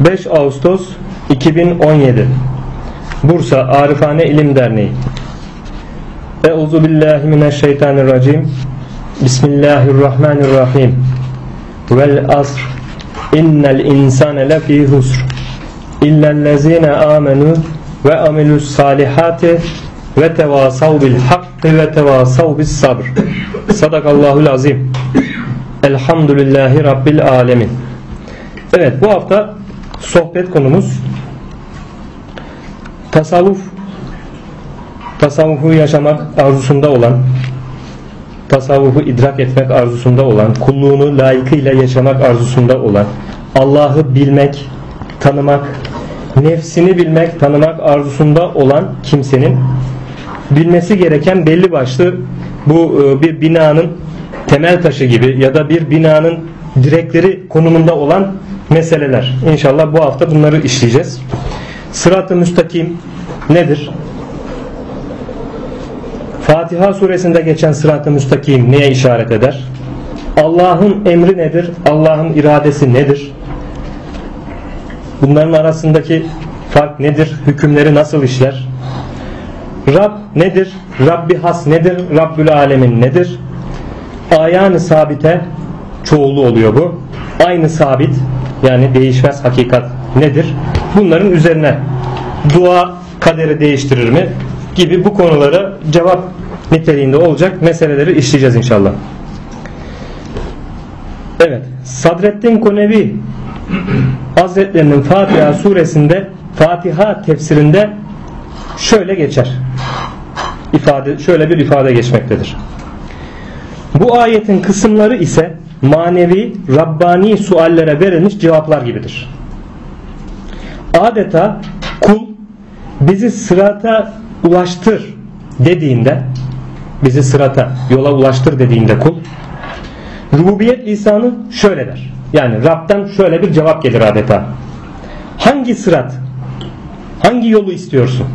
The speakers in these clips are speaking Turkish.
5 Ağustos 2017 Bursa Arifane İlim Derneği. Euzu billahi mineşşeytanirracim Bismillahirrahmanirrahim. Vel asr. İnnel insane lefî husr. İllellezine amenu ve amilus salihati ve tevasav bil hakkı ve tevasav bis sabr. Sadakallahul azim. Elhamdülillahi rabbil alemin. Evet bu hafta sohbet konumuz tasavvuf. Tasavvufu yaşamak arzusunda olan tasavvufu idrak etmek arzusunda olan kulluğunu layıkıyla yaşamak arzusunda olan Allah'ı bilmek tanımak nefsini bilmek tanımak arzusunda olan kimsenin bilmesi gereken belli başlı bu e, bir binanın temel taşı gibi ya da bir binanın direkleri konumunda olan meseleler. İnşallah bu hafta bunları işleyeceğiz. Sırat-ı müstakim nedir? Fatiha suresinde geçen sırat-ı müstakim neye işaret eder? Allah'ın emri nedir? Allah'ın iradesi nedir? Bunların arasındaki fark nedir? Hükümleri nasıl işler? Rab nedir? Rabbi has nedir? Rabbül alemin nedir? Ayan-ı sabite çoğulu oluyor bu. Aynı sabit yani değişmez hakikat nedir? Bunların üzerine dua kaderi değiştirir mi? Gibi bu konulara cevap niteliğinde olacak meseleleri işleyeceğiz inşallah. Evet. Sadreddin Konevi Hazretlerinin Fatiha suresinde Fatiha tefsirinde şöyle geçer. İfade şöyle bir ifade geçmektedir. Bu ayetin kısımları ise manevi, Rabbani suallere verilmiş cevaplar gibidir. Adeta kul bizi sırata ulaştır dediğinde bizi sırata, yola ulaştır dediğinde kul rububiyet lisanı şöyle der. Yani Rab'den şöyle bir cevap gelir adeta. Hangi sırat? Hangi yolu istiyorsun?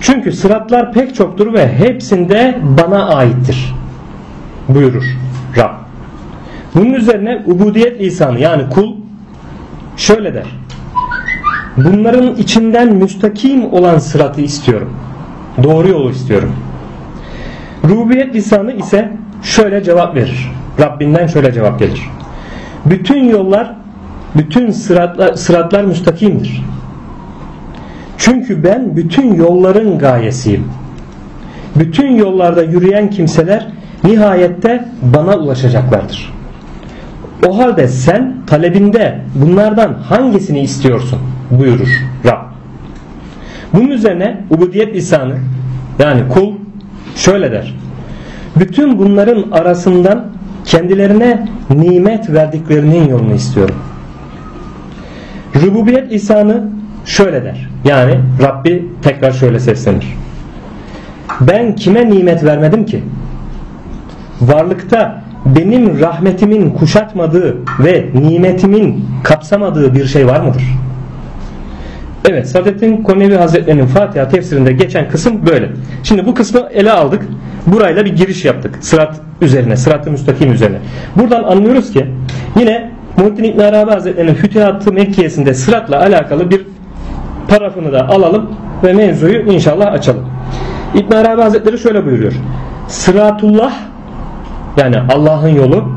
Çünkü sıratlar pek çoktur ve hepsinde bana aittir. Buyurur. Bunun üzerine ubudiyet lisanı yani kul şöyle der. Bunların içinden müstakim olan sıratı istiyorum. Doğru yolu istiyorum. Rububiyet lisanı ise şöyle cevap verir. Rabbinden şöyle cevap gelir. Bütün yollar, bütün sıratlar, sıratlar müstakimdir. Çünkü ben bütün yolların gayesiyim. Bütün yollarda yürüyen kimseler nihayette bana ulaşacaklardır. O halde sen talebinde bunlardan hangisini istiyorsun? buyurur Rab. Bunun üzerine ubudiyet lisanı yani kul şöyle der. Bütün bunların arasından kendilerine nimet verdiklerinin yolunu istiyorum. Rububiyet lisanı şöyle der. Yani Rabbi tekrar şöyle seslenir. Ben kime nimet vermedim ki? Varlıkta benim rahmetimin kuşatmadığı ve nimetimin kapsamadığı bir şey var mıdır? Evet Sadettin Konevi Hazretleri'nin Fatiha tefsirinde geçen kısım böyle. Şimdi bu kısmı ele aldık. Burayla bir giriş yaptık. Sırat üzerine, sırat-ı müstakim üzerine. Buradan anlıyoruz ki yine Muhittin İbn Arabi Hazretleri'nin Fütihat-ı Mekkiyesinde sıratla alakalı bir tarafını da alalım ve mevzuyu inşallah açalım. İbn Arabi Hazretleri şöyle buyuruyor. Sıratullah yani Allah'ın yolu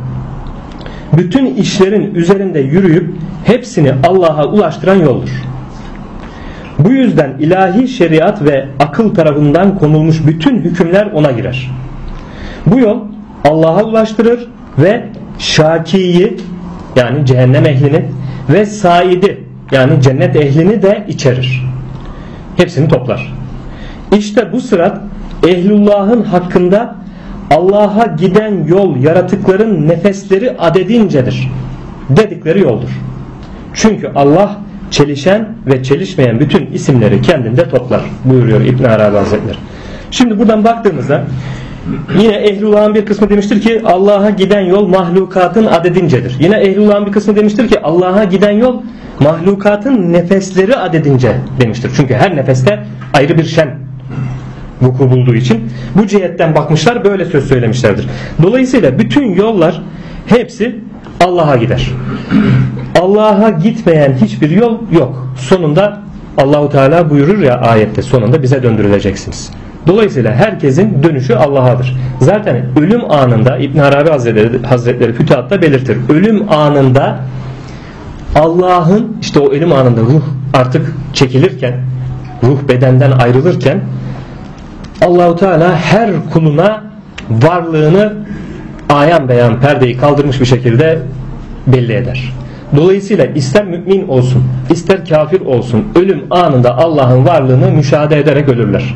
bütün işlerin üzerinde yürüyüp hepsini Allah'a ulaştıran yoldur. Bu yüzden ilahi şeriat ve akıl tarafından konulmuş bütün hükümler ona girer. Bu yol Allah'a ulaştırır ve şakiyi yani cehennem ehlini ve saidi yani cennet ehlini de içerir. Hepsini toplar. İşte bu sırat ehlullahın hakkında Allah'a giden yol yaratıkların nefesleri adedincedir dedikleri yoldur. Çünkü Allah çelişen ve çelişmeyen bütün isimleri kendinde toplar buyuruyor İbn Arabi Hazretleri. Şimdi buradan baktığımızda yine ehlullahın bir kısmı demiştir ki Allah'a giden yol mahlukatın adedincedir. Yine ehlullahın bir kısmı demiştir ki Allah'a giden yol mahlukatın nefesleri adedince demiştir. Çünkü her nefeste ayrı bir şen vuku bulduğu için bu cihetten bakmışlar böyle söz söylemişlerdir. Dolayısıyla bütün yollar hepsi Allah'a gider. Allah'a gitmeyen hiçbir yol yok. Sonunda Allahu Teala buyurur ya ayette sonunda bize döndürüleceksiniz. Dolayısıyla herkesin dönüşü Allah'adır. Zaten ölüm anında İbn Arabi Hazretleri, Hazretleri Fütuhat'ta belirtir. Ölüm anında Allah'ın işte o ölüm anında ruh artık çekilirken ruh bedenden ayrılırken Allahu Teala her kuluna varlığını ayan beyan perdeyi kaldırmış bir şekilde belli eder. Dolayısıyla ister mümin olsun, ister kafir olsun ölüm anında Allah'ın varlığını müşahede ederek ölürler.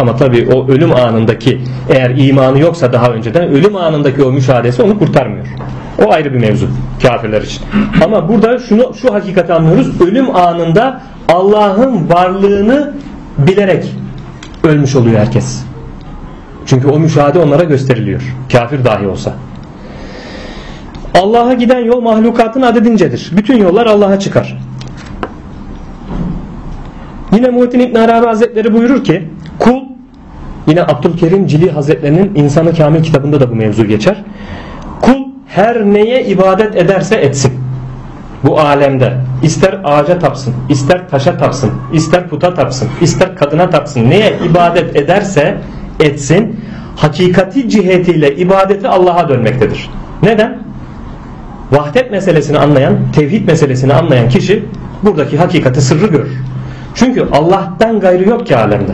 Ama tabi o ölüm anındaki eğer imanı yoksa daha önceden ölüm anındaki o müşahadesi onu kurtarmıyor. O ayrı bir mevzu kafirler için. Ama burada şunu şu hakikati anlıyoruz. Ölüm anında Allah'ın varlığını bilerek ölmüş oluyor herkes. Çünkü o müşahede onlara gösteriliyor. Kafir dahi olsa. Allah'a giden yol mahlukatın adedincedir. Bütün yollar Allah'a çıkar. Yine Muhittin İbn Arabi Hazretleri buyurur ki kul yine Abdülkerim Cili Hazretlerinin İnsanı Kamil kitabında da bu mevzu geçer. Kul her neye ibadet ederse etsin. Bu alemde ister ağaca tapsın, ister taşa tapsın, ister puta tapsın, ister kadına tapsın. Neye ibadet ederse etsin hakikati cihetiyle ibadeti Allah'a dönmektedir. Neden? Vahdet meselesini anlayan, tevhid meselesini anlayan kişi buradaki hakikati sırrı görür. Çünkü Allah'tan gayrı yok ki alemde.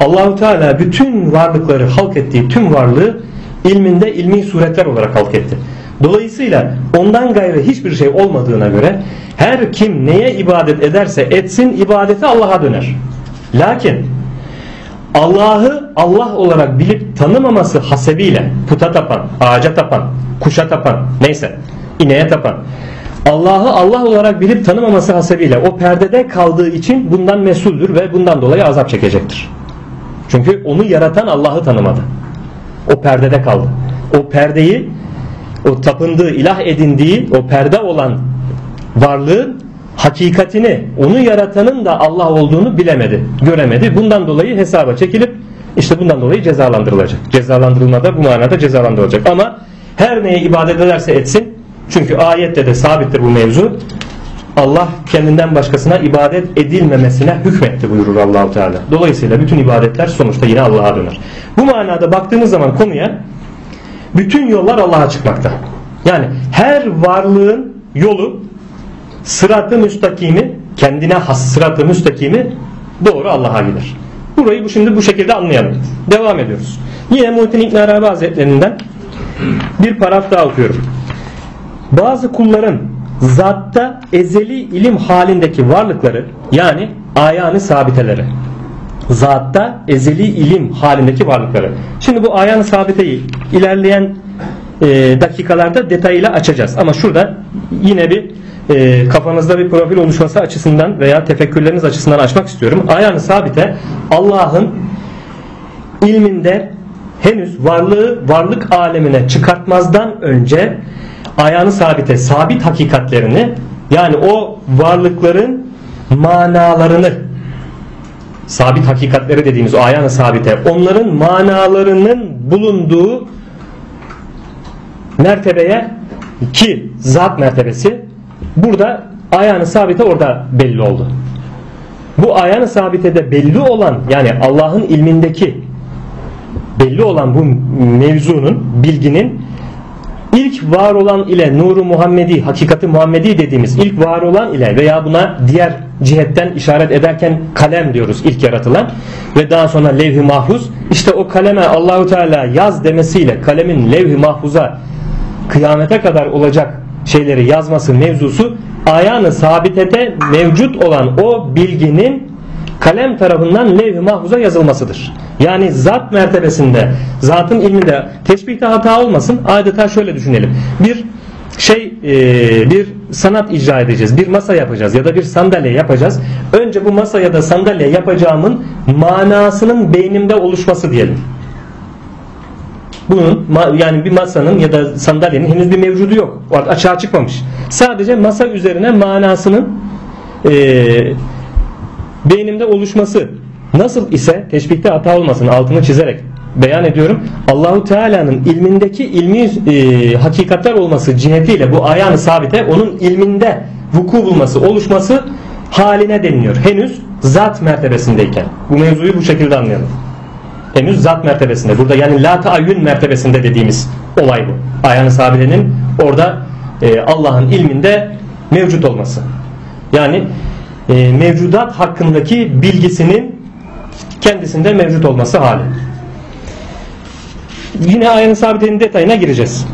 Allahu Teala bütün varlıkları halk ettiği tüm varlığı ilminde ilmi suretler olarak halk etti. Dolayısıyla ondan gayrı hiçbir şey olmadığına göre her kim neye ibadet ederse etsin ibadeti Allah'a döner. Lakin Allah'ı Allah olarak bilip tanımaması hasebiyle puta tapan, ağaca tapan, kuşa tapan neyse ineğe tapan Allah'ı Allah olarak bilip tanımaması hasebiyle o perdede kaldığı için bundan mesuldür ve bundan dolayı azap çekecektir. Çünkü onu yaratan Allah'ı tanımadı. O perdede kaldı. O perdeyi o tapındığı, ilah edindiği o perde olan varlığın hakikatini, onu yaratanın da Allah olduğunu bilemedi, göremedi. Bundan dolayı hesaba çekilip işte bundan dolayı cezalandırılacak. Cezalandırılmada bu manada cezalandırılacak. Ama her neye ibadet ederse etsin çünkü ayette de sabittir bu mevzu. Allah kendinden başkasına ibadet edilmemesine hükmetti buyurur Allahu Teala. Dolayısıyla bütün ibadetler sonuçta yine Allah'a döner. Bu manada baktığımız zaman konuya bütün yollar Allah'a çıkmakta. Yani her varlığın yolu sıratı müstakimi kendine has sıratı müstakimi doğru Allah'a gider. Burayı bu şimdi bu şekilde anlayalım. Devam ediyoruz. Yine Muhittin İbn Arabi Hazretlerinden bir paraf daha okuyorum. Bazı kulların zatta ezeli ilim halindeki varlıkları yani ayağını sabiteleri zatta ezeli ilim halindeki varlıkları. Şimdi bu ayağını sabiteyi ilerleyen e, dakikalarda detayıyla açacağız. Ama şurada yine bir e, kafanızda bir profil oluşması açısından veya tefekkürleriniz açısından açmak istiyorum. Ayağını sabite Allah'ın ilminde henüz varlığı varlık alemine çıkartmazdan önce ayağını sabite sabit hakikatlerini yani o varlıkların manalarını sabit hakikatleri dediğimiz o ayağını sabite onların manalarının bulunduğu mertebeye ki zat mertebesi burada ayağını sabite orada belli oldu. Bu ayağını sabitede belli olan yani Allah'ın ilmindeki belli olan bu mevzunun bilginin ilk var olan ile nuru Muhammedi, hakikati Muhammedi dediğimiz ilk var olan ile veya buna diğer cihetten işaret ederken kalem diyoruz ilk yaratılan. Ve daha sonra levh-i mahfuz. İşte o kaleme Allahu Teala yaz demesiyle kalemin levh-i mahfuza kıyamete kadar olacak şeyleri yazması mevzusu ayağını sabitete mevcut olan o bilginin kalem tarafından levh-i mahfuza yazılmasıdır. Yani zat mertebesinde, zatın ilminde teşbihte hata olmasın. Adeta şöyle düşünelim. Bir şey e, bir sanat icra edeceğiz. Bir masa yapacağız ya da bir sandalye yapacağız. Önce bu masa ya da sandalye yapacağımın manasının beynimde oluşması diyelim. Bunun yani bir masanın ya da sandalyenin henüz bir mevcudu yok. O açığa çıkmamış. Sadece masa üzerine manasının e, beynimde oluşması nasıl ise teşbihte hata olmasın altını çizerek beyan ediyorum. Allahu Teala'nın ilmindeki ilmi e, hakikatler olması cihetiyle bu ayağını sabite onun ilminde vuku bulması, oluşması haline deniliyor. Henüz zat mertebesindeyken. Bu mevzuyu bu şekilde anlayalım. Henüz zat mertebesinde. Burada yani la taayyün mertebesinde dediğimiz olay bu. Ayağını sabitenin orada e, Allah'ın ilminde mevcut olması. Yani e, mevcudat hakkındaki bilgisinin kendisinde mevcut olması hali. Yine ayın sabitenin detayına gireceğiz.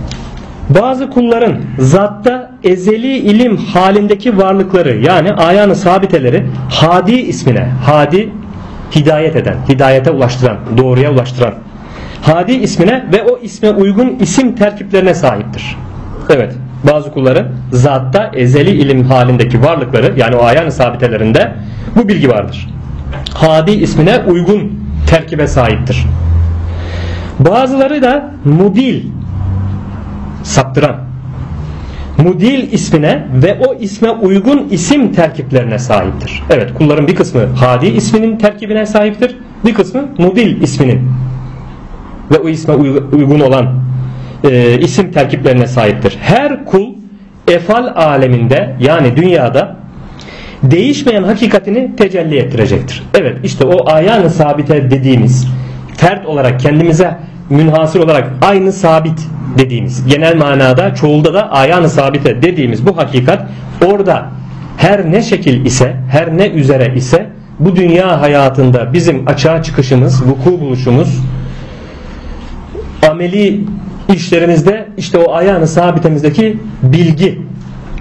Bazı kulların zatta ezeli ilim halindeki varlıkları yani ayağını sabiteleri hadi ismine hadi hidayet eden, hidayete ulaştıran, doğruya ulaştıran hadi ismine ve o isme uygun isim terkiplerine sahiptir. Evet bazı kulların zatta ezeli ilim halindeki varlıkları yani o ayağını sabitelerinde bu bilgi vardır. Hadi ismine uygun terkibe sahiptir. Bazıları da mudil saptıran mudil ismine ve o isme uygun isim terkiplerine sahiptir. Evet kulların bir kısmı hadi isminin terkibine sahiptir. Bir kısmı mudil isminin ve o isme uygun olan e, isim terkiplerine sahiptir. Her kul efal aleminde yani dünyada değişmeyen hakikatini tecelli ettirecektir. Evet işte o ayağını sabite dediğimiz fert olarak kendimize münhasır olarak aynı sabit dediğimiz genel manada çoğulda da ayağını sabite dediğimiz bu hakikat orada her ne şekil ise her ne üzere ise bu dünya hayatında bizim açığa çıkışımız, vuku buluşumuz ameli işlerimizde işte o ayağını sabitemizdeki bilgi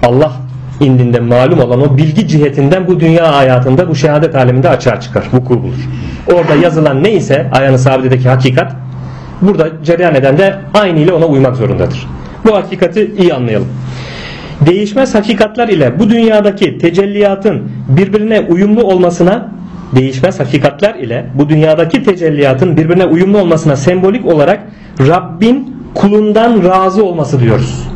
Allah indinde malum olan o bilgi cihetinden bu dünya hayatında bu şehadet aleminde açığa çıkar, vuku bulur. Orada yazılan neyse ayağını sabitedeki hakikat burada cereyan eden de aynı ile ona uymak zorundadır. Bu hakikati iyi anlayalım. Değişmez hakikatler ile bu dünyadaki tecelliyatın birbirine uyumlu olmasına değişmez hakikatler ile bu dünyadaki tecelliyatın birbirine uyumlu olmasına sembolik olarak Rabbin kulundan razı olması diyoruz.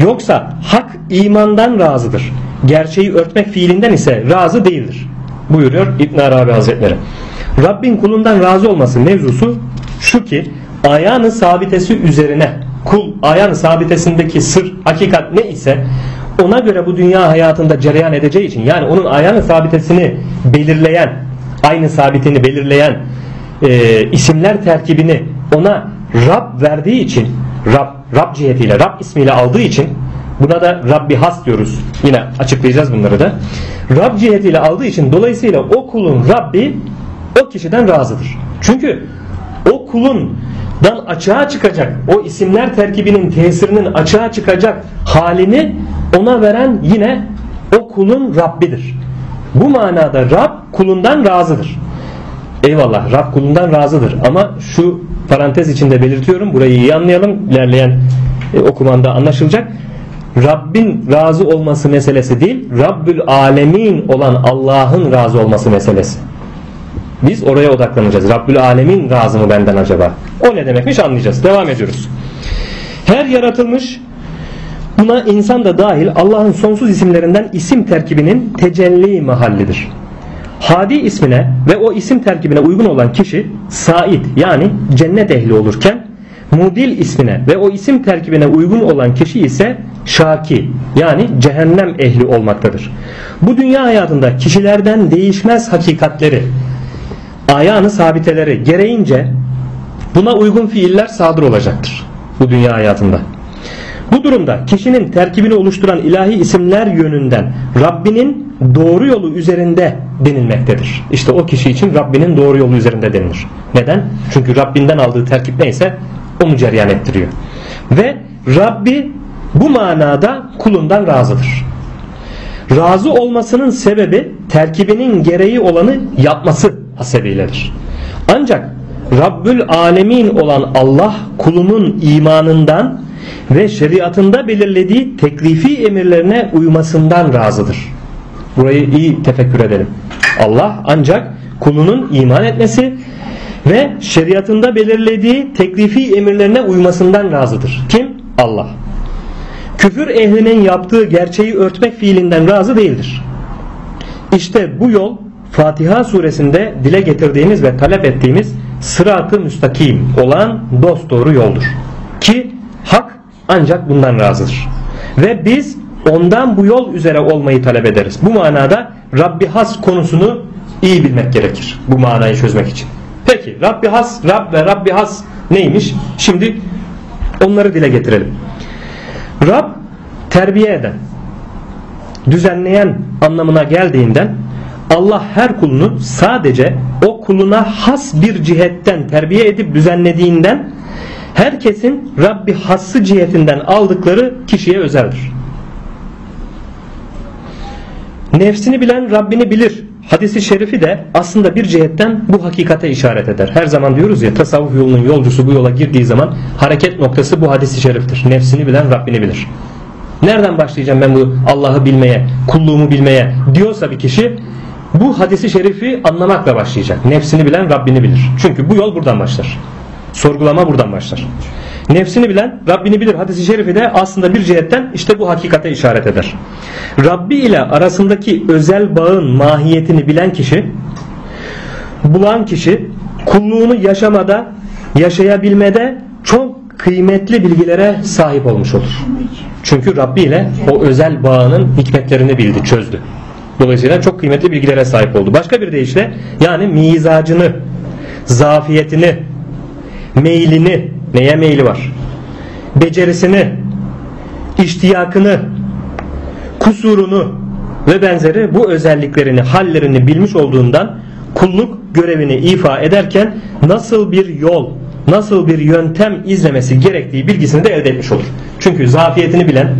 Yoksa hak imandan razıdır. Gerçeği örtmek fiilinden ise razı değildir. Buyuruyor İbn Arabi Hazretleri. Rabbin kulundan razı olması mevzusu şu ki ayağını sabitesi üzerine kul ayağını sabitesindeki sır hakikat ne ise ona göre bu dünya hayatında cereyan edeceği için yani onun ayağını sabitesini belirleyen aynı sabitini belirleyen e, isimler terkibini ona Rab verdiği için Rab, Rab cihetiyle Rab ismiyle aldığı için buna da Rabbi has diyoruz. Yine açıklayacağız bunları da. Rab cihetiyle aldığı için dolayısıyla o kulun Rabbi o kişiden razıdır. Çünkü o kulundan açığa çıkacak o isimler terkibinin tesirinin açığa çıkacak halini ona veren yine o kulun Rabbidir. Bu manada Rab kulundan razıdır. Eyvallah Rab kulundan razıdır ama şu parantez içinde belirtiyorum burayı iyi anlayalım ilerleyen e, okumanda anlaşılacak. Rabbin razı olması meselesi değil Rabbül Alemin olan Allah'ın razı olması meselesi. Biz oraya odaklanacağız. Rabbül Alemin razı mı benden acaba? O ne demekmiş anlayacağız. Devam ediyoruz. Her yaratılmış buna insan da dahil Allah'ın sonsuz isimlerinden isim terkibinin tecelli mahallidir. Hadi ismine ve o isim terkibine uygun olan kişi Said yani cennet ehli olurken Mudil ismine ve o isim terkibine uygun olan kişi ise Şaki yani cehennem ehli olmaktadır. Bu dünya hayatında kişilerden değişmez hakikatleri ayağını sabiteleri gereğince buna uygun fiiller sadır olacaktır bu dünya hayatında. Bu durumda kişinin terkibini oluşturan ilahi isimler yönünden Rabbinin doğru yolu üzerinde denilmektedir. İşte o kişi için Rabbinin doğru yolu üzerinde denilir. Neden? Çünkü Rabbinden aldığı terkip neyse onu ceryan ettiriyor. Ve Rabbi bu manada kulundan razıdır. Razı olmasının sebebi terkibinin gereği olanı yapması hasebiyledir. Ancak Rabbül Alemin olan Allah kulunun imanından ve şeriatında belirlediği teklifi emirlerine uymasından razıdır. Burayı iyi tefekkür edelim. Allah ancak kulunun iman etmesi ve şeriatında belirlediği teklifi emirlerine uymasından razıdır. Kim? Allah. Küfür ehlinin yaptığı gerçeği örtmek fiilinden razı değildir. İşte bu yol Fatiha suresinde dile getirdiğimiz ve talep ettiğimiz sıratı müstakim olan dost doğru yoldur. Ki hak ancak bundan razıdır. Ve biz ondan bu yol üzere olmayı talep ederiz. Bu manada Rabbi has konusunu iyi bilmek gerekir. Bu manayı çözmek için. Peki Rabbi has, Rab ve Rabbi has neymiş? Şimdi onları dile getirelim. Rab terbiye eden, düzenleyen anlamına geldiğinden Allah her kulunu sadece o kuluna has bir cihetten terbiye edip düzenlediğinden herkesin Rabbi hassı cihetinden aldıkları kişiye özeldir. Nefsini bilen Rabbini bilir. Hadisi şerifi de aslında bir cihetten bu hakikate işaret eder. Her zaman diyoruz ya tasavvuf yolunun yolcusu bu yola girdiği zaman hareket noktası bu hadisi şeriftir. Nefsini bilen Rabbini bilir. Nereden başlayacağım ben bu Allah'ı bilmeye, kulluğumu bilmeye diyorsa bir kişi bu hadisi şerifi anlamakla başlayacak. Nefsini bilen Rabbini bilir. Çünkü bu yol buradan başlar. Sorgulama buradan başlar. Nefsini bilen Rabbini bilir hadisi şerifi de aslında bir cihetten işte bu hakikate işaret eder. Rabbi ile arasındaki özel bağın mahiyetini bilen kişi, bulan kişi kulluğunu yaşamada, yaşayabilmede çok kıymetli bilgilere sahip olmuş olur. Çünkü Rabbi ile o özel bağının hikmetlerini bildi, çözdü. Dolayısıyla çok kıymetli bilgilere sahip oldu. Başka bir deyişle yani mizacını, zafiyetini, meylini, neye meyli var? Becerisini, iştiyakını, kusurunu ve benzeri bu özelliklerini, hallerini bilmiş olduğundan kulluk görevini ifa ederken nasıl bir yol, nasıl bir yöntem izlemesi gerektiği bilgisini de elde etmiş olur. Çünkü zafiyetini bilen,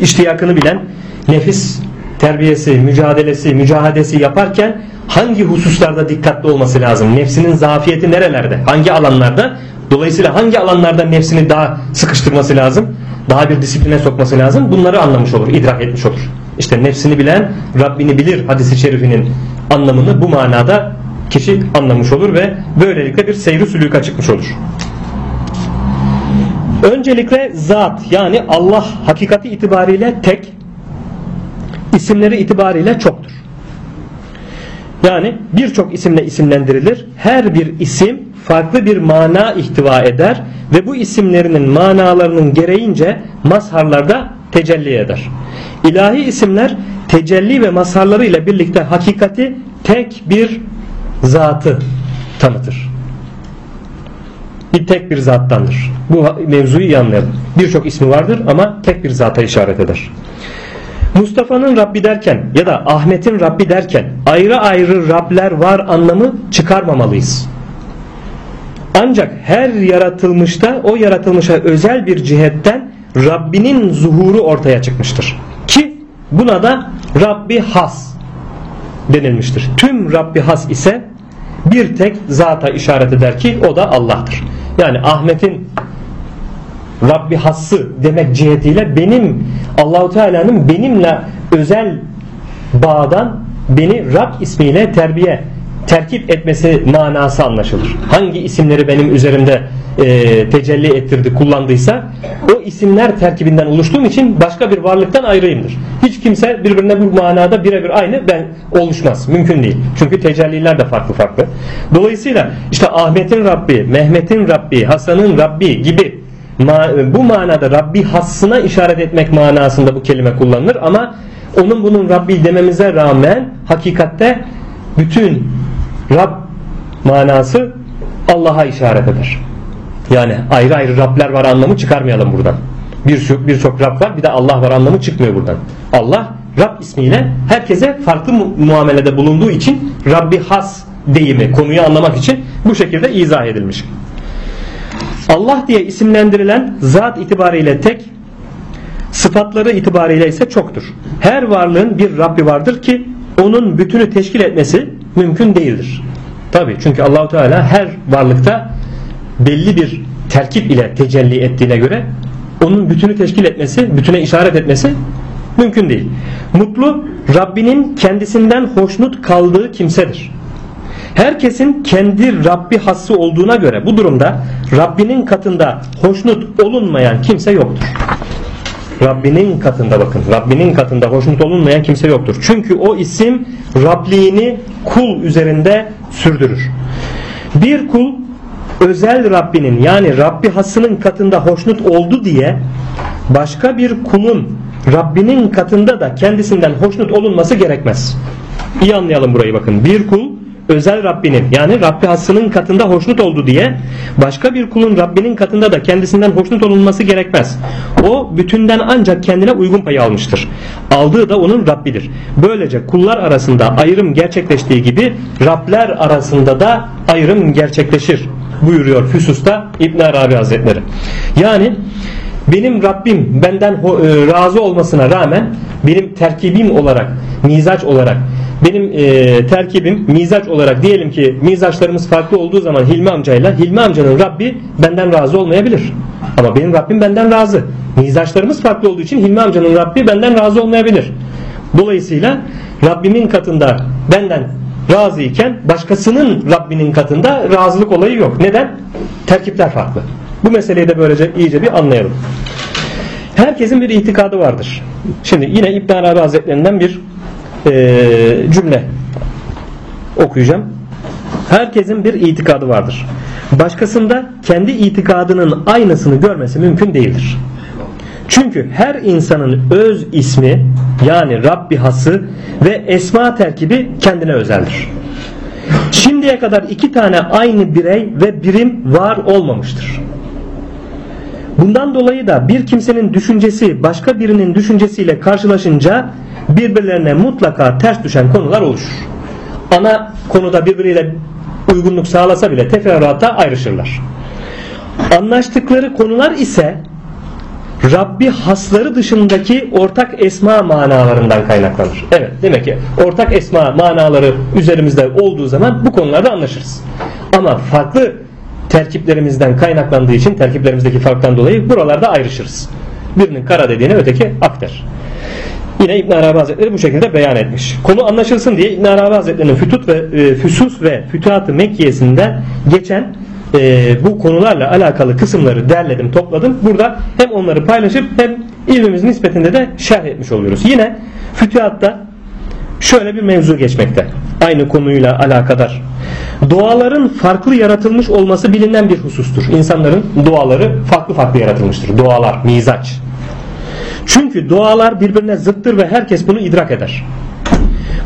iştiyakını bilen, nefis terbiyesi, mücadelesi, mücahadesi yaparken hangi hususlarda dikkatli olması lazım? Nefsinin zafiyeti nerelerde? Hangi alanlarda? Dolayısıyla hangi alanlarda nefsini daha sıkıştırması lazım? Daha bir disipline sokması lazım? Bunları anlamış olur, idrak etmiş olur. İşte nefsini bilen Rabbini bilir hadisi şerifinin anlamını bu manada kişi anlamış olur ve böylelikle bir seyri sülüka çıkmış olur. Öncelikle zat yani Allah hakikati itibariyle tek, isimleri itibariyle çoktur. Yani birçok isimle isimlendirilir. Her bir isim farklı bir mana ihtiva eder ve bu isimlerinin manalarının gereğince mazharlarda tecelli eder. İlahi isimler tecelli ve mazharları ile birlikte hakikati tek bir zatı tanıtır. Bir tek bir zattandır. Bu mevzuyu iyi anlayalım. Birçok ismi vardır ama tek bir zata işaret eder. Mustafa'nın Rabbi derken ya da Ahmet'in Rabbi derken ayrı ayrı Rabler var anlamı çıkarmamalıyız. Ancak her yaratılmışta o yaratılmışa özel bir cihetten Rabbinin zuhuru ortaya çıkmıştır. Ki buna da Rabbi has denilmiştir. Tüm Rabbi has ise bir tek zata işaret eder ki o da Allah'tır. Yani Ahmet'in Rabbi hassı demek cihetiyle benim Allahu Teala'nın benimle özel bağdan beni Rab ismiyle terbiye terkip etmesi manası anlaşılır. Hangi isimleri benim üzerimde e, tecelli ettirdi, kullandıysa o isimler terkibinden oluştuğum için başka bir varlıktan ayrıyımdır. Hiç kimse birbirine bu manada birebir aynı ben oluşmaz. Mümkün değil. Çünkü tecelliler de farklı farklı. Dolayısıyla işte Ahmet'in Rabbi, Mehmet'in Rabbi, Hasan'ın Rabbi gibi bu manada Rabbi hassına işaret etmek manasında bu kelime kullanılır ama onun bunun Rabbi dememize rağmen hakikatte bütün Rab manası Allah'a işaret eder. Yani ayrı ayrı Rabler var anlamı çıkarmayalım buradan. Birçok birçok Rab var bir de Allah var anlamı çıkmıyor buradan. Allah Rab ismiyle herkese farklı mu muamelede bulunduğu için Rabbi has deyimi konuyu anlamak için bu şekilde izah edilmiş. Allah diye isimlendirilen zat itibariyle tek, sıfatları itibariyle ise çoktur. Her varlığın bir Rabbi vardır ki onun bütünü teşkil etmesi mümkün değildir. Tabi çünkü Allahu Teala her varlıkta belli bir terkip ile tecelli ettiğine göre onun bütünü teşkil etmesi, bütüne işaret etmesi mümkün değil. Mutlu Rabbinin kendisinden hoşnut kaldığı kimsedir. Herkesin kendi Rabbi hassı olduğuna göre bu durumda Rabbinin katında hoşnut olunmayan kimse yoktur. Rabbinin katında bakın. Rabbinin katında hoşnut olunmayan kimse yoktur. Çünkü o isim Rabliğini kul üzerinde sürdürür. Bir kul özel Rabbinin yani Rabbi hasının katında hoşnut oldu diye başka bir kulun Rabbinin katında da kendisinden hoşnut olunması gerekmez. İyi anlayalım burayı bakın. Bir kul özel Rabbinin yani Rabbi hasının katında hoşnut oldu diye başka bir kulun Rabbinin katında da kendisinden hoşnut olunması gerekmez. O bütünden ancak kendine uygun payı almıştır. Aldığı da onun Rabbidir. Böylece kullar arasında ayrım gerçekleştiği gibi Rabler arasında da ayrım gerçekleşir buyuruyor Füsus'ta İbn Arabi Hazretleri. Yani benim Rabbim benden e, razı olmasına rağmen benim terkibim olarak, mizaç olarak benim e, terkibim mizaç olarak diyelim ki mizaçlarımız farklı olduğu zaman Hilmi amcayla Hilmi amcanın Rabbi benden razı olmayabilir. Ama benim Rabbim benden razı. Mizaçlarımız farklı olduğu için Hilmi amcanın Rabbi benden razı olmayabilir. Dolayısıyla Rabbimin katında benden razı iken başkasının Rabbinin katında razılık olayı yok. Neden? Terkipler farklı. Bu meseleyi de böylece iyice bir anlayalım. Herkesin bir itikadı vardır. Şimdi yine İbn Arabi Hazretlerinden bir e, cümle okuyacağım. Herkesin bir itikadı vardır. Başkasında kendi itikadının aynısını görmesi mümkün değildir. Çünkü her insanın öz ismi yani Rabbi hası ve esma terkibi kendine özeldir. Şimdiye kadar iki tane aynı birey ve birim var olmamıştır. Bundan dolayı da bir kimsenin düşüncesi başka birinin düşüncesiyle karşılaşınca birbirlerine mutlaka ters düşen konular oluşur. Ana konuda birbiriyle uygunluk sağlasa bile teferruatta ayrışırlar. Anlaştıkları konular ise Rabbi hasları dışındaki ortak esma manalarından kaynaklanır. Evet demek ki ortak esma manaları üzerimizde olduğu zaman bu konularda anlaşırız. Ama farklı terkiplerimizden kaynaklandığı için terkiplerimizdeki farktan dolayı buralarda ayrışırız. Birinin kara dediğine öteki ak der. Yine İbn Arabi Hazretleri bu şekilde beyan etmiş. Konu anlaşılsın diye İbn Arabi Hazretleri'nin Fütut ve e, Füsus ve Fütuhat-ı Mekkiyesi'nde geçen e, bu konularla alakalı kısımları derledim, topladım. Burada hem onları paylaşıp hem ilmimiz nispetinde de şerh etmiş oluyoruz. Yine Fütuhat'ta şöyle bir mevzu geçmekte. Aynı konuyla alakadar. Doğaların farklı yaratılmış olması bilinen bir husustur. İnsanların duaları farklı farklı yaratılmıştır. Dualar, mizaç. Çünkü dualar birbirine zıttır ve herkes bunu idrak eder.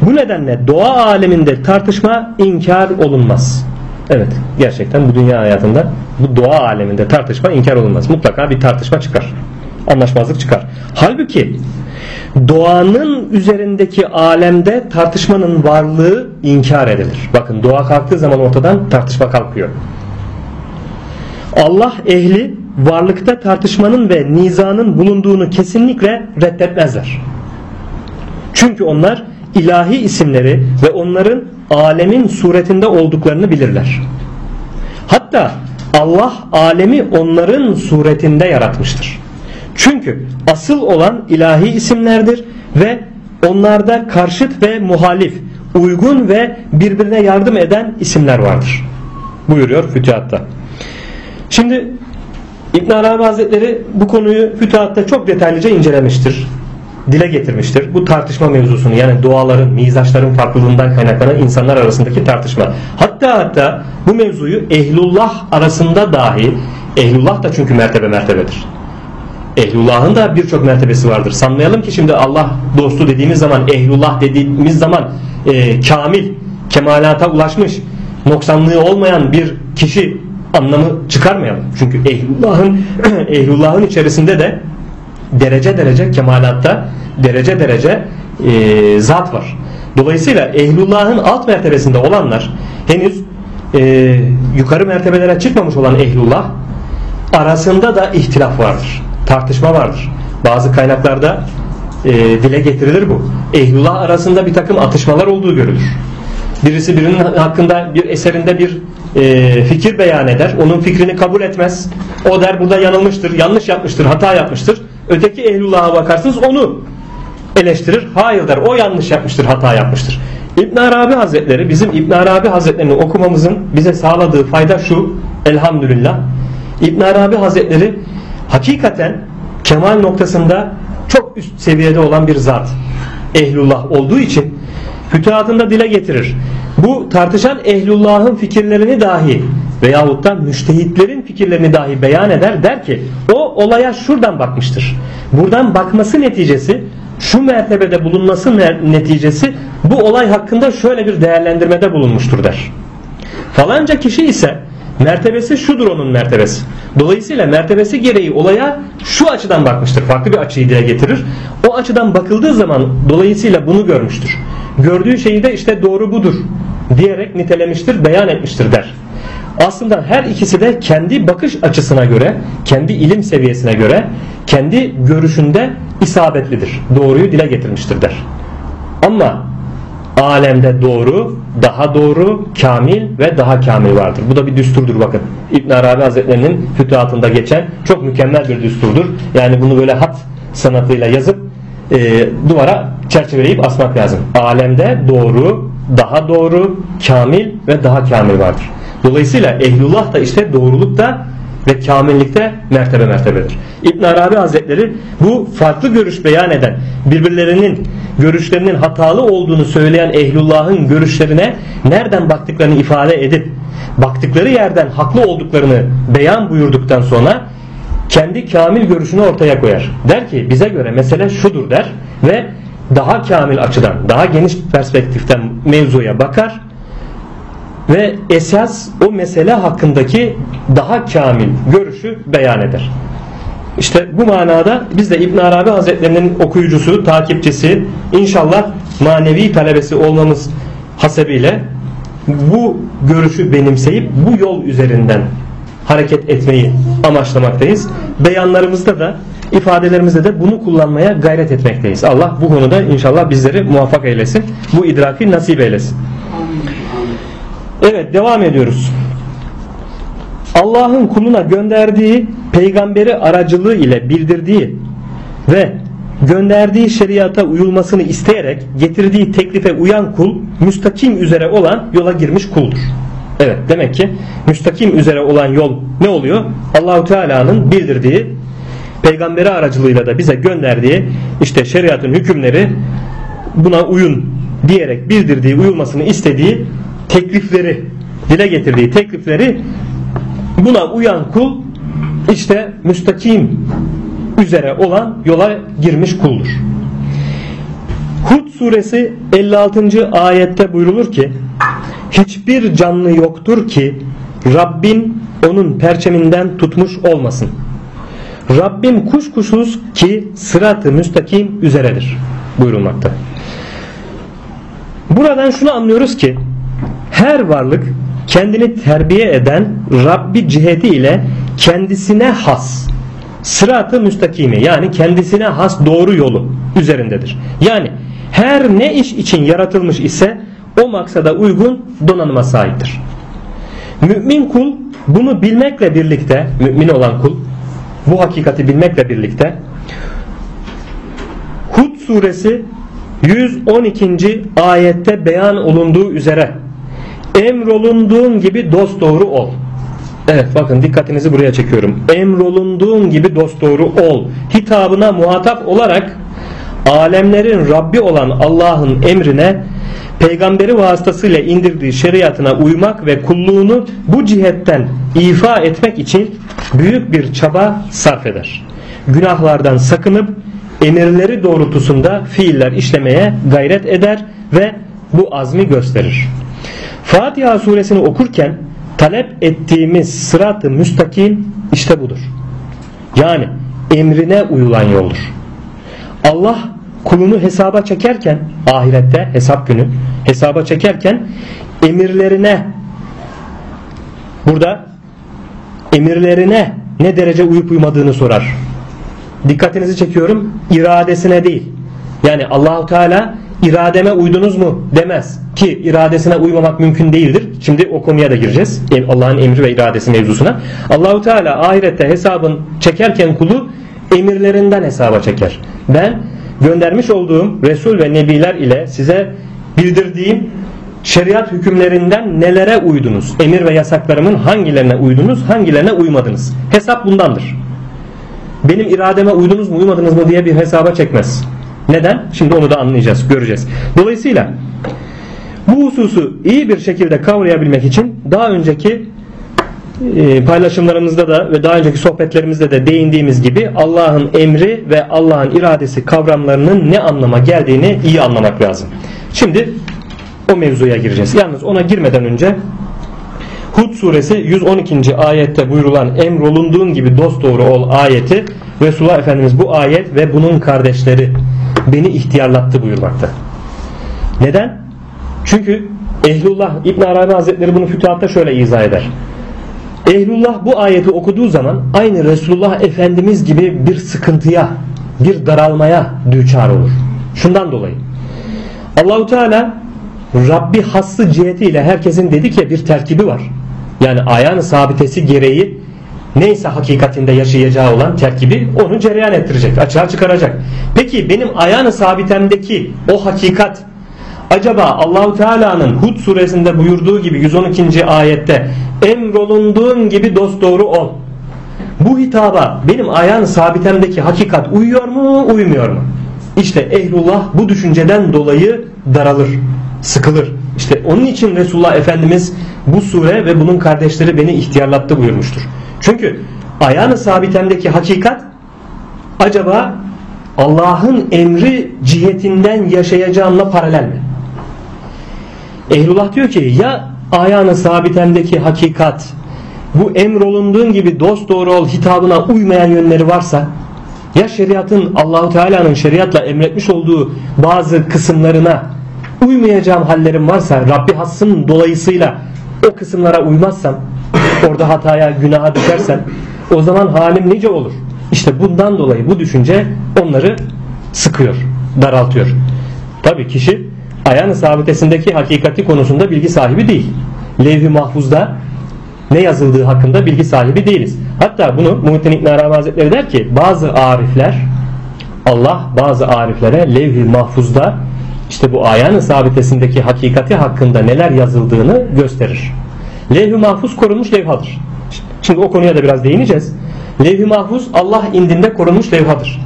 Bu nedenle doğa aleminde tartışma inkar olunmaz. Evet gerçekten bu dünya hayatında bu doğa aleminde tartışma inkar olunmaz. Mutlaka bir tartışma çıkar. Anlaşmazlık çıkar. Halbuki doğanın üzerindeki alemde tartışmanın varlığı inkar edilir. Bakın doğa kalktığı zaman ortadan tartışma kalkıyor. Allah ehli varlıkta tartışmanın ve nizanın bulunduğunu kesinlikle reddetmezler. Çünkü onlar ilahi isimleri ve onların alemin suretinde olduklarını bilirler. Hatta Allah alemi onların suretinde yaratmıştır. Çünkü asıl olan ilahi isimlerdir ve onlarda karşıt ve muhalif, uygun ve birbirine yardım eden isimler vardır. Buyuruyor Fütühat'ta. Şimdi İbn Arabi Hazretleri bu konuyu Fütuhat'ta çok detaylıca incelemiştir. Dile getirmiştir. Bu tartışma mevzusunu yani duaların, mizaçların farklılığından kaynaklanan insanlar arasındaki tartışma. Hatta hatta bu mevzuyu ehlullah arasında dahi ehlullah da çünkü mertebe mertebedir. Ehlullah'ın da birçok mertebesi vardır. Sanmayalım ki şimdi Allah dostu dediğimiz zaman, ehlullah dediğimiz zaman e, kamil, kemalata ulaşmış, noksanlığı olmayan bir kişi anlamı çıkarmayalım. Çünkü ehlullah'ın ehlullah'ın içerisinde de derece derece kemalatta derece derece e, zat var. Dolayısıyla ehlullah'ın alt mertebesinde olanlar henüz e, yukarı mertebelere çıkmamış olan ehlullah arasında da ihtilaf vardır. Tartışma vardır. Bazı kaynaklarda e, dile getirilir bu. Ehlullah arasında bir takım atışmalar olduğu görülür. Birisi birinin hakkında bir eserinde bir e, fikir beyan eder. Onun fikrini kabul etmez. O der burada yanılmıştır, yanlış yapmıştır, hata yapmıştır. Öteki ehlullah'a bakarsınız onu eleştirir. Hayır der o yanlış yapmıştır, hata yapmıştır. İbn Arabi Hazretleri bizim İbn Arabi Hazretlerini okumamızın bize sağladığı fayda şu. Elhamdülillah. İbn Arabi Hazretleri hakikaten kemal noktasında çok üst seviyede olan bir zat. Ehlullah olduğu için fütuhatında dile getirir. Bu tartışan ehlullahın fikirlerini dahi veyahut da müştehitlerin fikirlerini dahi beyan eder der ki o olaya şuradan bakmıştır. Buradan bakması neticesi şu mertebede bulunması neticesi bu olay hakkında şöyle bir değerlendirmede bulunmuştur der. Falanca kişi ise mertebesi şudur onun mertebesi. Dolayısıyla mertebesi gereği olaya şu açıdan bakmıştır. Farklı bir açıyı dile getirir. O açıdan bakıldığı zaman dolayısıyla bunu görmüştür. Gördüğü şeyi de işte doğru budur diyerek nitelemiştir, beyan etmiştir der. Aslında her ikisi de kendi bakış açısına göre, kendi ilim seviyesine göre, kendi görüşünde isabetlidir. Doğruyu dile getirmiştir der. Ama alemde doğru, daha doğru, kamil ve daha kamil vardır. Bu da bir düsturdur bakın. İbn Arabi Hazretlerinin fütuhatında geçen çok mükemmel bir düsturdur. Yani bunu böyle hat sanatıyla yazıp e, duvara çerçeveleyip asmak lazım. Alemde doğru, daha doğru, kamil ve daha kamil vardır. Dolayısıyla ehlullah da işte doğrulukta ve kamillikte mertebe mertebedir. İbn Arabi Hazretleri bu farklı görüş beyan eden birbirlerinin görüşlerinin hatalı olduğunu söyleyen ehlullahın görüşlerine nereden baktıklarını ifade edip baktıkları yerden haklı olduklarını beyan buyurduktan sonra kendi kamil görüşünü ortaya koyar. Der ki bize göre mesele şudur der ve daha kamil açıdan, daha geniş perspektiften mevzuya bakar ve esas o mesele hakkındaki daha kamil görüşü beyan eder. İşte bu manada biz de İbn Arabi Hazretlerinin okuyucusu, takipçisi, inşallah manevi talebesi olmamız hasebiyle bu görüşü benimseyip bu yol üzerinden hareket etmeyi amaçlamaktayız. Beyanlarımızda da ifadelerimizde de bunu kullanmaya gayret etmekteyiz. Allah bu konuda inşallah bizleri muvaffak eylesin. Bu idraki nasip eylesin. Evet devam ediyoruz. Allah'ın kuluna gönderdiği peygamberi aracılığı ile bildirdiği ve gönderdiği şeriata uyulmasını isteyerek getirdiği teklife uyan kul müstakim üzere olan yola girmiş kuldur. Evet demek ki müstakim üzere olan yol ne oluyor? Allahu Teala'nın bildirdiği peygamberi aracılığıyla da bize gönderdiği işte şeriatın hükümleri buna uyun diyerek bildirdiği, uyulmasını istediği teklifleri dile getirdiği teklifleri buna uyan kul işte müstakim üzere olan yola girmiş kuldur. Hud suresi 56. ayette buyrulur ki hiçbir canlı yoktur ki Rabbin onun perçeminden tutmuş olmasın. Rabbim kuşkusuz ki sıratı müstakim üzeredir buyurulmakta. Buradan şunu anlıyoruz ki her varlık kendini terbiye eden Rabbi ciheti ile kendisine has sıratı müstakimi yani kendisine has doğru yolu üzerindedir. Yani her ne iş için yaratılmış ise o maksada uygun donanıma sahiptir. Mümin kul bunu bilmekle birlikte mümin olan kul bu hakikati bilmekle birlikte Hud suresi 112. ayette beyan olunduğu üzere emrolunduğun gibi dost doğru ol. Evet bakın dikkatinizi buraya çekiyorum. Emrolunduğun gibi dost doğru ol. Hitabına muhatap olarak alemlerin Rabbi olan Allah'ın emrine peygamberi vasıtasıyla indirdiği şeriatına uymak ve kulluğunu bu cihetten ifa etmek için büyük bir çaba sarf eder. Günahlardan sakınıp emirleri doğrultusunda fiiller işlemeye gayret eder ve bu azmi gösterir. Fatiha suresini okurken talep ettiğimiz sırat-ı müstakim işte budur. Yani emrine uyulan yoldur. Allah kulunu hesaba çekerken ahirette hesap günü hesaba çekerken emirlerine burada emirlerine ne derece uyup uymadığını sorar. Dikkatinizi çekiyorum iradesine değil. Yani Allahu Teala irademe uydunuz mu demez ki iradesine uymamak mümkün değildir. Şimdi o konuya da gireceğiz. Allah'ın emri ve iradesi mevzusuna. Allahu Teala ahirette hesabın çekerken kulu emirlerinden hesaba çeker. Ben göndermiş olduğum Resul ve Nebiler ile size bildirdiğim şeriat hükümlerinden nelere uydunuz? Emir ve yasaklarımın hangilerine uydunuz, hangilerine uymadınız? Hesap bundandır. Benim irademe uydunuz mu, uymadınız mı diye bir hesaba çekmez. Neden? Şimdi onu da anlayacağız, göreceğiz. Dolayısıyla bu hususu iyi bir şekilde kavrayabilmek için daha önceki e, paylaşımlarımızda da ve daha önceki sohbetlerimizde de değindiğimiz gibi Allah'ın emri ve Allah'ın iradesi kavramlarının ne anlama geldiğini iyi anlamak lazım. Şimdi o mevzuya gireceğiz. Yalnız ona girmeden önce Hud suresi 112. ayette buyurulan emrolunduğun gibi dost doğru ol ayeti Resulullah Efendimiz bu ayet ve bunun kardeşleri beni ihtiyarlattı buyurmakta. Neden? Çünkü Ehlullah İbn Arabi Hazretleri bunu fütuhatta şöyle izah eder. Ehlullah bu ayeti okuduğu zaman aynı Resulullah Efendimiz gibi bir sıkıntıya, bir daralmaya düçar olur. Şundan dolayı. Allahu Teala Rabbi hassı cihetiyle herkesin dedik ya bir terkibi var. Yani ayağını sabitesi gereği neyse hakikatinde yaşayacağı olan terkibi onu cereyan ettirecek, açığa çıkaracak. Peki benim ayağını sabitemdeki o hakikat acaba Allahu Teala'nın Hud suresinde buyurduğu gibi 112. ayette emrolunduğun gibi dost doğru ol. Bu hitaba benim ayağın sabitemdeki hakikat uyuyor mu uymuyor mu? İşte ehlullah bu düşünceden dolayı daralır, sıkılır. İşte onun için Resulullah Efendimiz bu sure ve bunun kardeşleri beni ihtiyarlattı buyurmuştur. Çünkü ayağın sabitemdeki hakikat acaba Allah'ın emri cihetinden yaşayacağımla paralel mi? Ehlullah diyor ki ya ayağını sabitemdeki hakikat bu emrolunduğun gibi dost doğru ol hitabına uymayan yönleri varsa ya şeriatın Allahu Teala'nın şeriatla emretmiş olduğu bazı kısımlarına uymayacağım hallerim varsa Rabbi hassın dolayısıyla o kısımlara uymazsam orada hataya günaha düşersem o zaman halim nice olur. İşte bundan dolayı bu düşünce onları sıkıyor, daraltıyor. Tabii kişi ayağın sabitesindeki hakikati konusunda bilgi sahibi değil. Levh-i mahfuzda ne yazıldığı hakkında bilgi sahibi değiliz. Hatta bunu Muhittin İbn Arabi Hazretleri der ki bazı arifler Allah bazı ariflere levh-i mahfuzda işte bu ayağın sabitesindeki hakikati hakkında neler yazıldığını gösterir. Levh-i mahfuz korunmuş levhadır. Şimdi o konuya da biraz değineceğiz. Levh-i mahfuz Allah indinde korunmuş levhadır.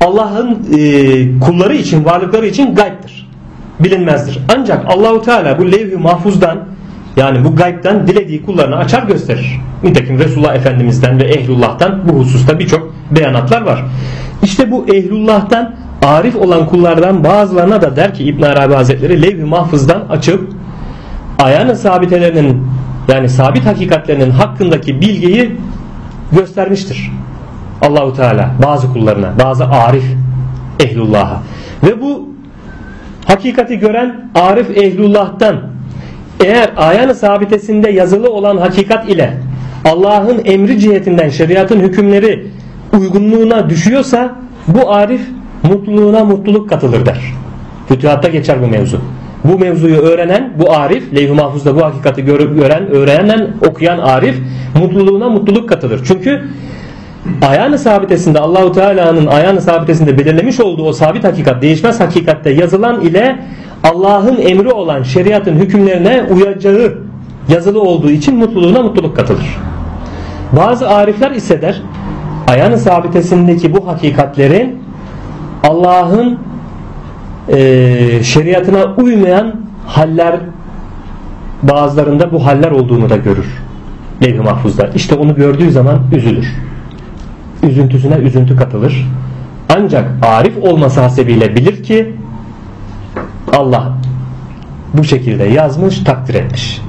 Allah'ın e, kulları için, varlıkları için gaybdır. Bilinmezdir. Ancak Allahu Teala bu levh-i mahfuzdan yani bu gaybden dilediği kullarını açar gösterir. Nitekim Resulullah Efendimiz'den ve Ehlullah'tan bu hususta birçok beyanatlar var. İşte bu Ehlullah'tan arif olan kullardan bazılarına da der ki İbn Arabi Hazretleri levh-i mahfuzdan açıp ayağını sabitelerinin yani sabit hakikatlerinin hakkındaki bilgiyi göstermiştir. Allahu Teala bazı kullarına, bazı arif ehlullah'a ve bu hakikati gören arif ehlullah'tan eğer ayağını sabitesinde yazılı olan hakikat ile Allah'ın emri cihetinden şeriatın hükümleri uygunluğuna düşüyorsa bu arif mutluluğuna mutluluk katılır der. Fütühatta geçer bu mevzu. Bu mevzuyu öğrenen bu arif, levh-i mahfuzda bu hakikati gören, öğrenen, okuyan arif mutluluğuna mutluluk katılır. Çünkü ayağını sabitesinde Allahu Teala'nın ayağını sabitesinde belirlemiş olduğu o sabit hakikat değişmez hakikatte yazılan ile Allah'ın emri olan şeriatın hükümlerine uyacağı yazılı olduğu için mutluluğuna mutluluk katılır. Bazı arifler ise der ayağını sabitesindeki bu hakikatlerin Allah'ın e, şeriatına uymayan haller bazılarında bu haller olduğunu da görür. Levh-i Mahfuz'da. İşte onu gördüğü zaman üzülür üzüntüsüne üzüntü katılır. Ancak arif olması hasebiyle bilir ki Allah bu şekilde yazmış, takdir etmiş.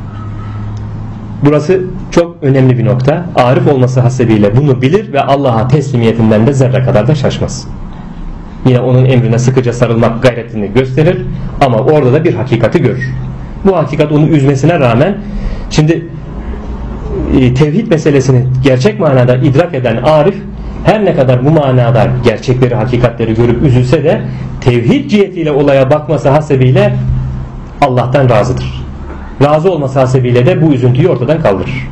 Burası çok önemli bir nokta. Arif olması hasebiyle bunu bilir ve Allah'a teslimiyetinden de zerre kadar da şaşmaz. Yine onun emrine sıkıca sarılmak gayretini gösterir ama orada da bir hakikati görür. Bu hakikat onu üzmesine rağmen şimdi e, tevhid meselesini gerçek manada idrak eden Arif her ne kadar bu manada gerçekleri, hakikatleri görüp üzülse de tevhid cihetiyle olaya bakması hasebiyle Allah'tan razıdır. Razı olması hasebiyle de bu üzüntüyü ortadan kaldırır.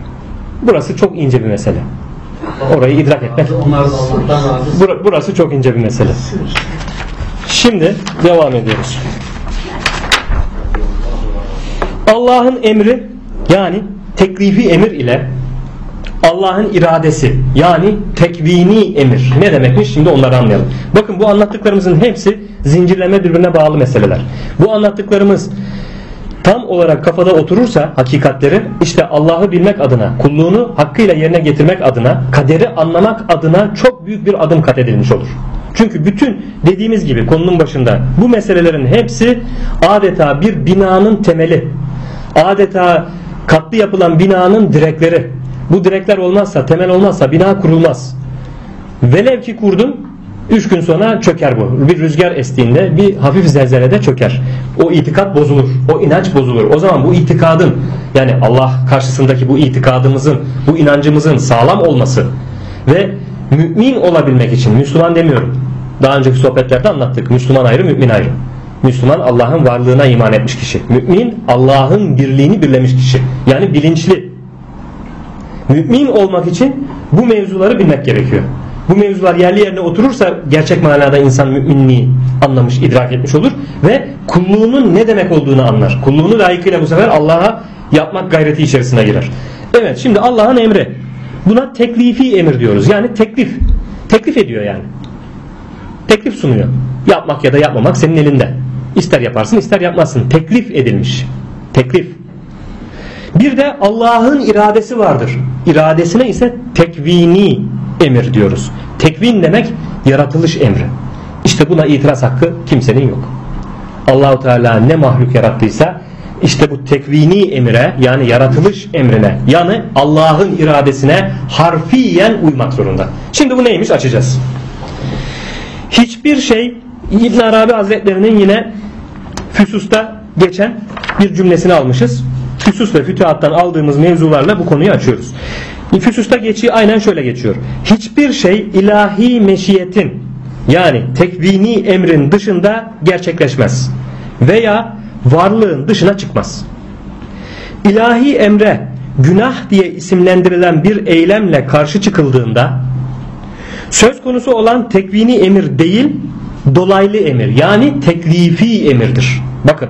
Burası çok ince bir mesele. Orayı idrak etmek. Burası çok ince bir mesele. Şimdi devam ediyoruz. Allah'ın emri yani teklifi emir ile Allah'ın iradesi yani tekvini emir ne demekmiş şimdi onları anlayalım. Bakın bu anlattıklarımızın hepsi zincirleme birbirine bağlı meseleler. Bu anlattıklarımız tam olarak kafada oturursa hakikatleri işte Allah'ı bilmek adına, kulluğunu hakkıyla yerine getirmek adına, kaderi anlamak adına çok büyük bir adım kat edilmiş olur. Çünkü bütün dediğimiz gibi konunun başında bu meselelerin hepsi adeta bir binanın temeli. Adeta katlı yapılan binanın direkleri. Bu direkler olmazsa, temel olmazsa bina kurulmaz. Velev ki kurdun 3 gün sonra çöker bu. Bir rüzgar estiğinde bir hafif zelzelede çöker. O itikat bozulur. O inanç bozulur. O zaman bu itikadın yani Allah karşısındaki bu itikadımızın, bu inancımızın sağlam olması ve mümin olabilmek için Müslüman demiyorum. Daha önceki sohbetlerde anlattık. Müslüman ayrı, mümin ayrı. Müslüman Allah'ın varlığına iman etmiş kişi. Mümin Allah'ın birliğini birlemiş kişi. Yani bilinçli. Mümin olmak için bu mevzuları bilmek gerekiyor bu mevzular yerli yerine oturursa gerçek manada insan müminliği anlamış, idrak etmiş olur ve kulluğunun ne demek olduğunu anlar. Kulluğunu layıkıyla bu sefer Allah'a yapmak gayreti içerisine girer. Evet şimdi Allah'ın emri. Buna teklifi emir diyoruz. Yani teklif. Teklif ediyor yani. Teklif sunuyor. Yapmak ya da yapmamak senin elinde. İster yaparsın ister yapmazsın. Teklif edilmiş. Teklif. Bir de Allah'ın iradesi vardır. İradesine ise tekvini emir diyoruz. Tekvin demek yaratılış emri. İşte buna itiraz hakkı kimsenin yok. Allahu Teala ne mahluk yarattıysa işte bu tekvini emire yani yaratılış emrine yani Allah'ın iradesine harfiyen uymak zorunda. Şimdi bu neymiş açacağız. Hiçbir şey İbn Arabi Hazretlerinin yine Füsus'ta geçen bir cümlesini almışız. Füsus ve Fütuhat'tan aldığımız mevzularla bu konuyu açıyoruz. Füsus'ta geçiyor aynen şöyle geçiyor. Hiçbir şey ilahi meşiyetin yani tekvini emrin dışında gerçekleşmez. Veya varlığın dışına çıkmaz. İlahi emre günah diye isimlendirilen bir eylemle karşı çıkıldığında söz konusu olan tekvini emir değil dolaylı emir yani teklifi emirdir. Bakın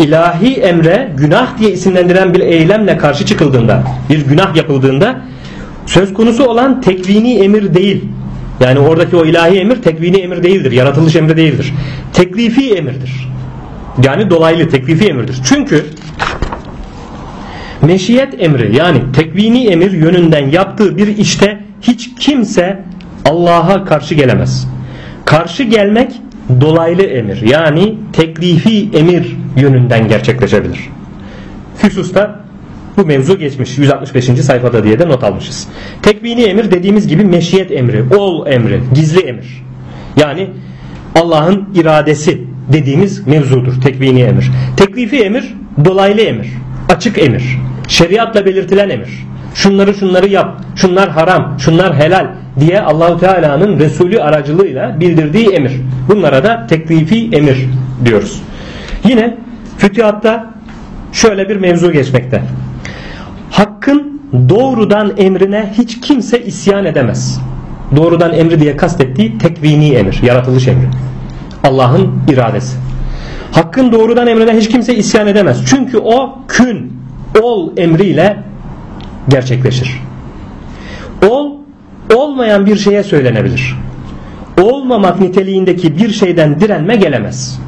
ilahi emre günah diye isimlendiren bir eylemle karşı çıkıldığında bir günah yapıldığında söz konusu olan tekvini emir değil. Yani oradaki o ilahi emir tekvini emir değildir. Yaratılış emri değildir. Teklifi emirdir. Yani dolaylı teklifi emirdir. Çünkü meşiyet emri yani tekvini emir yönünden yaptığı bir işte hiç kimse Allah'a karşı gelemez. Karşı gelmek dolaylı emir yani teklifi emir yönünden gerçekleşebilir. Füsus'ta bu mevzu geçmiş 165. sayfada diye de not almışız. Tekvini emir dediğimiz gibi meşiyet emri, ol emri, gizli emir. Yani Allah'ın iradesi dediğimiz mevzudur tekvini emir. Teklifi emir dolaylı emir, açık emir, şeriatla belirtilen emir. Şunları şunları yap, şunlar haram, şunlar helal diye Allahu Teala'nın Resulü aracılığıyla bildirdiği emir. Bunlara da teklifi emir diyoruz. Yine fütühatta şöyle bir mevzu geçmekte. Hakkın doğrudan emrine hiç kimse isyan edemez. Doğrudan emri diye kastettiği tekvini emir, yaratılış emri. Allah'ın iradesi. Hakkın doğrudan emrine hiç kimse isyan edemez. Çünkü o kün, ol emriyle gerçekleşir. Ol, olmayan bir şeye söylenebilir. Olmamak niteliğindeki bir şeyden direnme gelemez.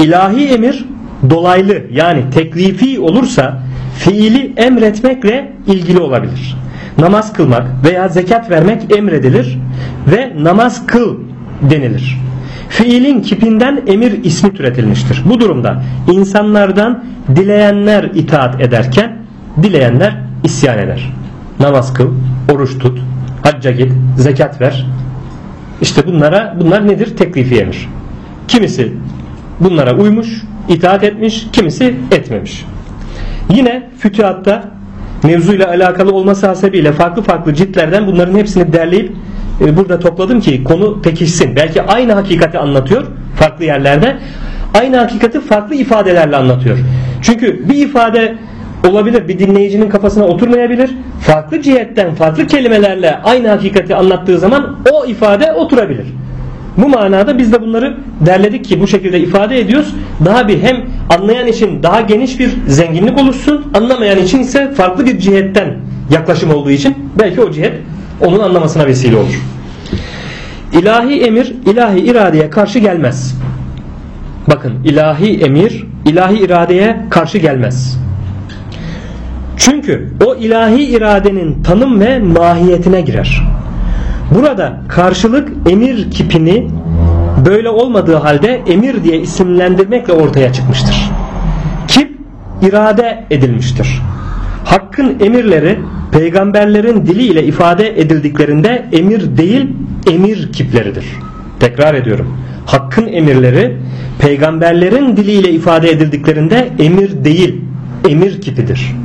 İlahi emir dolaylı yani teklifi olursa fiili emretmekle ilgili olabilir. Namaz kılmak veya zekat vermek emredilir ve namaz kıl denilir. Fiilin kipinden emir ismi türetilmiştir. Bu durumda insanlardan dileyenler itaat ederken dileyenler isyan eder. Namaz kıl, oruç tut, hacca git, zekat ver. İşte bunlara bunlar nedir? Teklifi emir. Kimisi bunlara uymuş, itaat etmiş, kimisi etmemiş. Yine fütühatta mevzuyla alakalı olması hasebiyle farklı farklı ciltlerden bunların hepsini derleyip e, burada topladım ki konu pekişsin. Belki aynı hakikati anlatıyor farklı yerlerde. Aynı hakikati farklı ifadelerle anlatıyor. Çünkü bir ifade olabilir bir dinleyicinin kafasına oturmayabilir. Farklı cihetten farklı kelimelerle aynı hakikati anlattığı zaman o ifade oturabilir. Bu manada biz de bunları derledik ki bu şekilde ifade ediyoruz. Daha bir hem anlayan için daha geniş bir zenginlik oluşsun, anlamayan için ise farklı bir cihetten yaklaşım olduğu için belki o cihet onun anlamasına vesile olur. İlahi emir ilahi iradeye karşı gelmez. Bakın ilahi emir ilahi iradeye karşı gelmez. Çünkü o ilahi iradenin tanım ve mahiyetine girer. Burada karşılık emir kipini böyle olmadığı halde emir diye isimlendirmekle ortaya çıkmıştır. Kip irade edilmiştir. Hakkın emirleri peygamberlerin diliyle ifade edildiklerinde emir değil emir kipleridir. Tekrar ediyorum. Hakkın emirleri peygamberlerin diliyle ifade edildiklerinde emir değil emir kipidir.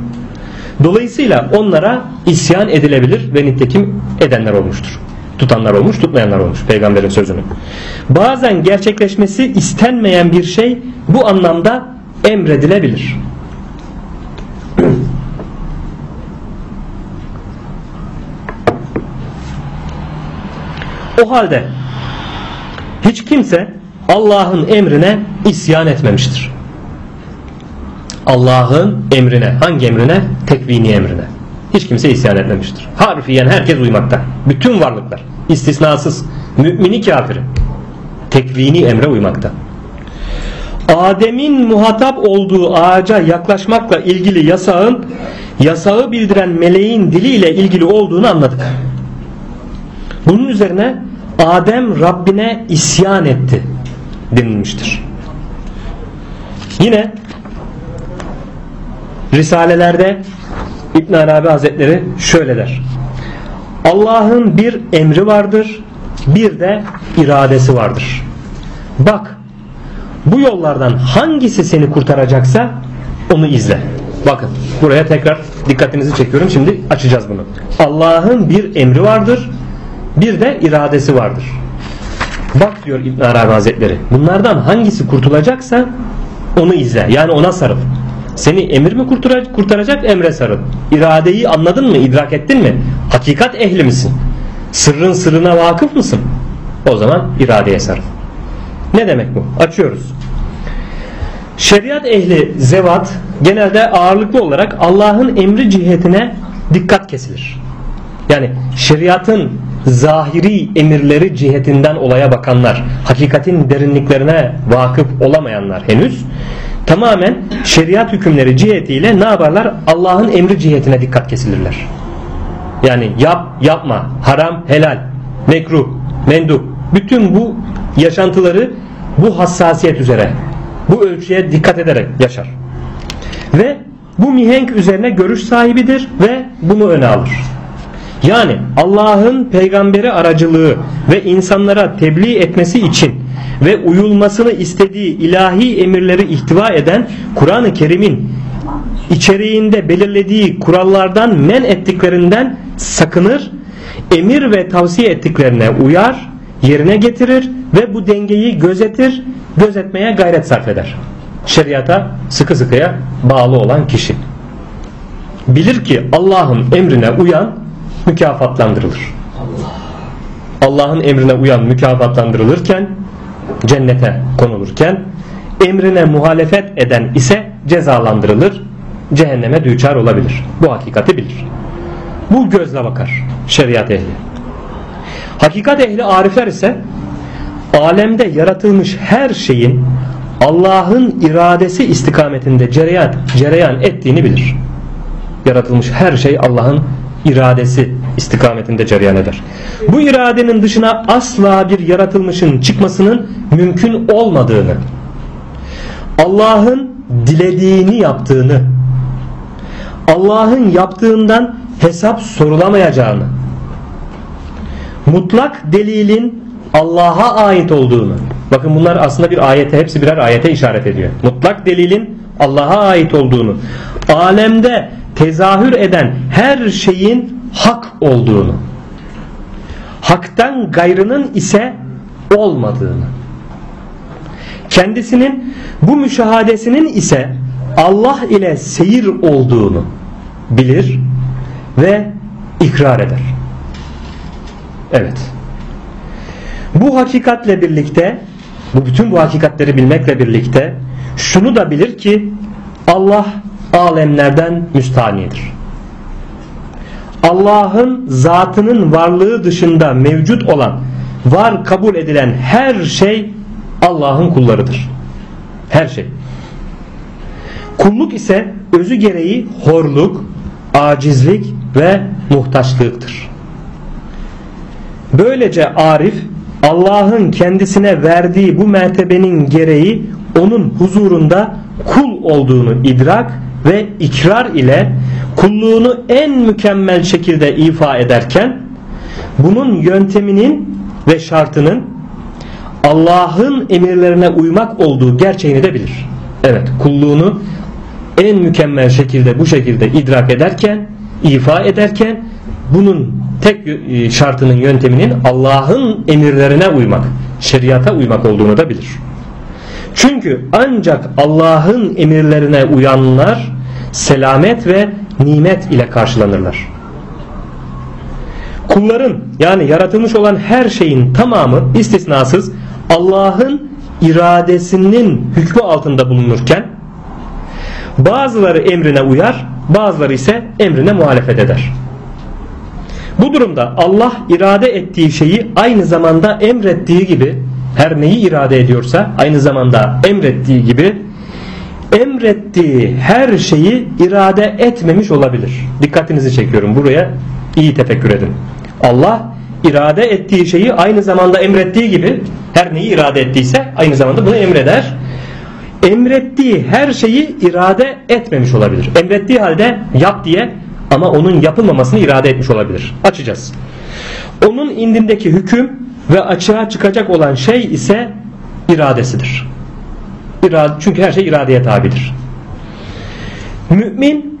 Dolayısıyla onlara isyan edilebilir ve nitekim edenler olmuştur. Tutanlar olmuş, tutmayanlar olmuş peygamberin sözünü. Bazen gerçekleşmesi istenmeyen bir şey bu anlamda emredilebilir. O halde hiç kimse Allah'ın emrine isyan etmemiştir. Allah'ın emrine, hangi emrine? Tekvini emrine. Hiç kimse isyan etmemiştir. Harfiyen herkes uymakta. Bütün varlıklar, istisnasız, mümini kafiri. Tekvini emre uymakta. Adem'in muhatap olduğu ağaca yaklaşmakla ilgili yasağın yasağı bildiren meleğin diliyle ilgili olduğunu anladık. Bunun üzerine Adem Rabbine isyan etti denilmiştir. Yine Risalelerde İbn Arabi Hazretleri şöyle der. Allah'ın bir emri vardır, bir de iradesi vardır. Bak, bu yollardan hangisi seni kurtaracaksa onu izle. Bakın, buraya tekrar dikkatinizi çekiyorum. Şimdi açacağız bunu. Allah'ın bir emri vardır, bir de iradesi vardır. Bak diyor İbn Arabi Hazretleri. Bunlardan hangisi kurtulacaksa onu izle. Yani ona sarıl. Seni emir mi kurtaracak, kurtaracak emre sarıl. İradeyi anladın mı? idrak ettin mi? Hakikat ehli misin? Sırrın sırrına vakıf mısın? O zaman iradeye sarıl. Ne demek bu? Açıyoruz. Şeriat ehli zevat genelde ağırlıklı olarak Allah'ın emri cihetine dikkat kesilir. Yani şeriatın zahiri emirleri cihetinden olaya bakanlar, hakikatin derinliklerine vakıf olamayanlar henüz tamamen şeriat hükümleri cihetiyle ne yaparlar? Allah'ın emri cihetine dikkat kesilirler. Yani yap, yapma, haram, helal, mekruh, mendup. Bütün bu yaşantıları bu hassasiyet üzere, bu ölçüye dikkat ederek yaşar. Ve bu mihenk üzerine görüş sahibidir ve bunu öne alır. Yani Allah'ın peygamberi aracılığı ve insanlara tebliğ etmesi için ve uyulmasını istediği ilahi emirleri ihtiva eden Kur'an-ı Kerim'in içeriğinde belirlediği kurallardan men ettiklerinden sakınır, emir ve tavsiye ettiklerine uyar, yerine getirir ve bu dengeyi gözetir, gözetmeye gayret sarf eder. Şeriata sıkı sıkıya bağlı olan kişi. Bilir ki Allah'ın emrine uyan mükafatlandırılır. Allah'ın emrine uyan mükafatlandırılırken cennete konulurken emrine muhalefet eden ise cezalandırılır cehenneme düçar olabilir. Bu hakikati bilir. Bu gözle bakar şeriat ehli. Hakikat ehli arifler ise alemde yaratılmış her şeyin Allah'ın iradesi istikametinde cereyan, cereyan ettiğini bilir. Yaratılmış her şey Allah'ın iradesi istikametinde cereyan eder. Bu iradenin dışına asla bir yaratılmışın çıkmasının mümkün olmadığını, Allah'ın dilediğini yaptığını, Allah'ın yaptığından hesap sorulamayacağını, mutlak delilin Allah'a ait olduğunu, bakın bunlar aslında bir ayete, hepsi birer ayete işaret ediyor. Mutlak delilin Allah'a ait olduğunu, alemde tezahür eden her şeyin hak olduğunu, haktan gayrının ise olmadığını, kendisinin bu müşahadesinin ise Allah ile seyir olduğunu bilir ve ikrar eder. Evet. Bu hakikatle birlikte, bu bütün bu hakikatleri bilmekle birlikte şunu da bilir ki Allah alemlerden müstanidir. Allah'ın zatının varlığı dışında mevcut olan, var kabul edilen her şey Allah'ın kullarıdır. Her şey. Kulluk ise özü gereği horluk, acizlik ve muhtaçlıktır. Böylece Arif Allah'ın kendisine verdiği bu mertebenin gereği onun huzurunda kul olduğunu idrak ve ikrar ile kulluğunu en mükemmel şekilde ifa ederken bunun yönteminin ve şartının Allah'ın emirlerine uymak olduğu gerçeğini de bilir. Evet kulluğunu en mükemmel şekilde bu şekilde idrak ederken ifa ederken bunun tek e, şartının yönteminin Allah'ın emirlerine uymak, şeriata uymak olduğunu da bilir. Çünkü ancak Allah'ın emirlerine uyanlar selamet ve nimet ile karşılanırlar. Kulların yani yaratılmış olan her şeyin tamamı istisnasız Allah'ın iradesinin hükmü altında bulunurken bazıları emrine uyar bazıları ise emrine muhalefet eder. Bu durumda Allah irade ettiği şeyi aynı zamanda emrettiği gibi her neyi irade ediyorsa aynı zamanda emrettiği gibi emrettiği her şeyi irade etmemiş olabilir. Dikkatinizi çekiyorum buraya iyi tefekkür edin. Allah irade ettiği şeyi aynı zamanda emrettiği gibi her neyi irade ettiyse aynı zamanda bunu emreder. Emrettiği her şeyi irade etmemiş olabilir. Emrettiği halde yap diye ama onun yapılmamasını irade etmiş olabilir. Açacağız. Onun indindeki hüküm ve açığa çıkacak olan şey ise iradesidir. Çünkü her şey iradeye tabidir. Mümin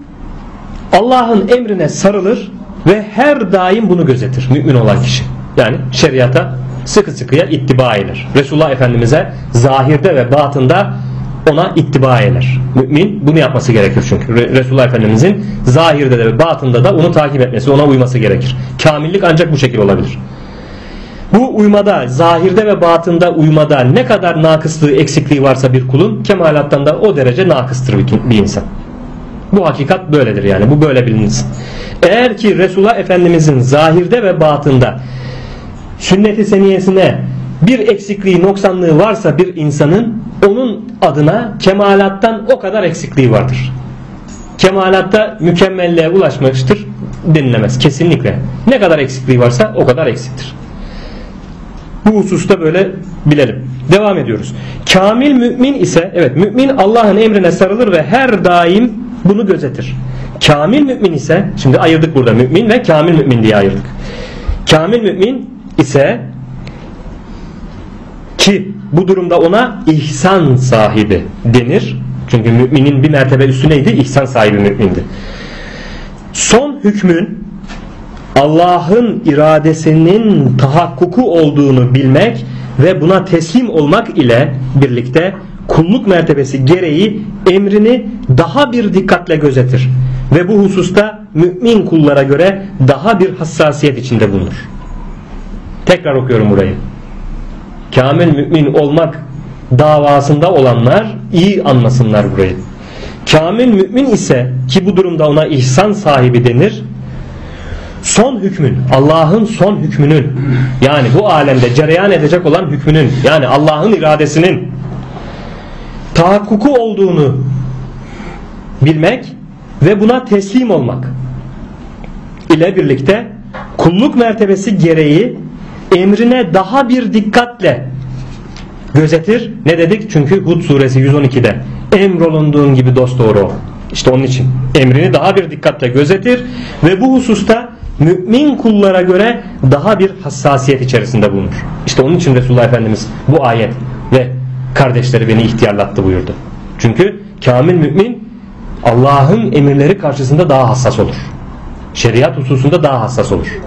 Allah'ın emrine sarılır ve her daim bunu gözetir. Mümin olan kişi. Yani şeriata sıkı sıkıya ittiba eder. Resulullah Efendimiz'e zahirde ve batında ona ittiba eder. Mümin bunu yapması gerekir çünkü. Resulullah Efendimiz'in zahirde de ve batında da onu takip etmesi, ona uyması gerekir. Kamillik ancak bu şekilde olabilir. Bu uymada, zahirde ve batında uymada ne kadar nakıslığı, eksikliği varsa bir kulun kemalattan da o derece nakıstır bir insan. Bu hakikat böyledir yani. Bu böyle bilinsin. Eğer ki Resulullah Efendimizin zahirde ve batında sünnet-i seniyesine bir eksikliği, noksanlığı varsa bir insanın onun adına kemalattan o kadar eksikliği vardır. Kemalatta mükemmelliğe ulaşmıştır denilemez kesinlikle. Ne kadar eksikliği varsa o kadar eksiktir. Bu hususta böyle bilelim. Devam ediyoruz. Kamil mümin ise evet mümin Allah'ın emrine sarılır ve her daim bunu gözetir. Kamil mümin ise şimdi ayırdık burada mümin ve kamil mümin diye ayırdık. Kamil mümin ise ki bu durumda ona ihsan sahibi denir. Çünkü müminin bir mertebe üstü neydi? İhsan sahibi mümindi. Son hükmün Allah'ın iradesinin tahakkuku olduğunu bilmek ve buna teslim olmak ile birlikte kulluk mertebesi gereği emrini daha bir dikkatle gözetir ve bu hususta mümin kullara göre daha bir hassasiyet içinde bulunur. Tekrar okuyorum burayı. Kamil mümin olmak davasında olanlar iyi anlasınlar burayı. Kamil mümin ise ki bu durumda ona ihsan sahibi denir. Son hükmün, Allah'ın son hükmünün yani bu alemde cereyan edecek olan hükmünün yani Allah'ın iradesinin tahakkuku olduğunu bilmek ve buna teslim olmak ile birlikte kulluk mertebesi gereği emrine daha bir dikkatle gözetir. Ne dedik? Çünkü Hud suresi 112'de emrolunduğun gibi dost doğru ol. İşte onun için emrini daha bir dikkatle gözetir ve bu hususta mümin kullara göre daha bir hassasiyet içerisinde bulunur. İşte onun için Resulullah Efendimiz bu ayet ve kardeşleri beni ihtiyarlattı buyurdu. Çünkü kamil mümin Allah'ın emirleri karşısında daha hassas olur. Şeriat hususunda daha hassas olur.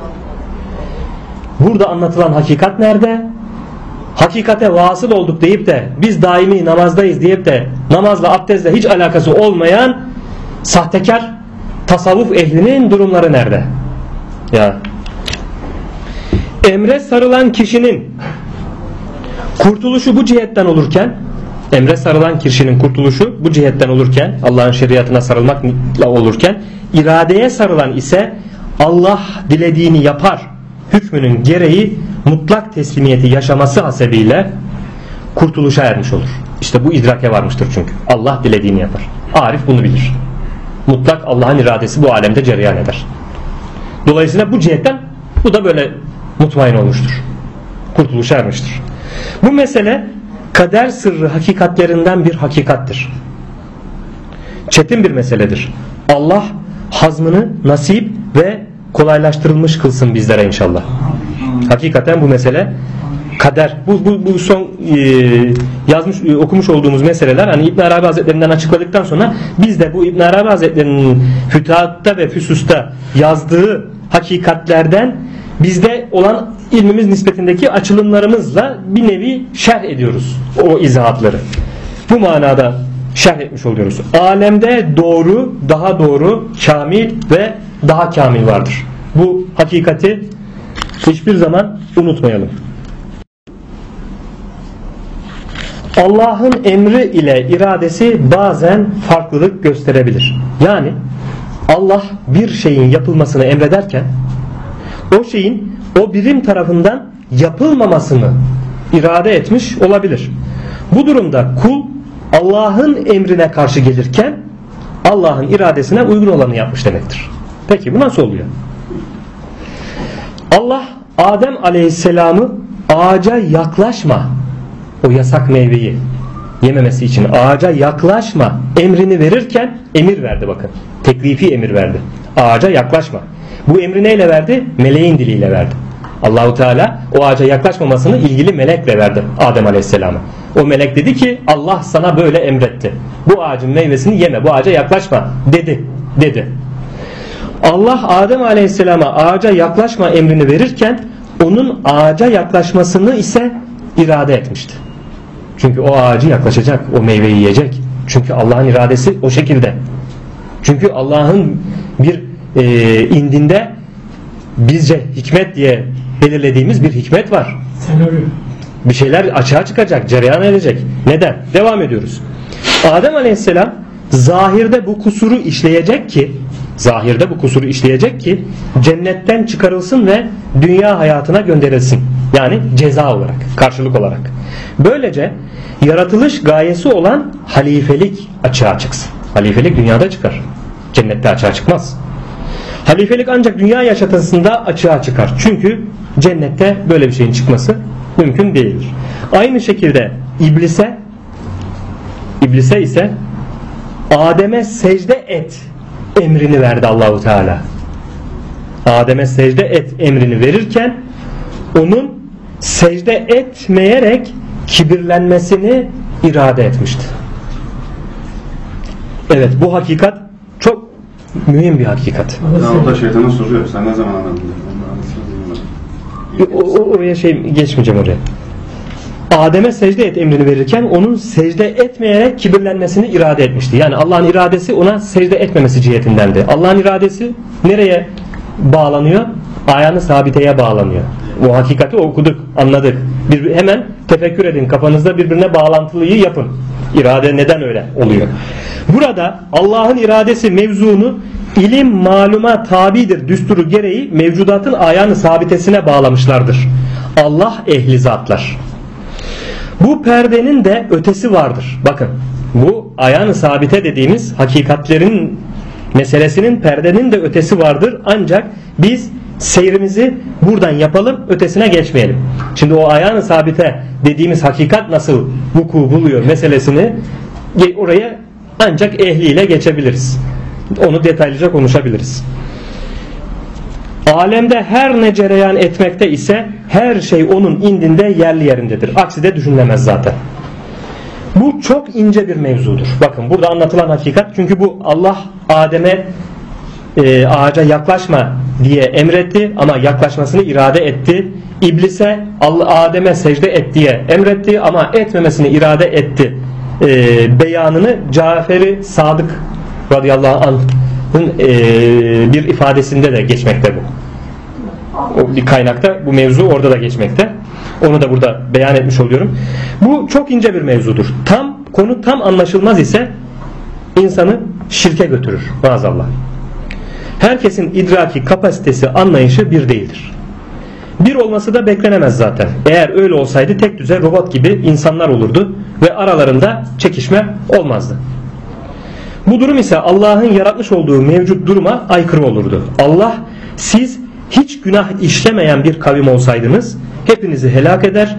Burada anlatılan hakikat nerede? Hakikate vasıl olduk deyip de biz daimi namazdayız deyip de namazla abdestle hiç alakası olmayan sahtekar tasavvuf ehlinin durumları nerede? Ya emre sarılan kişinin kurtuluşu bu cihetten olurken emre sarılan kişinin kurtuluşu bu cihetten olurken Allah'ın şeriatına sarılmakla olurken iradeye sarılan ise Allah dilediğini yapar hükmünün gereği mutlak teslimiyeti yaşaması hasebiyle kurtuluşa ermiş olur. İşte bu idrake varmıştır çünkü. Allah dilediğini yapar. Arif bunu bilir. Mutlak Allah'ın iradesi bu alemde cereyan eder. Dolayısıyla bu cihetten bu da böyle mutmain olmuştur. Kurtuluşa ermiştir. Bu mesele kader sırrı hakikatlerinden bir hakikattir. Çetin bir meseledir. Allah hazmını nasip ve kolaylaştırılmış kılsın bizlere inşallah. Hakikaten bu mesele kader bu, bu, bu son e, yazmış e, okumuş olduğumuz meseleler hani İbn Arabi Hazretlerinden açıkladıktan sonra biz de bu İbn Arabi Hazretlerinin Fütuhatta ve Füsus'ta yazdığı hakikatlerden bizde olan ilmimiz nispetindeki açılımlarımızla bir nevi şerh ediyoruz o izahatları. Bu manada şerh etmiş oluyoruz. Alemde doğru, daha doğru, kamil ve daha kamil vardır. Bu hakikati hiçbir zaman unutmayalım. Allah'ın emri ile iradesi bazen farklılık gösterebilir. Yani Allah bir şeyin yapılmasını emrederken o şeyin o birim tarafından yapılmamasını irade etmiş olabilir. Bu durumda kul Allah'ın emrine karşı gelirken Allah'ın iradesine uygun olanı yapmış demektir. Peki bu nasıl oluyor? Allah Adem Aleyhisselam'ı ağaca yaklaşma o yasak meyveyi yememesi için ağaca yaklaşma emrini verirken emir verdi bakın. Teklifi emir verdi. Ağaca yaklaşma. Bu emri neyle verdi? Meleğin diliyle verdi. Allahu Teala o ağaca yaklaşmamasını ilgili melekle verdi Adem Aleyhisselam'a. O melek dedi ki Allah sana böyle emretti. Bu ağacın meyvesini yeme, bu ağaca yaklaşma dedi. Dedi. Allah Adem Aleyhisselam'a ağaca yaklaşma emrini verirken onun ağaca yaklaşmasını ise irade etmişti. Çünkü o ağacı yaklaşacak, o meyveyi yiyecek. Çünkü Allah'ın iradesi o şekilde. Çünkü Allah'ın bir e, indinde bizce hikmet diye belirlediğimiz bir hikmet var. Bir şeyler açığa çıkacak, cereyan edecek. Neden? Devam ediyoruz. Adem Aleyhisselam zahirde bu kusuru işleyecek ki zahirde bu kusuru işleyecek ki cennetten çıkarılsın ve dünya hayatına gönderilsin. Yani ceza olarak, karşılık olarak. Böylece yaratılış gayesi olan halifelik açığa çıksın. Halifelik dünyada çıkar. Cennette açığa çıkmaz. Halifelik ancak dünya yaşatısında açığa çıkar. Çünkü cennette böyle bir şeyin çıkması mümkün değildir. Aynı şekilde iblise iblise ise Adem'e secde et emrini verdi Allahu Teala. Adem'e secde et emrini verirken onun secde etmeyerek kibirlenmesini irade etmişti. Evet bu hakikat çok mühim bir hakikat. Ya o da şeytana soruyor. Sen ne zaman anladın? Oraya şey geçmeyeceğim oraya. Adem'e secde et emrini verirken onun secde etmeyerek kibirlenmesini irade etmişti. Yani Allah'ın iradesi ona secde etmemesi cihetindendi. Allah'ın iradesi nereye bağlanıyor? Ayağını sabiteye bağlanıyor. Bu hakikati okuduk, anladık. Bir, hemen tefekkür edin. Kafanızda birbirine bağlantılıyı yapın. İrade neden öyle oluyor? Burada Allah'ın iradesi mevzunu ilim maluma tabidir düsturu gereği mevcudatın ayağını sabitesine bağlamışlardır. Allah ehli zatlar. Bu perdenin de ötesi vardır. Bakın bu ayağını sabite dediğimiz hakikatlerin meselesinin perdenin de ötesi vardır. Ancak biz seyrimizi buradan yapalım ötesine geçmeyelim. Şimdi o ayağını sabite dediğimiz hakikat nasıl vuku buluyor meselesini oraya ancak ehliyle geçebiliriz. Onu detaylıca konuşabiliriz. Alemde her ne cereyan etmekte ise her şey onun indinde yerli yerindedir. Aksi de düşünülemez zaten. Bu çok ince bir mevzudur. Bakın burada anlatılan hakikat çünkü bu Allah Adem'e e, ağaca yaklaşma diye emretti ama yaklaşmasını irade etti. İblise Adem'e secde et diye emretti ama etmemesini irade etti. E, beyanını Cafer-i Sadık radıyallahu anh'ın e, bir ifadesinde de geçmekte bu. O bir kaynakta bu mevzu orada da geçmekte. Onu da burada beyan etmiş oluyorum. Bu çok ince bir mevzudur. Tam konu tam anlaşılmaz ise insanı şirke götürür maazallah. Herkesin idraki kapasitesi anlayışı bir değildir. Bir olması da beklenemez zaten. Eğer öyle olsaydı tek düze robot gibi insanlar olurdu ve aralarında çekişme olmazdı. Bu durum ise Allah'ın yaratmış olduğu mevcut duruma aykırı olurdu. Allah siz hiç günah işlemeyen bir kavim olsaydınız hepinizi helak eder,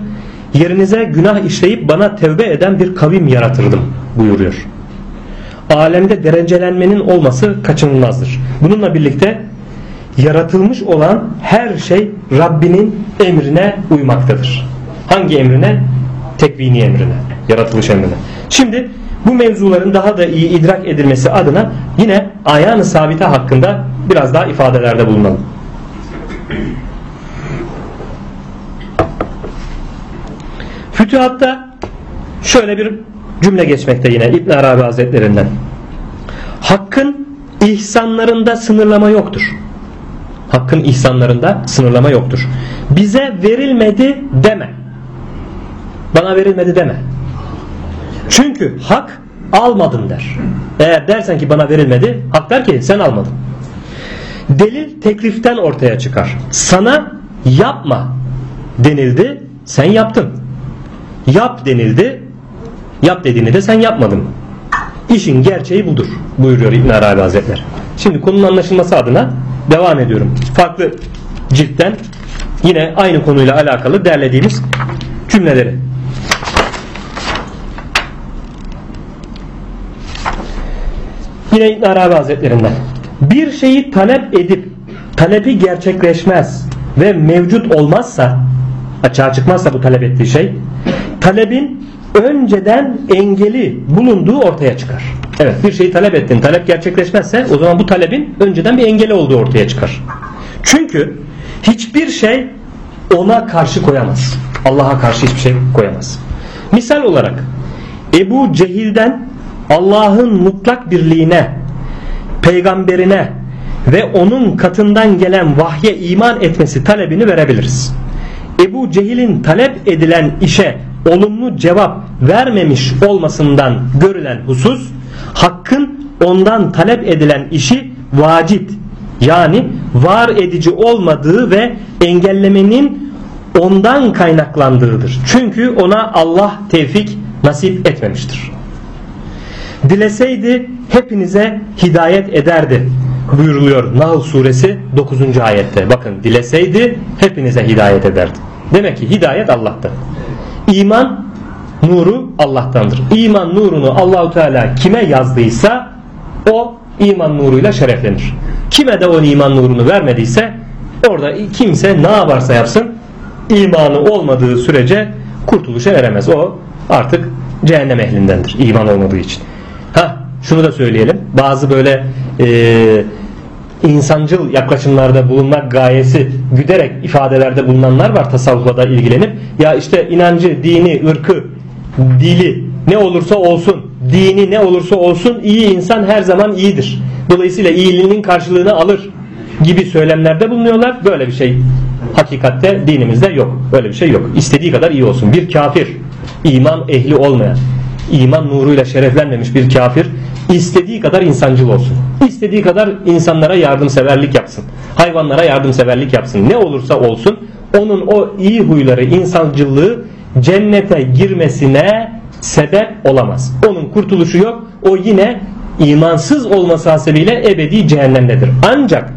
yerinize günah işleyip bana tevbe eden bir kavim yaratırdım buyuruyor. Alemde derecelenmenin olması kaçınılmazdır. Bununla birlikte yaratılmış olan her şey Rabbinin emrine uymaktadır. Hangi emrine? Tekvini emrine, yaratılış emrine. Şimdi bu mevzuların daha da iyi idrak edilmesi adına yine ayağını sabite hakkında biraz daha ifadelerde bulunalım. Fütühatta şöyle bir cümle geçmekte yine İbn Arabi Hazretlerinden. Hakkın ihsanlarında sınırlama yoktur. Hakkın ihsanlarında sınırlama yoktur. Bize verilmedi deme. Bana verilmedi deme. Çünkü hak almadın der. Eğer dersen ki bana verilmedi, hak der ki sen almadın. Delil tekliften ortaya çıkar. Sana yapma denildi, sen yaptın. Yap denildi, yap dediğini de sen yapmadın. İşin gerçeği budur buyuruyor İbn Arabi Hazretleri. Şimdi konunun anlaşılması adına devam ediyorum. Farklı ciltten yine aynı konuyla alakalı derlediğimiz cümleleri. Yine İbn Arabi Hazretlerinden. Bir şeyi talep edip talebi gerçekleşmez ve mevcut olmazsa açığa çıkmazsa bu talep ettiği şey talebin önceden engeli bulunduğu ortaya çıkar. Evet bir şeyi talep ettin talep gerçekleşmezse o zaman bu talebin önceden bir engeli olduğu ortaya çıkar. Çünkü hiçbir şey ona karşı koyamaz. Allah'a karşı hiçbir şey koyamaz. Misal olarak Ebu Cehil'den Allah'ın mutlak birliğine, peygamberine ve onun katından gelen vahye iman etmesi talebini verebiliriz. Ebu Cehil'in talep edilen işe olumlu cevap vermemiş olmasından görülen husus hakkın ondan talep edilen işi vacip yani var edici olmadığı ve engellemenin ondan kaynaklandığıdır. Çünkü ona Allah tevfik nasip etmemiştir. Dileseydi hepinize hidayet ederdi buyuruluyor Nahl suresi 9. ayette. Bakın dileseydi hepinize hidayet ederdi. Demek ki hidayet Allah'tan. İman nuru Allah'tandır. İman nurunu Allahu Teala kime yazdıysa o iman nuruyla şereflenir. Kime de o iman nurunu vermediyse orada kimse ne yaparsa yapsın imanı olmadığı sürece kurtuluşa eremez. O artık cehennem ehlindendir iman olmadığı için. Ha şunu da söyleyelim. Bazı böyle e, insancıl yaklaşımlarda bulunmak gayesi güderek ifadelerde bulunanlar var tasavvufla da ilgilenip ya işte inancı, dini, ırkı, dili ne olursa olsun dini ne olursa olsun iyi insan her zaman iyidir. Dolayısıyla iyiliğinin karşılığını alır gibi söylemlerde bulunuyorlar. Böyle bir şey hakikatte dinimizde yok. Böyle bir şey yok. İstediği kadar iyi olsun. Bir kafir, iman ehli olmayan, iman nuruyla şereflenmemiş bir kafir istediği kadar insancıl olsun. İstediği kadar insanlara yardımseverlik yapsın. Hayvanlara yardımseverlik yapsın. Ne olursa olsun onun o iyi huyları, insancılığı cennete girmesine sebep olamaz. Onun kurtuluşu yok. O yine imansız olması hasebiyle ebedi cehennemdedir. Ancak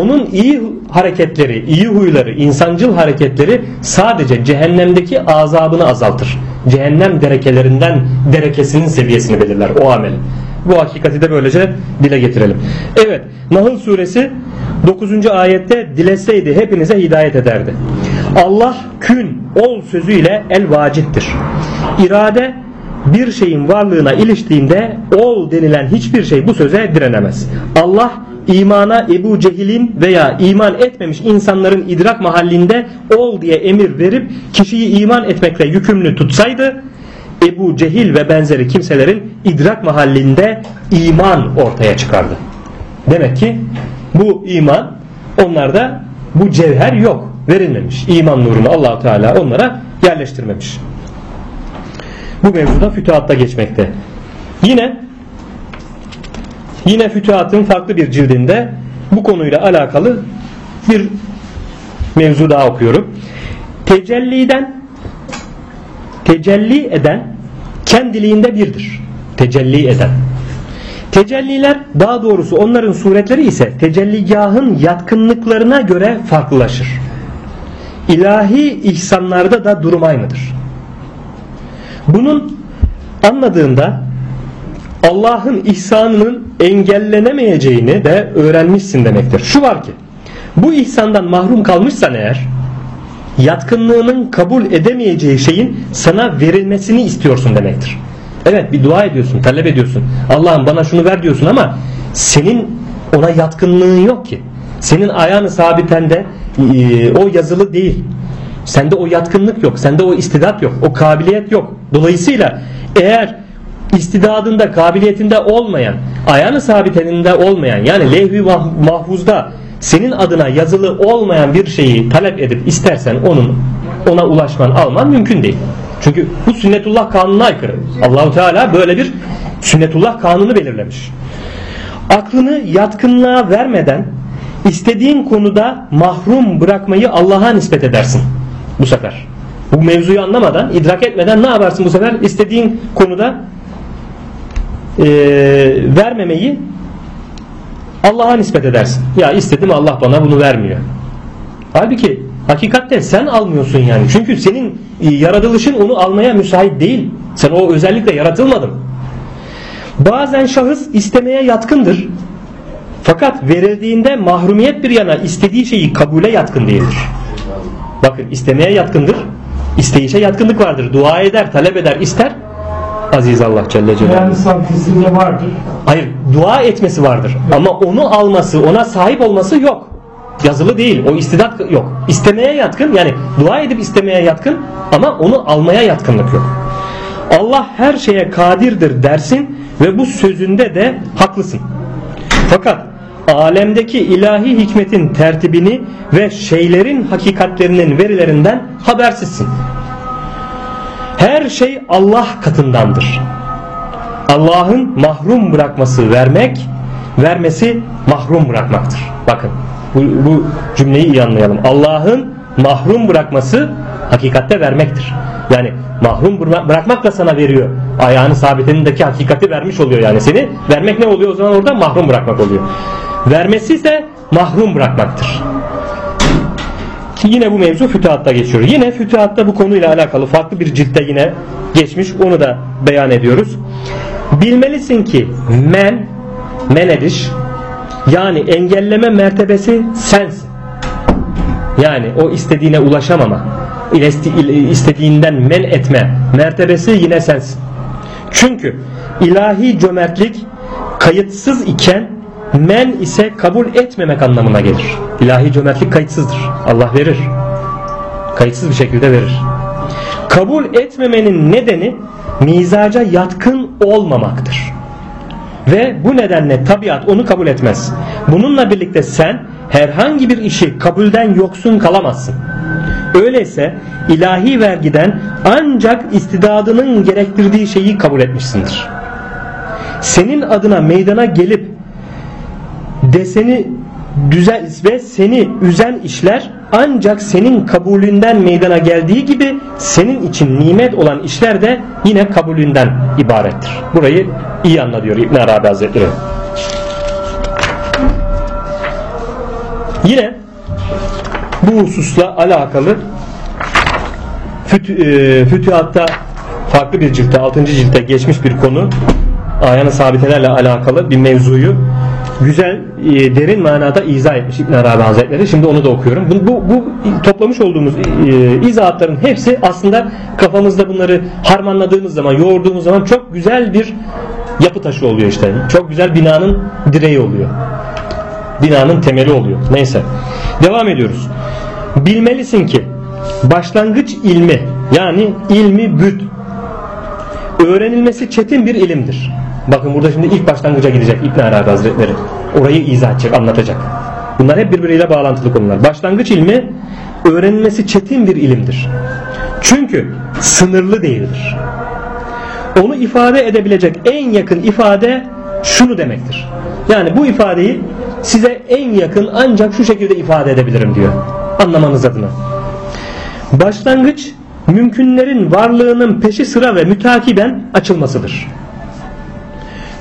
onun iyi hareketleri, iyi huyları, insancıl hareketleri sadece cehennemdeki azabını azaltır. Cehennem derekelerinden derekesinin seviyesini belirler o amel. Bu hakikati de böylece dile getirelim. Evet Nahl suresi 9. ayette dileseydi hepinize hidayet ederdi. Allah kün ol sözüyle el vacittir. İrade bir şeyin varlığına iliştiğinde ol denilen hiçbir şey bu söze direnemez. Allah imana Ebu Cehil'in veya iman etmemiş insanların idrak mahallinde ol diye emir verip kişiyi iman etmekle yükümlü tutsaydı Ebu Cehil ve benzeri kimselerin idrak mahallinde iman ortaya çıkardı. Demek ki bu iman onlarda bu cevher yok verilmemiş. İman nurunu allah Teala onlara yerleştirmemiş. Bu mevzuda fütuhatta geçmekte. Yine yine fütuhatın farklı bir cildinde bu konuyla alakalı bir mevzu daha okuyorum. Tecelliden tecelli eden kendiliğinde birdir. Tecelli eden. Tecelliler daha doğrusu onların suretleri ise tecelligahın yatkınlıklarına göre farklılaşır. İlahi ihsanlarda da durum aynıdır. Bunun anladığında Allah'ın ihsanının engellenemeyeceğini de öğrenmişsin demektir. Şu var ki bu ihsandan mahrum kalmışsan eğer yatkınlığının kabul edemeyeceği şeyin sana verilmesini istiyorsun demektir. Evet bir dua ediyorsun, talep ediyorsun. Allah'ım bana şunu ver diyorsun ama senin ona yatkınlığın yok ki. Senin ayağını sabitende e, o yazılı değil. Sende o yatkınlık yok. Sende o istidat yok. O kabiliyet yok. Dolayısıyla eğer istidadında, kabiliyetinde olmayan, ayağını sabiteninde olmayan yani lehvi mahfuzda senin adına yazılı olmayan bir şeyi talep edip istersen onun ona ulaşman alman mümkün değil. Çünkü bu sünnetullah kanununa aykırı. Allahu Teala böyle bir sünnetullah kanunu belirlemiş. Aklını yatkınlığa vermeden istediğin konuda mahrum bırakmayı Allah'a nispet edersin bu sefer. Bu mevzuyu anlamadan, idrak etmeden ne yaparsın bu sefer? İstediğin konuda e, vermemeyi Allah'a nispet edersin. Ya istedim Allah bana bunu vermiyor. Halbuki hakikaten sen almıyorsun yani. Çünkü senin yaratılışın onu almaya müsait değil. Sen o özellikle yaratılmadın. Bazen şahıs istemeye yatkındır. Fakat verildiğinde mahrumiyet bir yana istediği şeyi kabule yatkın değildir. Bakın istemeye yatkındır. İsteyişe yatkınlık vardır. Dua eder, talep eder, ister. Aziz Allah Celle Celaluhu. Yani santisinde vardır. Hayır, dua etmesi vardır. Ama onu alması, ona sahip olması yok. Yazılı değil. O istidat yok. İstemeye yatkın yani dua edip istemeye yatkın ama onu almaya yatkınlık yok. Allah her şeye kadirdir dersin ve bu sözünde de haklısın. Fakat alemdeki ilahi hikmetin tertibini ve şeylerin hakikatlerinin verilerinden habersizsin. Her şey Allah katındandır. Allah'ın mahrum bırakması vermek, vermesi mahrum bırakmaktır. Bakın bu, bu cümleyi iyi anlayalım. Allah'ın mahrum bırakması hakikatte vermektir. Yani mahrum bırakmak da sana veriyor. Ayağını sabitenindeki hakikati vermiş oluyor yani seni. Vermek ne oluyor o zaman orada? Mahrum bırakmak oluyor. Vermesi ise mahrum bırakmaktır. Ki yine bu mevzu fütuhatta geçiyor. Yine fütuhatta bu konuyla alakalı farklı bir ciltte yine geçmiş. Onu da beyan ediyoruz. Bilmelisin ki men, men ediş yani engelleme mertebesi sensin. Yani o istediğine ulaşamama, istediğinden men etme mertebesi yine sensin. Çünkü ilahi cömertlik kayıtsız iken men ise kabul etmemek anlamına gelir. İlahi cömertlik kayıtsızdır. Allah verir. Kayıtsız bir şekilde verir. Kabul etmemenin nedeni mizaca yatkın olmamaktır. Ve bu nedenle tabiat onu kabul etmez. Bununla birlikte sen herhangi bir işi kabulden yoksun kalamazsın. Öyleyse ilahi vergiden ancak istidadının gerektirdiği şeyi kabul etmişsindir. Senin adına meydana gelip deseni düzen ve seni üzen işler ancak senin kabulünden meydana geldiği gibi senin için nimet olan işler de yine kabulünden ibarettir. Burayı iyi anla İbn Arabi Hazretleri. Yine bu hususla alakalı fütü, e, fütühatta farklı bir ciltte 6. ciltte geçmiş bir konu ayağını sabitelerle alakalı bir mevzuyu güzel e, derin manada izah etmiş İbn Arabi Hazretleri. Şimdi onu da okuyorum. Bu, bu, bu toplamış olduğumuz e, izahatların hepsi aslında kafamızda bunları harmanladığımız zaman, yoğurduğumuz zaman çok güzel bir yapı taşı oluyor işte. Çok güzel binanın direği oluyor. Binanın temeli oluyor. Neyse. Devam ediyoruz. Bilmelisin ki başlangıç ilmi yani ilmi büt öğrenilmesi çetin bir ilimdir. Bakın burada şimdi ilk başlangıca gidecek İbn Arabi Hazretleri. Orayı izah edecek, anlatacak. Bunlar hep birbiriyle bağlantılı konular. Başlangıç ilmi öğrenilmesi çetin bir ilimdir. Çünkü sınırlı değildir. Onu ifade edebilecek en yakın ifade şunu demektir. Yani bu ifadeyi size en yakın ancak şu şekilde ifade edebilirim diyor. anlamanız adına. Başlangıç mümkünlerin varlığının peşi sıra ve mütakiben açılmasıdır.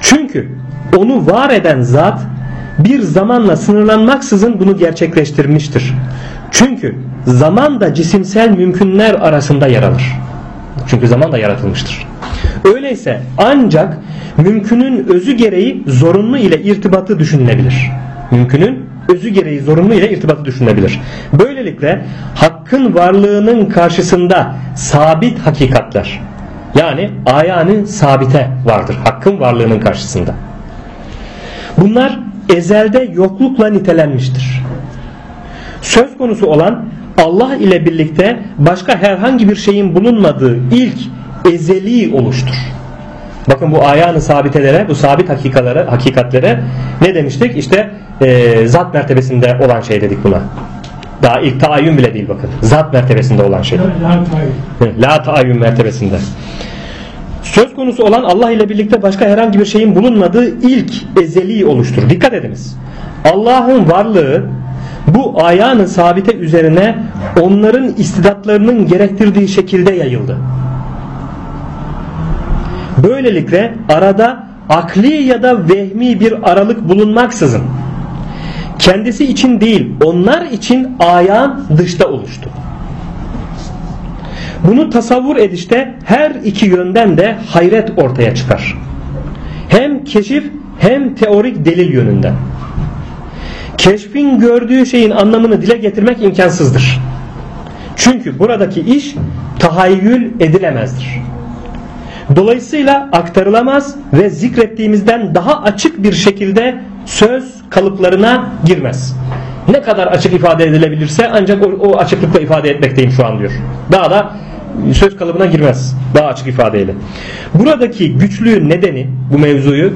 Çünkü onu var eden zat bir zamanla sınırlanmaksızın bunu gerçekleştirmiştir. Çünkü zaman da cisimsel mümkünler arasında yer alır. Çünkü zaman da yaratılmıştır. Öyleyse ancak mümkünün özü gereği zorunlu ile irtibatı düşünülebilir. Mümkünün özü gereği zorunlu ile irtibatı düşünülebilir. Böylelikle hakkın varlığının karşısında sabit hakikatler yani ayağını sabite vardır. Hakkın varlığının karşısında. Bunlar ezelde yoklukla nitelenmiştir. Söz konusu olan Allah ile birlikte başka herhangi bir şeyin bulunmadığı ilk ezeli oluştur. Bakın bu ayağını sabitelere, bu sabit hakikatlere, hakikatlere ne demiştik? İşte e, zat mertebesinde olan şey dedik buna. Daha ilk taayyün bile değil bakın. Zat mertebesinde olan şey. La taayyün mertebesinde. Söz konusu olan Allah ile birlikte başka herhangi bir şeyin bulunmadığı ilk ezeli oluştur. Dikkat ediniz. Allah'ın varlığı bu ayağını sabite üzerine onların istidatlarının gerektirdiği şekilde yayıldı. Böylelikle arada akli ya da vehmi bir aralık bulunmaksızın kendisi için değil onlar için ayağın dışta oluştu. Bunu tasavvur edişte her iki yönden de hayret ortaya çıkar. Hem keşif hem teorik delil yönünden. Keşfin gördüğü şeyin anlamını dile getirmek imkansızdır. Çünkü buradaki iş tahayyül edilemezdir. Dolayısıyla aktarılamaz ve zikrettiğimizden daha açık bir şekilde söz kalıplarına girmez. Ne kadar açık ifade edilebilirse ancak o, o açıklıkla ifade etmekteyim şu an diyor. Daha da söz kalıbına girmez. Daha açık ifadeyle. Buradaki güçlüğün nedeni bu mevzuyu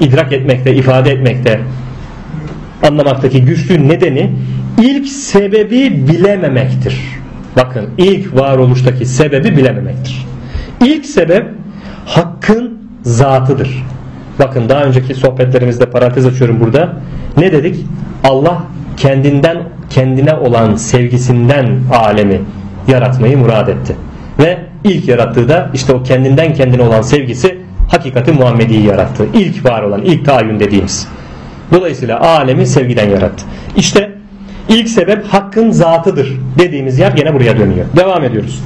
idrak etmekte, ifade etmekte, anlamaktaki güçlüğün nedeni ilk sebebi bilememektir. Bakın ilk varoluştaki sebebi bilememektir. İlk sebep hakkın zatıdır. Bakın daha önceki sohbetlerimizde parantez açıyorum burada. Ne dedik? Allah kendinden kendine olan sevgisinden alemi yaratmayı murad etti. Ve ilk yarattığı da işte o kendinden kendine olan sevgisi hakikati Muhammedi'yi yarattı. İlk var olan, ilk tayin dediğimiz. Dolayısıyla alemi sevgiden yarattı. İşte ilk sebep hakkın zatıdır dediğimiz yer gene buraya dönüyor. Devam ediyoruz.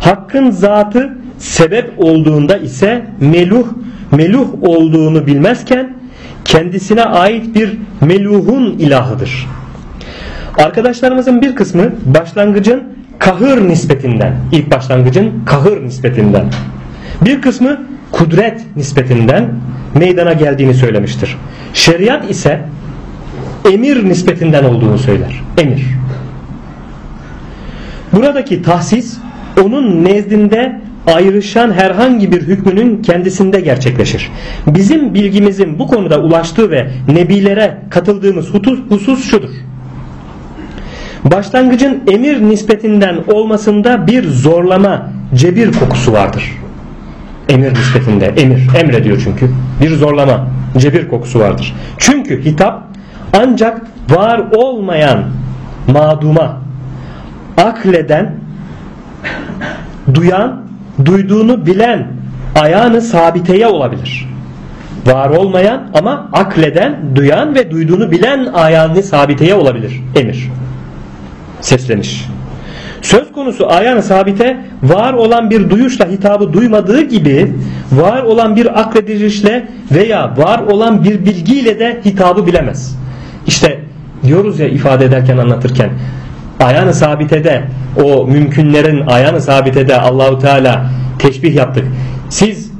Hakkın zatı sebep olduğunda ise meluh meluh olduğunu bilmezken kendisine ait bir meluhun ilahıdır. Arkadaşlarımızın bir kısmı başlangıcın kahır nispetinden, ilk başlangıcın kahır nispetinden, bir kısmı kudret nispetinden meydana geldiğini söylemiştir. Şeriat ise emir nispetinden olduğunu söyler. Emir. Buradaki tahsis onun nezdinde ayrışan herhangi bir hükmünün kendisinde gerçekleşir. Bizim bilgimizin bu konuda ulaştığı ve nebilere katıldığımız husus şudur. Başlangıcın emir nispetinden olmasında bir zorlama, cebir kokusu vardır. Emir nispetinde, emir, emrediyor çünkü. Bir zorlama, cebir kokusu vardır. Çünkü hitap ancak var olmayan maduma, akleden, duyan, duyduğunu bilen ayağını sabiteye olabilir. Var olmayan ama akleden, duyan ve duyduğunu bilen ayağını sabiteye olabilir. Emir sesleniş. Söz konusu ayağını sabite var olan bir duyuşla hitabı duymadığı gibi var olan bir akredilişle veya var olan bir bilgiyle de hitabı bilemez. İşte diyoruz ya ifade ederken anlatırken ayağını sabitede o mümkünlerin ayağını sabitede Allahu Teala teşbih yaptık. Siz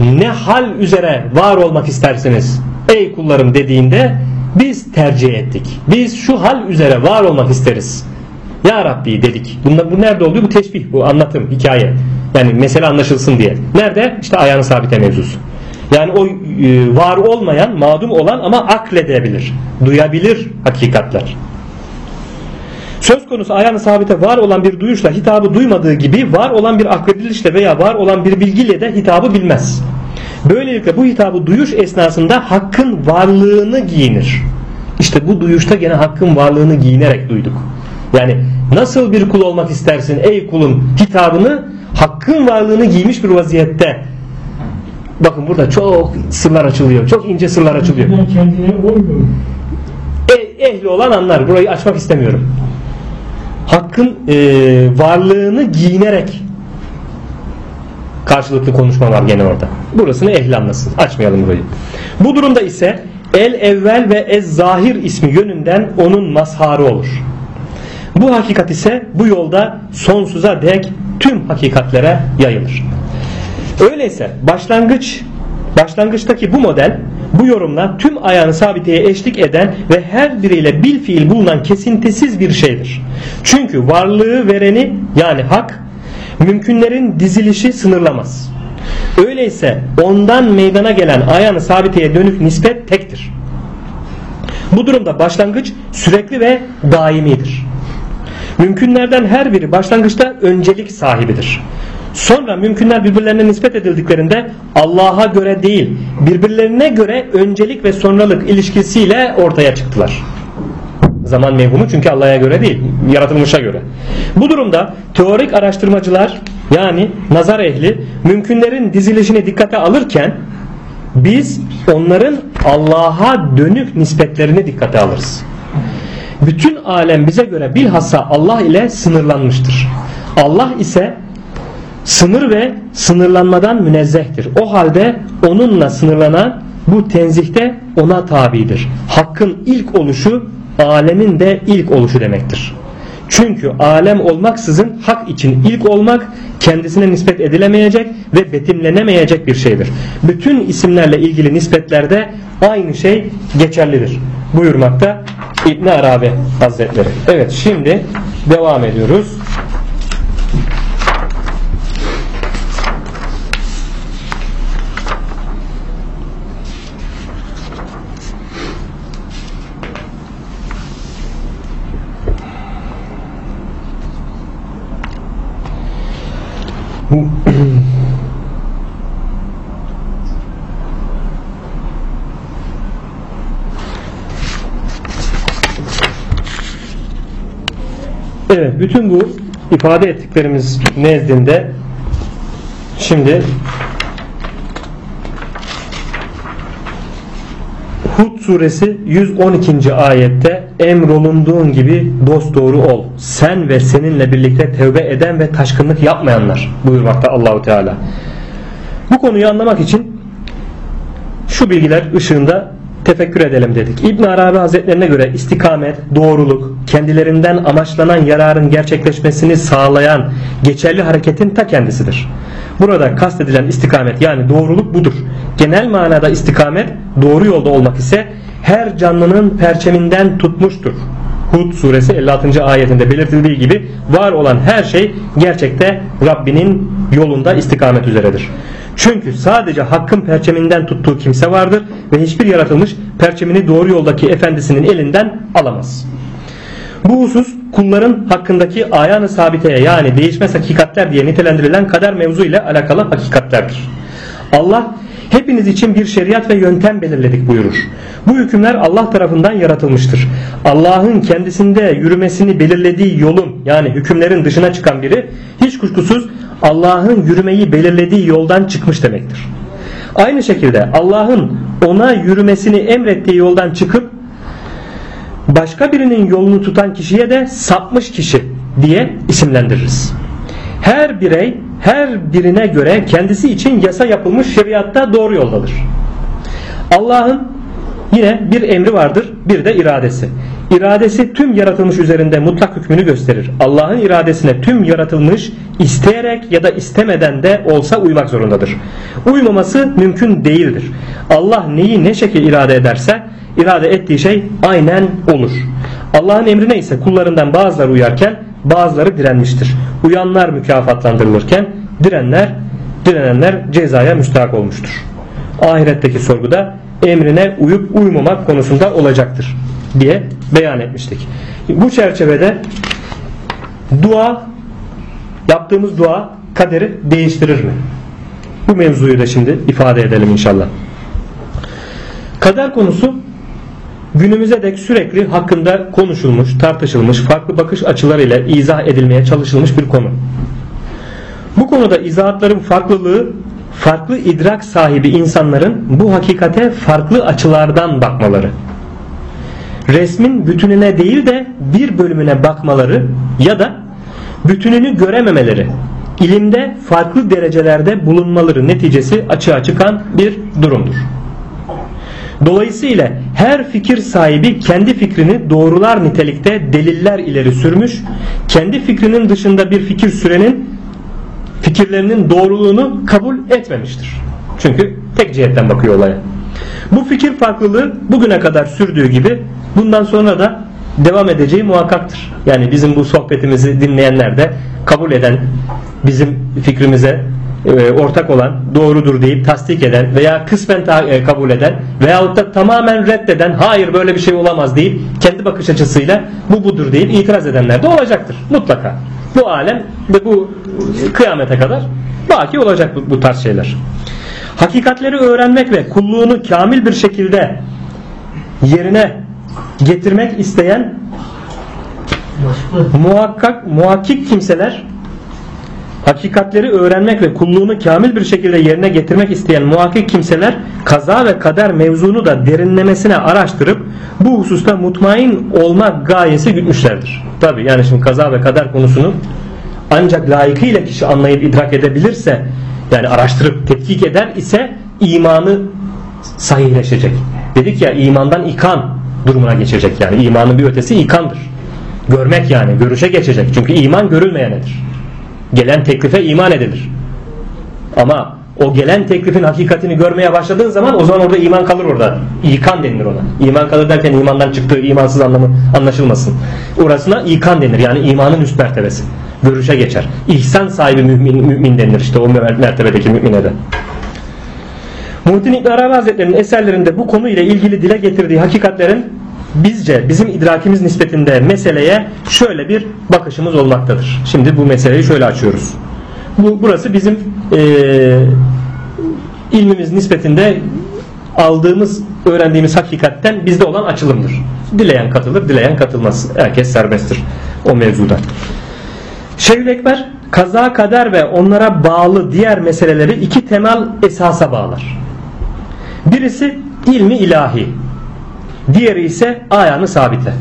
ne hal üzere var olmak istersiniz ey kullarım dediğinde biz tercih ettik. Biz şu hal üzere var olmak isteriz. Ya Rabbi dedik. Bunda, bu nerede oluyor? Bu teşbih, bu anlatım, hikaye. Yani mesele anlaşılsın diye. Nerede? İşte ayağını sabite mevzusu. Yani o e, var olmayan, mağdum olan ama akledebilir, duyabilir hakikatler. Söz konusu ayağını sabite var olan bir duyuşla hitabı duymadığı gibi var olan bir akledilişle veya var olan bir bilgiyle de hitabı bilmez. Böylelikle bu hitabı duyuş esnasında hakkın varlığını giyinir. İşte bu duyuşta gene hakkın varlığını giyinerek duyduk. Yani nasıl bir kul olmak istersin ey kulum hitabını hakkın varlığını giymiş bir vaziyette bakın burada çok sırlar açılıyor çok ince sırlar açılıyor kendine uymuyor. e, ehli olan anlar burayı açmak istemiyorum hakkın e, varlığını giyinerek karşılıklı konuşma var gene orada. Burasını ehli anlasın. Açmayalım burayı. Bu durumda ise el evvel ve ez zahir ismi yönünden onun mazharı olur. Bu hakikat ise bu yolda sonsuza dek tüm hakikatlere yayılır. Öyleyse başlangıç başlangıçtaki bu model bu yorumla tüm ayağını sabiteye eşlik eden ve her biriyle bil fiil bulunan kesintisiz bir şeydir. Çünkü varlığı vereni yani hak mümkünlerin dizilişi sınırlamaz. Öyleyse ondan meydana gelen ayağını sabiteye dönük nispet tektir. Bu durumda başlangıç sürekli ve daimidir. Mümkünlerden her biri başlangıçta öncelik sahibidir. Sonra mümkünler birbirlerine nispet edildiklerinde Allah'a göre değil, birbirlerine göre öncelik ve sonralık ilişkisiyle ortaya çıktılar. Zaman mevhumu çünkü Allah'a göre değil, yaratılmışa göre. Bu durumda teorik araştırmacılar yani nazar ehli mümkünlerin dizilişini dikkate alırken biz onların Allah'a dönük nispetlerini dikkate alırız. Bütün alem bize göre bilhassa Allah ile sınırlanmıştır. Allah ise sınır ve sınırlanmadan münezzehtir. O halde onunla sınırlanan bu tenzihte ona tabidir. Hakkın ilk oluşu alemin de ilk oluşu demektir. Çünkü alem olmaksızın hak için ilk olmak kendisine nispet edilemeyecek ve betimlenemeyecek bir şeydir. Bütün isimlerle ilgili nispetlerde aynı şey geçerlidir. Buyurmakta İbn Arabi Hazretleri. Evet şimdi devam ediyoruz. Evet, bütün bu ifade ettiklerimiz nezdinde şimdi Hud suresi 112. ayette emrolunduğun gibi dost doğru ol. Sen ve seninle birlikte tevbe eden ve taşkınlık yapmayanlar buyurmakta Allahu Teala. Bu konuyu anlamak için şu bilgiler ışığında tefekkür edelim dedik. İbn Arabi Hazretlerine göre istikamet, doğruluk, kendilerinden amaçlanan yararın gerçekleşmesini sağlayan geçerli hareketin ta kendisidir. Burada kastedilen istikamet yani doğruluk budur. Genel manada istikamet doğru yolda olmak ise her canlının perçeminden tutmuştur. Hud suresi 56. ayetinde belirtildiği gibi var olan her şey gerçekte Rabbinin yolunda istikamet üzeredir. Çünkü sadece hakkın perçeminden tuttuğu kimse vardır ve hiçbir yaratılmış perçemini doğru yoldaki efendisinin elinden alamaz. Bu husus kulların hakkındaki ayağını sabiteye yani değişmez hakikatler diye nitelendirilen kader mevzu ile alakalı hakikatlerdir. Allah hepiniz için bir şeriat ve yöntem belirledik buyurur. Bu hükümler Allah tarafından yaratılmıştır. Allah'ın kendisinde yürümesini belirlediği yolun yani hükümlerin dışına çıkan biri hiç kuşkusuz Allah'ın yürümeyi belirlediği yoldan çıkmış demektir. Aynı şekilde Allah'ın ona yürümesini emrettiği yoldan çıkıp başka birinin yolunu tutan kişiye de sapmış kişi diye isimlendiririz. Her birey her birine göre kendisi için yasa yapılmış şeriatta doğru yoldadır. Allah'ın yine bir emri vardır bir de iradesi. İradesi tüm yaratılmış üzerinde mutlak hükmünü gösterir. Allah'ın iradesine tüm yaratılmış isteyerek ya da istemeden de olsa uymak zorundadır. Uymaması mümkün değildir. Allah neyi ne şekil irade ederse irade ettiği şey aynen olur. Allah'ın emrine ise kullarından bazıları uyarken bazıları direnmiştir. Uyanlar mükafatlandırılırken direnler direnenler cezaya müstahak olmuştur. Ahiretteki sorguda emrine uyup uymamak konusunda olacaktır diye beyan etmiştik. Bu çerçevede dua yaptığımız dua kaderi değiştirir mi? Bu mevzuyu da şimdi ifade edelim inşallah. Kader konusu günümüze dek sürekli hakkında konuşulmuş, tartışılmış, farklı bakış açılarıyla izah edilmeye çalışılmış bir konu. Bu konuda izahatların farklılığı farklı idrak sahibi insanların bu hakikate farklı açılardan bakmaları. Resmin bütününe değil de bir bölümüne bakmaları ya da bütününü görememeleri, ilimde farklı derecelerde bulunmaları neticesi açığa çıkan bir durumdur. Dolayısıyla her fikir sahibi kendi fikrini doğrular nitelikte deliller ileri sürmüş, kendi fikrinin dışında bir fikir sürenin fikirlerinin doğruluğunu kabul etmemiştir. Çünkü tek cihetten bakıyor olaya. Bu fikir farklılığı bugüne kadar sürdüğü gibi bundan sonra da devam edeceği muhakkaktır. Yani bizim bu sohbetimizi dinleyenler de kabul eden, bizim fikrimize e, ortak olan, doğrudur deyip tasdik eden veya kısmen ta, e, kabul eden veyahut da tamamen reddeden, hayır böyle bir şey olamaz deyip kendi bakış açısıyla bu budur deyip itiraz edenler de olacaktır. Mutlaka. Bu alem ve bu kıyamete kadar baki olacak bu, bu tarz şeyler. Hakikatleri öğrenmek ve kulluğunu kamil bir şekilde yerine getirmek isteyen muhakkak muhakkik kimseler hakikatleri öğrenmek ve kulluğunu kamil bir şekilde yerine getirmek isteyen muhakkik kimseler kaza ve kader mevzunu da derinlemesine araştırıp bu hususta mutmain olmak gayesi gütmüşlerdir. Tabi yani şimdi kaza ve kader konusunu ancak layıkıyla kişi anlayıp idrak edebilirse yani araştırıp tetkik eder ise imanı sahihleşecek. Dedik ya imandan ikan durumuna geçecek yani imanın bir ötesi ikandır. Görmek yani görüşe geçecek. Çünkü iman görülmeyenedir. Gelen teklife iman edilir. Ama o gelen teklifin hakikatini görmeye başladığın zaman o zaman orada iman kalır orada. İkan denilir ona. İman kalır derken imandan çıktığı imansız anlamı anlaşılmasın. Orasına ikan denir yani imanın üst mertebesi. Görüşe geçer. İhsan sahibi mümin, mümin denilir işte o mertebedeki mümine de. Muhittin İbn Arabi Hazretleri'nin eserlerinde bu konu ile ilgili dile getirdiği hakikatlerin bizce bizim idrakimiz nispetinde meseleye şöyle bir bakışımız olmaktadır. Şimdi bu meseleyi şöyle açıyoruz. Bu burası bizim e, ilmimiz nispetinde aldığımız, öğrendiğimiz hakikatten bizde olan açılımdır. Dileyen katılır, dileyen katılmaz. Herkes serbesttir o mevzuda. Şeyhül Ekber kaza kader ve onlara bağlı diğer meseleleri iki temel esasa bağlar. Birisi ilmi ilahi. Diğeri ise ayağını sabite.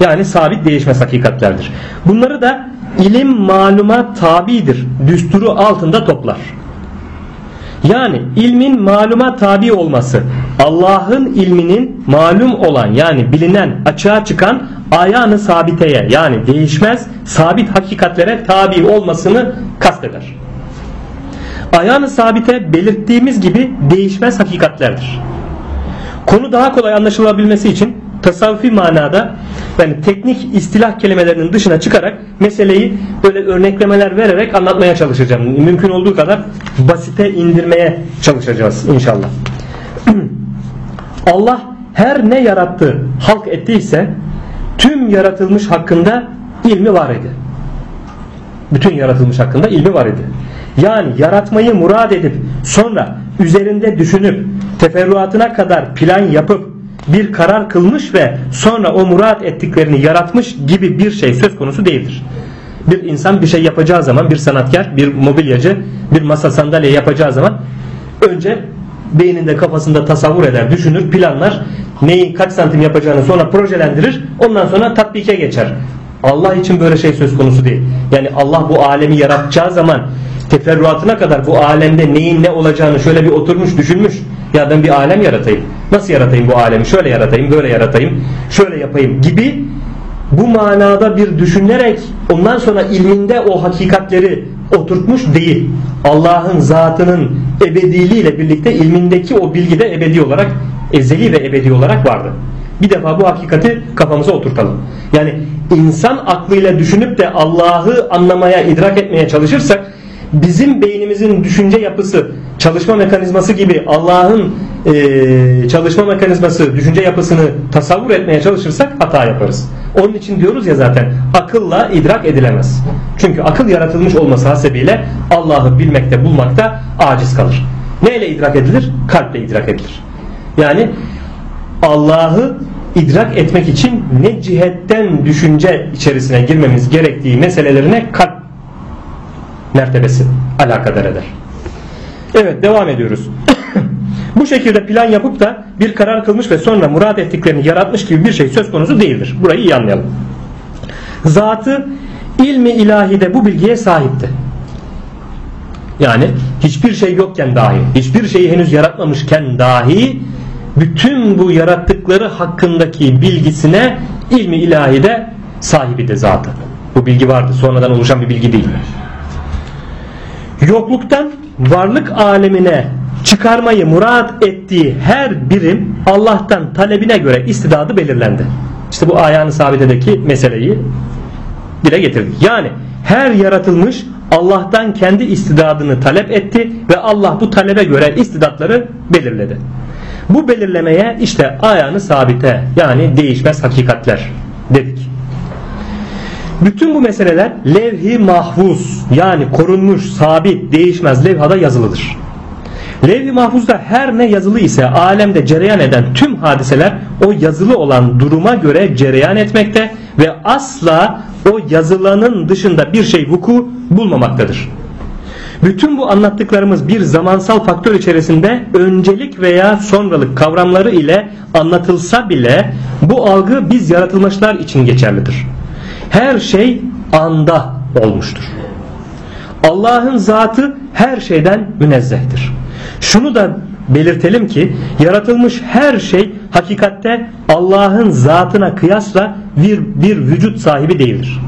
Yani sabit değişmez hakikatlerdir. Bunları da ilim maluma tabidir. Düsturu altında toplar. Yani ilmin maluma tabi olması Allah'ın ilminin malum olan yani bilinen açığa çıkan ayağını sabiteye yani değişmez sabit hakikatlere tabi olmasını kasteder. Ayağını sabite belirttiğimiz gibi değişmez hakikatlerdir. Konu daha kolay anlaşılabilmesi için tasavvufi manada yani teknik istilah kelimelerinin dışına çıkarak meseleyi böyle örneklemeler vererek anlatmaya çalışacağım. Mümkün olduğu kadar basite indirmeye çalışacağız inşallah. Allah her ne yarattı, halk ettiyse tüm yaratılmış hakkında ilmi var idi. Bütün yaratılmış hakkında ilmi var idi. Yani yaratmayı murad edip sonra üzerinde düşünüp teferruatına kadar plan yapıp bir karar kılmış ve sonra o murat ettiklerini yaratmış gibi bir şey söz konusu değildir. Bir insan bir şey yapacağı zaman bir sanatkar, bir mobilyacı bir masa sandalye yapacağı zaman önce beyninde kafasında tasavvur eder, düşünür, planlar, neyi kaç santim yapacağını sonra projelendirir, ondan sonra tatbike geçer. Allah için böyle şey söz konusu değil. Yani Allah bu alemi yaratacağı zaman teferruatına kadar bu alemde neyin ne olacağını şöyle bir oturmuş düşünmüş. Ya ben bir alem yaratayım. Nasıl yaratayım bu alemi? Şöyle yaratayım, böyle yaratayım, şöyle yapayım gibi bu manada bir düşünerek ondan sonra ilminde o hakikatleri oturtmuş değil. Allah'ın zatının ebediliğiyle birlikte ilmindeki o bilgi de ebedi olarak ezeli ve ebedi olarak vardı. Bir defa bu hakikati kafamıza oturtalım. Yani insan aklıyla düşünüp de Allah'ı anlamaya, idrak etmeye çalışırsak bizim beynimizin düşünce yapısı, çalışma mekanizması gibi Allah'ın e, çalışma mekanizması, düşünce yapısını tasavvur etmeye çalışırsak hata yaparız. Onun için diyoruz ya zaten akılla idrak edilemez. Çünkü akıl yaratılmış olması hasebiyle Allah'ı bilmekte, bulmakta aciz kalır. Neyle idrak edilir? Kalple idrak edilir. Yani Allah'ı idrak etmek için ne cihetten düşünce içerisine girmemiz gerektiği meselelerine kalp mertebesi alakadar eder. Evet devam ediyoruz. Bu şekilde plan yapıp da bir karar kılmış ve sonra murad ettiklerini yaratmış gibi bir şey söz konusu değildir. Burayı iyi anlayalım. Zatı ilmi ilahide bu bilgiye sahipti. Yani hiçbir şey yokken dahi, hiçbir şeyi henüz yaratmamışken dahi bütün bu yarattıkları hakkındaki bilgisine ilmi ilahide sahibi de zatı. Bu bilgi vardı. Sonradan oluşan bir bilgi değil. Yokluktan varlık alemine çıkarmayı murat ettiği her birim Allah'tan talebine göre istidadı belirlendi. İşte bu ayağını sabitedeki meseleyi dile getirdik. Yani her yaratılmış Allah'tan kendi istidadını talep etti ve Allah bu talebe göre istidatları belirledi. Bu belirlemeye işte ayağını sabite yani değişmez hakikatler. Bütün bu meseleler levh-i mahfuz yani korunmuş, sabit, değişmez levhada yazılıdır. Levh-i mahfuzda her ne yazılı ise alemde cereyan eden tüm hadiseler o yazılı olan duruma göre cereyan etmekte ve asla o yazılanın dışında bir şey vuku bulmamaktadır. Bütün bu anlattıklarımız bir zamansal faktör içerisinde öncelik veya sonralık kavramları ile anlatılsa bile bu algı biz yaratılmışlar için geçerlidir. Her şey anda olmuştur. Allah'ın zatı her şeyden münezzehtir. Şunu da belirtelim ki yaratılmış her şey hakikatte Allah'ın zatına kıyasla bir, bir vücut sahibi değildir.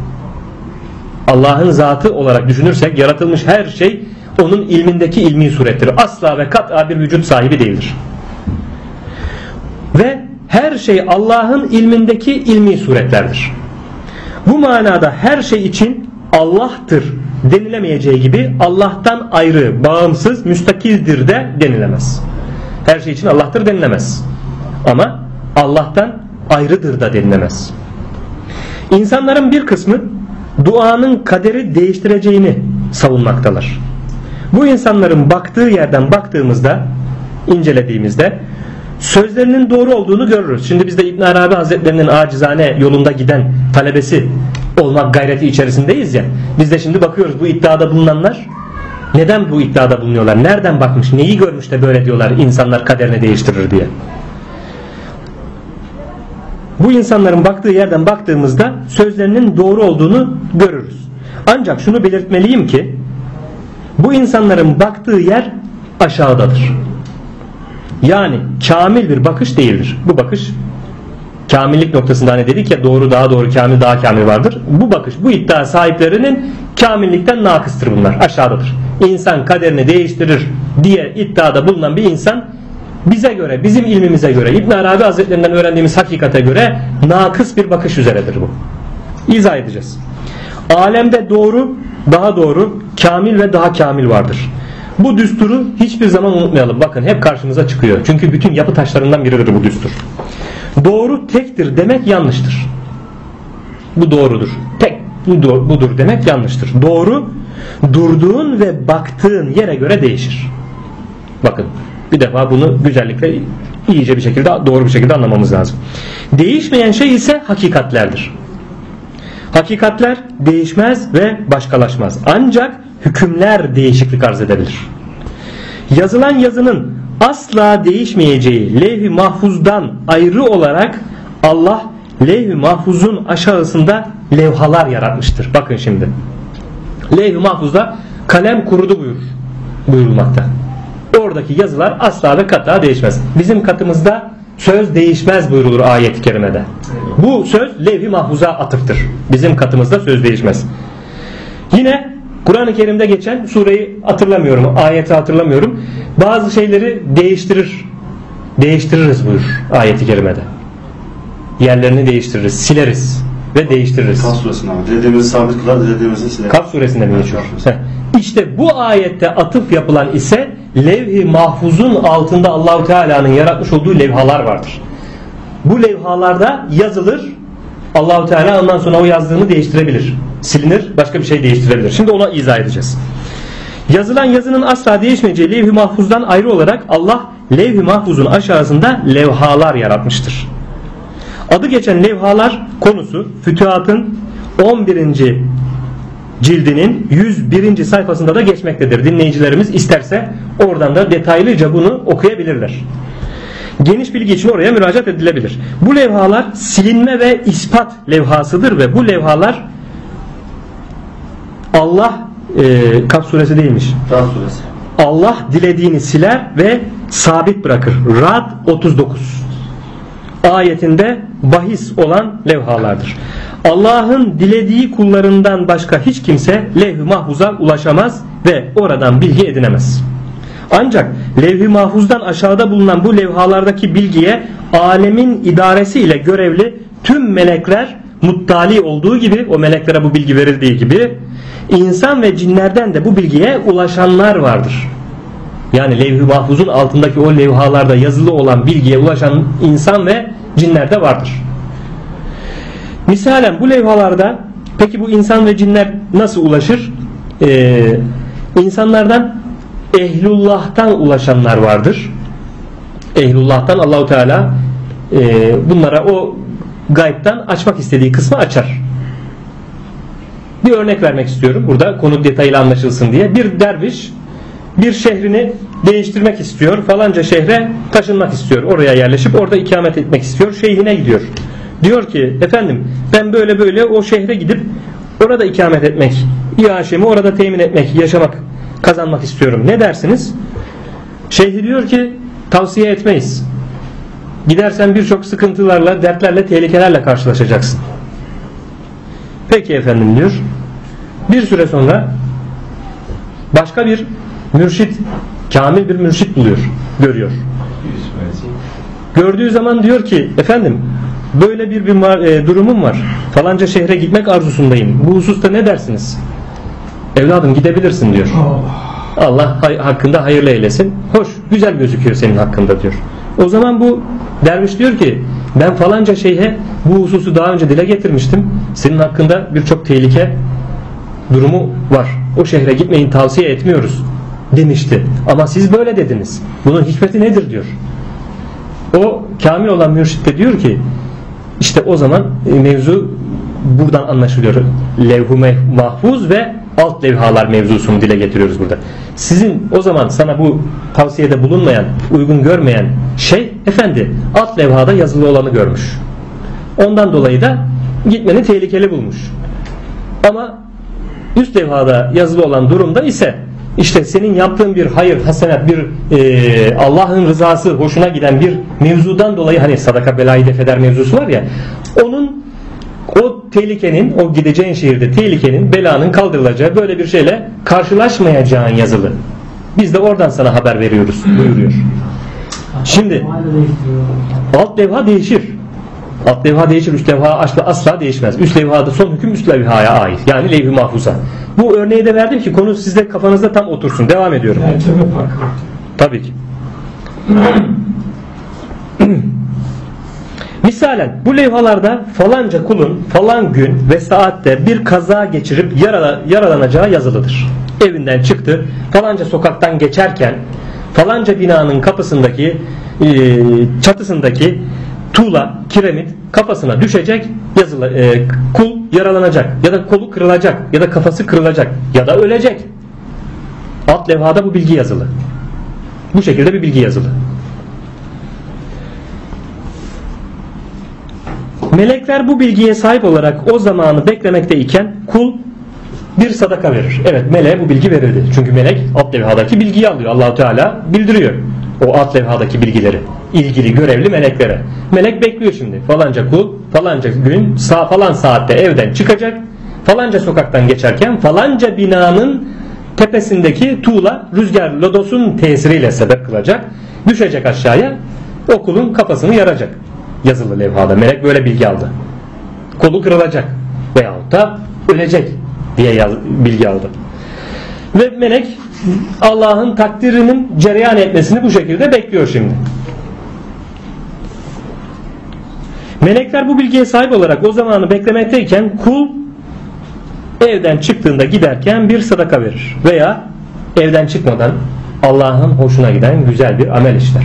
Allah'ın zatı olarak düşünürsek yaratılmış her şey onun ilmindeki ilmi surettir. Asla ve kat'a bir vücut sahibi değildir. Ve her şey Allah'ın ilmindeki ilmi suretlerdir. Bu manada her şey için Allah'tır denilemeyeceği gibi Allah'tan ayrı, bağımsız, müstakildir de denilemez. Her şey için Allah'tır denilemez. Ama Allah'tan ayrıdır da denilemez. İnsanların bir kısmı duanın kaderi değiştireceğini savunmaktalar. Bu insanların baktığı yerden baktığımızda, incelediğimizde sözlerinin doğru olduğunu görürüz. Şimdi biz de İbn Arabi Hazretlerinin acizane yolunda giden talebesi olmak gayreti içerisindeyiz ya. Biz de şimdi bakıyoruz bu iddiada bulunanlar neden bu iddiada bulunuyorlar? Nereden bakmış? Neyi görmüş de böyle diyorlar insanlar kaderini değiştirir diye. Bu insanların baktığı yerden baktığımızda sözlerinin doğru olduğunu görürüz. Ancak şunu belirtmeliyim ki bu insanların baktığı yer aşağıdadır. Yani kamil bir bakış değildir. Bu bakış kamillik noktasında hani dedik ya doğru daha doğru kamil daha kamil vardır. Bu bakış bu iddia sahiplerinin kamillikten nakıstır bunlar aşağıdadır. İnsan kaderini değiştirir diye iddiada bulunan bir insan bize göre bizim ilmimize göre İbn Arabi Hazretlerinden öğrendiğimiz hakikate göre nakıs bir bakış üzeredir bu. İzah edeceğiz. Alemde doğru daha doğru kamil ve daha kamil vardır. Bu düsturu hiçbir zaman unutmayalım. Bakın hep karşımıza çıkıyor. Çünkü bütün yapı taşlarından biridir bu düstur. Doğru tektir demek yanlıştır. Bu doğrudur. Tek budur demek yanlıştır. Doğru durduğun ve baktığın yere göre değişir. Bakın bir defa bunu güzellikle iyice bir şekilde doğru bir şekilde anlamamız lazım. Değişmeyen şey ise hakikatlerdir. Hakikatler değişmez ve başkalaşmaz. Ancak hükümler değişiklik arz edebilir. Yazılan yazının asla değişmeyeceği levh-i mahfuzdan ayrı olarak Allah levh-i mahfuzun aşağısında levhalar yaratmıştır. Bakın şimdi. Levh-i mahfuzda kalem kurudu buyur, buyurulmakta. Oradaki yazılar asla ve kata değişmez. Bizim katımızda söz değişmez buyurulur ayet-i kerimede. Bu söz levh-i mahfuza atıftır. Bizim katımızda söz değişmez. Yine Kur'an-ı Kerim'de geçen sureyi hatırlamıyorum, ayeti hatırlamıyorum. Bazı şeyleri değiştirir. Değiştiririz buyur ayeti kerimede. Yerlerini değiştiririz, sileriz ve değiştiririz. Kaf suresinde ama dilediğimizi sabit kılar, dilediğimizi siler. Kaf suresinde mi geçiyor? İşte bu ayette atıf yapılan ise levh-i mahfuzun altında Allahu Teala'nın yaratmış olduğu levhalar vardır. Bu levhalarda yazılır. Allahu Teala ondan sonra o yazdığını değiştirebilir. Silinir, başka bir şey değiştirebilir. Şimdi ona izah edeceğiz. Yazılan yazının asla değişmeyeceği levh-i mahfuzdan ayrı olarak Allah levh-i mahfuzun aşağısında levhalar yaratmıştır. Adı geçen levhalar konusu Fütuhat'ın 11. cildinin 101. sayfasında da geçmektedir. Dinleyicilerimiz isterse oradan da detaylıca bunu okuyabilirler. Geniş bilgi için oraya müracaat edilebilir. Bu levhalar silinme ve ispat levhasıdır ve bu levhalar Allah e, Kaf suresi değilmiş. Rad suresi. Allah dilediğini siler ve sabit bırakır. Rad 39 ayetinde bahis olan levhalardır. Allah'ın dilediği kullarından başka hiç kimse levh-i mahfuza ulaşamaz ve oradan bilgi edinemez. Ancak levh-i mahfuzdan aşağıda bulunan bu levhalardaki bilgiye alemin idaresi ile görevli tüm melekler muttali olduğu gibi o meleklere bu bilgi verildiği gibi insan ve cinlerden de bu bilgiye ulaşanlar vardır. Yani levh-i mahfuzun altındaki o levhalarda yazılı olan bilgiye ulaşan insan ve cinlerde vardır. Misalen bu levhalarda peki bu insan ve cinler nasıl ulaşır? Ee, insanlardan ehlullah'tan ulaşanlar vardır. Ehlullah'tan Allahu Teala e, bunlara o gaybtan açmak istediği kısmı açar. Bir örnek vermek istiyorum. Burada konu detaylı anlaşılsın diye. Bir derviş bir şehrini değiştirmek istiyor. Falanca şehre taşınmak istiyor. Oraya yerleşip orada ikamet etmek istiyor. Şeyhine gidiyor. Diyor ki efendim ben böyle böyle o şehre gidip orada ikamet etmek, iaşemi orada temin etmek, yaşamak, kazanmak istiyorum. Ne dersiniz? Şeyhi diyor ki tavsiye etmeyiz. Gidersen birçok sıkıntılarla, dertlerle, tehlikelerle karşılaşacaksın. Peki efendim diyor. Bir süre sonra başka bir mürşit, kamil bir mürşit buluyor, görüyor. Gördüğü zaman diyor ki efendim böyle bir, bir e, durumum var. Falanca şehre gitmek arzusundayım. Bu hususta ne dersiniz? Evladım gidebilirsin diyor. Allah hakkında hayırlı eylesin. Hoş, güzel gözüküyor senin hakkında diyor. O zaman bu derviş diyor ki ben falanca şeyhe bu hususu daha önce dile getirmiştim. Senin hakkında birçok tehlike durumu var. O şehre gitmeyin tavsiye etmiyoruz demişti. Ama siz böyle dediniz. Bunun hikmeti nedir diyor. O kamil olan mürşit de diyor ki işte o zaman e, mevzu buradan anlaşılıyor. Levh-u mahfuz ve alt levhalar mevzusunu dile getiriyoruz burada. Sizin o zaman sana bu tavsiyede bulunmayan, uygun görmeyen şey efendi alt levhada yazılı olanı görmüş. Ondan dolayı da gitmeni tehlikeli bulmuş. Ama üst levhada yazılı olan durumda ise işte senin yaptığın bir hayır, hasenat, bir e, Allah'ın rızası hoşuna giden bir mevzudan dolayı hani sadaka belayı defeder mevzusu var ya onun o tehlikenin, o gideceğin şehirde tehlikenin, belanın kaldırılacağı böyle bir şeyle karşılaşmayacağın yazılı. Biz de oradan sana haber veriyoruz buyuruyor. Şimdi alt levha değişir. Alt levha değişir, üst levha asla, asla değişmez. Üst levhada son hüküm üst levhaya ait. Yani levh-i mahfuza. Bu örneği de verdim ki konu sizde kafanızda tam otursun. Devam ediyorum. Tabii ki. Misalen bu levhalarda falanca kulun falan gün ve saatte bir kaza geçirip yarala, yaralanacağı yazılıdır. Evinden çıktı falanca sokaktan geçerken falanca binanın kapısındaki e, çatısındaki tuğla, kiremit kafasına düşecek yazılı, e, kul yaralanacak ya da kolu kırılacak ya da kafası kırılacak ya da ölecek. Alt levhada bu bilgi yazılı. Bu şekilde bir bilgi yazılı. Melekler bu bilgiye sahip olarak o zamanı beklemekteyken kul bir sadaka verir. Evet meleğe bu bilgi verildi. Çünkü melek alt levhadaki bilgiyi alıyor. Allahu Teala bildiriyor o alt levhadaki bilgileri ilgili görevli meleklere. Melek bekliyor şimdi. Falanca kul falanca gün sağ falan saatte evden çıkacak. Falanca sokaktan geçerken falanca binanın tepesindeki tuğla rüzgar lodosun tesiriyle sebep kılacak. Düşecek aşağıya okulun kafasını yaracak. Yazılı levhada. Melek böyle bilgi aldı. Kolu kırılacak. Veyahut da ölecek diye yaz, bilgi aldı. Ve melek Allah'ın takdirinin cereyan etmesini bu şekilde bekliyor şimdi. Melekler bu bilgiye sahip olarak o zamanı beklemekteyken kul evden çıktığında giderken bir sadaka verir veya evden çıkmadan Allah'ın hoşuna giden güzel bir amel işler.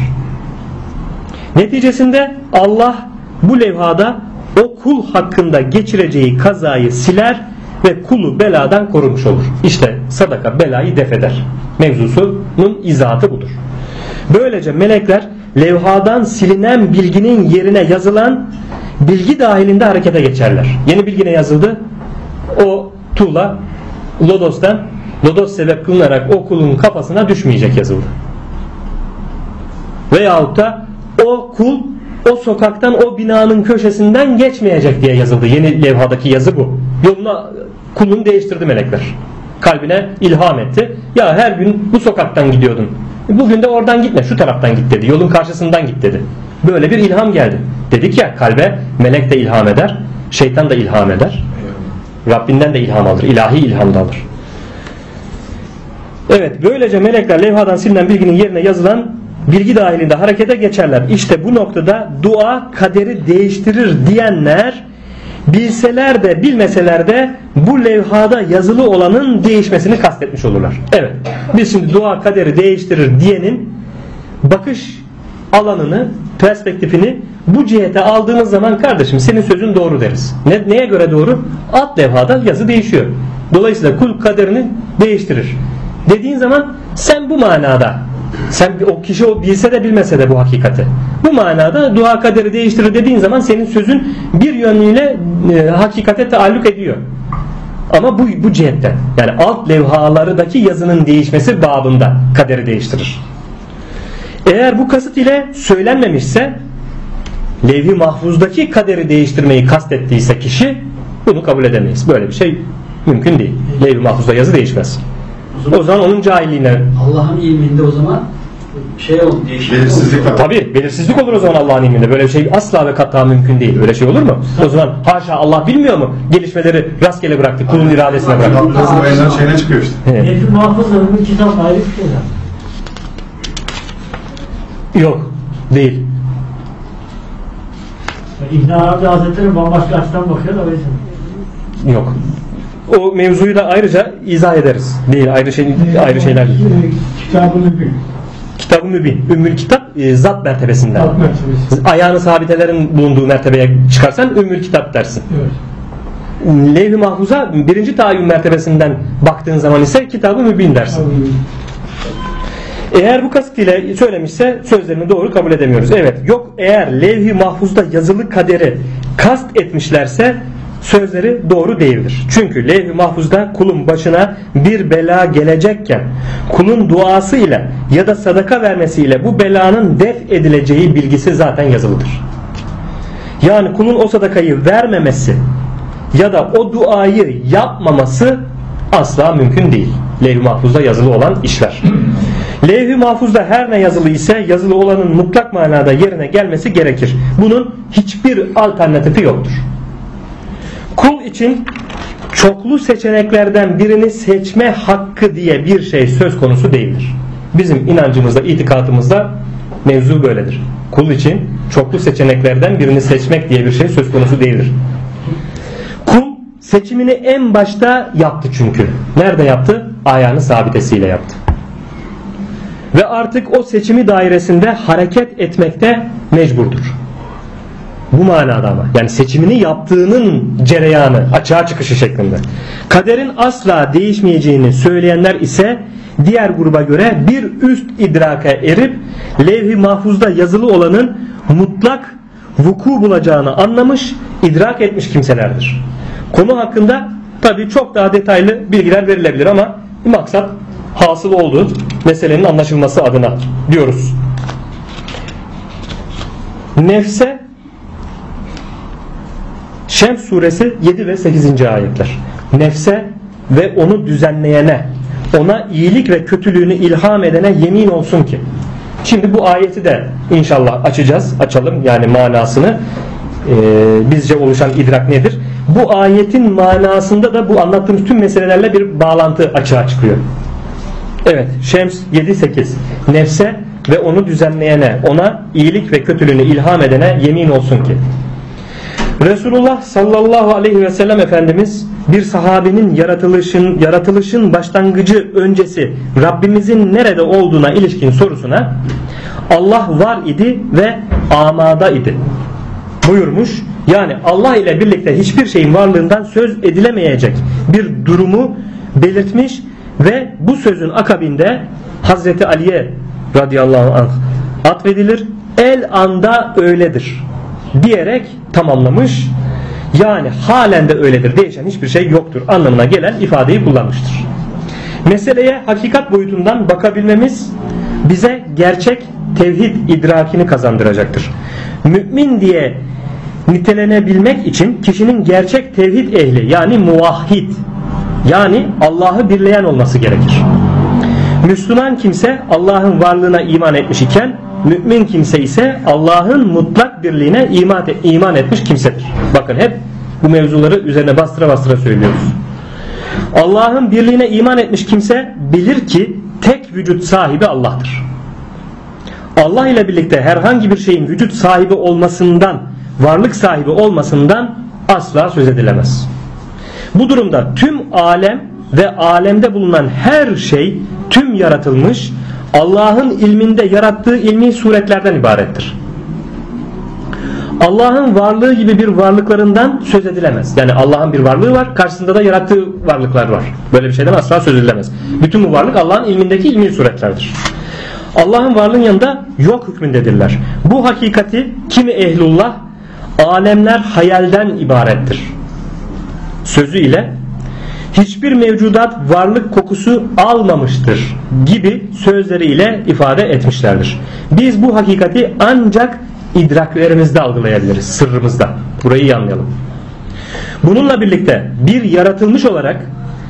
Neticesinde Allah bu levhada o kul hakkında geçireceği kazayı siler ve kulu beladan korumuş olur. İşte sadaka belayı defeder. Mevzusunun izahatı budur. Böylece melekler levhadan silinen bilginin yerine yazılan bilgi dahilinde harekete geçerler. Yeni bilgi ne yazıldı? O tuğla Lodos'tan Lodos sebep kılınarak o kulun kafasına düşmeyecek yazıldı. Veyahut da o kul o sokaktan o binanın köşesinden geçmeyecek diye yazıldı. Yeni levhadaki yazı bu. Yoluna kulunu değiştirdi melekler. Kalbine ilham etti. Ya her gün bu sokaktan gidiyordun. Bugün de oradan gitme şu taraftan git dedi. Yolun karşısından git dedi. Böyle bir ilham geldi. Dedik ya kalbe melek de ilham eder. Şeytan da ilham eder. Rabbinden de ilham alır. ilahi ilham da alır. Evet böylece melekler levhadan silinen bilginin yerine yazılan bilgi dahilinde harekete geçerler. İşte bu noktada dua kaderi değiştirir diyenler bilseler de bilmeseler de bu levhada yazılı olanın değişmesini kastetmiş olurlar. Evet biz şimdi dua kaderi değiştirir diyenin bakış alanını perspektifini bu cihete aldığımız zaman kardeşim senin sözün doğru deriz. Ne, neye göre doğru? Alt levhada yazı değişiyor. Dolayısıyla kul kaderini değiştirir. Dediğin zaman sen bu manada sen o kişi o bilse de bilmese de bu hakikati. Bu manada dua kaderi değiştirir dediğin zaman senin sözün bir yönüyle e, hakikate taalluk ediyor. Ama bu bu cihetten yani alt levhalarındaki yazının değişmesi babında kaderi değiştirir. Eğer bu kasıt ile söylenmemişse levh-i mahfuzdaki kaderi değiştirmeyi kastettiyse kişi bunu kabul edemeyiz. Böyle bir şey mümkün değil. Levh-i mahfuzda yazı değişmez. O zaman onun cahilliğine Allah'ın ilminde o zaman şey değişik. Belirsizlik var. Tabi belirsizlik olur o zaman Allah'ın ilminde. Böyle bir şey asla ve kata mümkün değil. Öyle şey olur mu? O zaman haşa Allah bilmiyor mu? Gelişmeleri rastgele bıraktı. Kulun iradesine bıraktı. Nasıl bayanlar şeyine çıkıyor işte. He. Nefsi muhafızla bu kitap ayrı bir şey. Yok. Değil. İbn Arabi Hazretleri bambaşka açıdan bakıyor da o yüzden. Yok. O mevzuyu da ayrıca izah ederiz. Değil ayrı şey ayrı şeyler değil. Kitabını bil. Kitab-ı Mübin. Ümmül Kitap e, zat mertebesinden. Zat mertebesi. Ayağını sabitelerin bulunduğu mertebeye çıkarsan Ümmül Kitap dersin. Evet. Levh-i Mahfuz'a birinci tayin mertebesinden baktığın zaman ise Kitab-ı Mübin dersin. Eğer bu kasıt ile söylemişse sözlerini doğru kabul edemiyoruz. Evet yok eğer levh-i mahfuzda yazılı kaderi kast etmişlerse sözleri doğru değildir. Çünkü levh-i mahfuzda kulun başına bir bela gelecekken kulun duası ile ya da sadaka vermesiyle bu belanın def edileceği bilgisi zaten yazılıdır. Yani kulun o sadakayı vermemesi ya da o duayı yapmaması asla mümkün değil. Levh-i mahfuzda yazılı olan işler. Levh-i mahfuzda her ne yazılı ise yazılı olanın mutlak manada yerine gelmesi gerekir. Bunun hiçbir alternatifi yoktur. İçin çoklu seçeneklerden birini seçme hakkı diye bir şey söz konusu değildir. Bizim inancımızda, itikadımızda mevzu böyledir. Kul için çoklu seçeneklerden birini seçmek diye bir şey söz konusu değildir. Kul seçimini en başta yaptı çünkü. Nerede yaptı? Ayağını sabitesiyle yaptı. Ve artık o seçimi dairesinde hareket etmekte mecburdur. Bu manada ama. Yani seçimini yaptığının cereyanı, açığa çıkışı şeklinde. Kaderin asla değişmeyeceğini söyleyenler ise diğer gruba göre bir üst idraka erip levh-i mahfuzda yazılı olanın mutlak vuku bulacağını anlamış, idrak etmiş kimselerdir. Konu hakkında tabi çok daha detaylı bilgiler verilebilir ama maksat hasıl olduğu meselenin anlaşılması adına diyoruz. Nefse Şems suresi 7 ve 8. ayetler. Nefse ve onu düzenleyene, ona iyilik ve kötülüğünü ilham edene yemin olsun ki. Şimdi bu ayeti de inşallah açacağız. Açalım yani manasını. Ee, bizce oluşan idrak nedir? Bu ayetin manasında da bu anlattığımız tüm meselelerle bir bağlantı açığa çıkıyor. Evet Şems 7-8 Nefse ve onu düzenleyene ona iyilik ve kötülüğünü ilham edene yemin olsun ki Resulullah sallallahu aleyhi ve sellem Efendimiz bir sahabenin yaratılışın yaratılışın başlangıcı öncesi Rabbimizin nerede olduğuna ilişkin sorusuna Allah var idi ve amada idi buyurmuş. Yani Allah ile birlikte hiçbir şeyin varlığından söz edilemeyecek bir durumu belirtmiş ve bu sözün akabinde Hazreti Ali'ye radıyallahu anh atfedilir. El anda öyledir diyerek tamamlamış. Yani halen de öyledir. Değişen hiçbir şey yoktur anlamına gelen ifadeyi kullanmıştır. Meseleye hakikat boyutundan bakabilmemiz bize gerçek tevhid idrakini kazandıracaktır. Mümin diye nitelenebilmek için kişinin gerçek tevhid ehli yani muvahhid yani Allah'ı birleyen olması gerekir. Müslüman kimse Allah'ın varlığına iman etmiş iken mümin kimse ise Allah'ın mutlak birliğine iman, etmiş kimsedir. Bakın hep bu mevzuları üzerine bastıra bastıra söylüyoruz. Allah'ın birliğine iman etmiş kimse bilir ki tek vücut sahibi Allah'tır. Allah ile birlikte herhangi bir şeyin vücut sahibi olmasından, varlık sahibi olmasından asla söz edilemez. Bu durumda tüm alem ve alemde bulunan her şey tüm yaratılmış Allah'ın ilminde yarattığı ilmi suretlerden ibarettir. Allah'ın varlığı gibi bir varlıklarından söz edilemez. Yani Allah'ın bir varlığı var, karşısında da yarattığı varlıklar var. Böyle bir şeyden asla söz edilemez. Bütün bu varlık Allah'ın ilmindeki ilmi suretlerdir. Allah'ın varlığın yanında yok hükmündedirler. Bu hakikati kimi ehlullah alemler hayalden ibarettir. Sözü ile hiçbir mevcudat varlık kokusu almamıştır gibi sözleriyle ifade etmişlerdir. Biz bu hakikati ancak idraklerimizde algılayabiliriz, sırrımızda. Burayı iyi anlayalım. Bununla birlikte bir yaratılmış olarak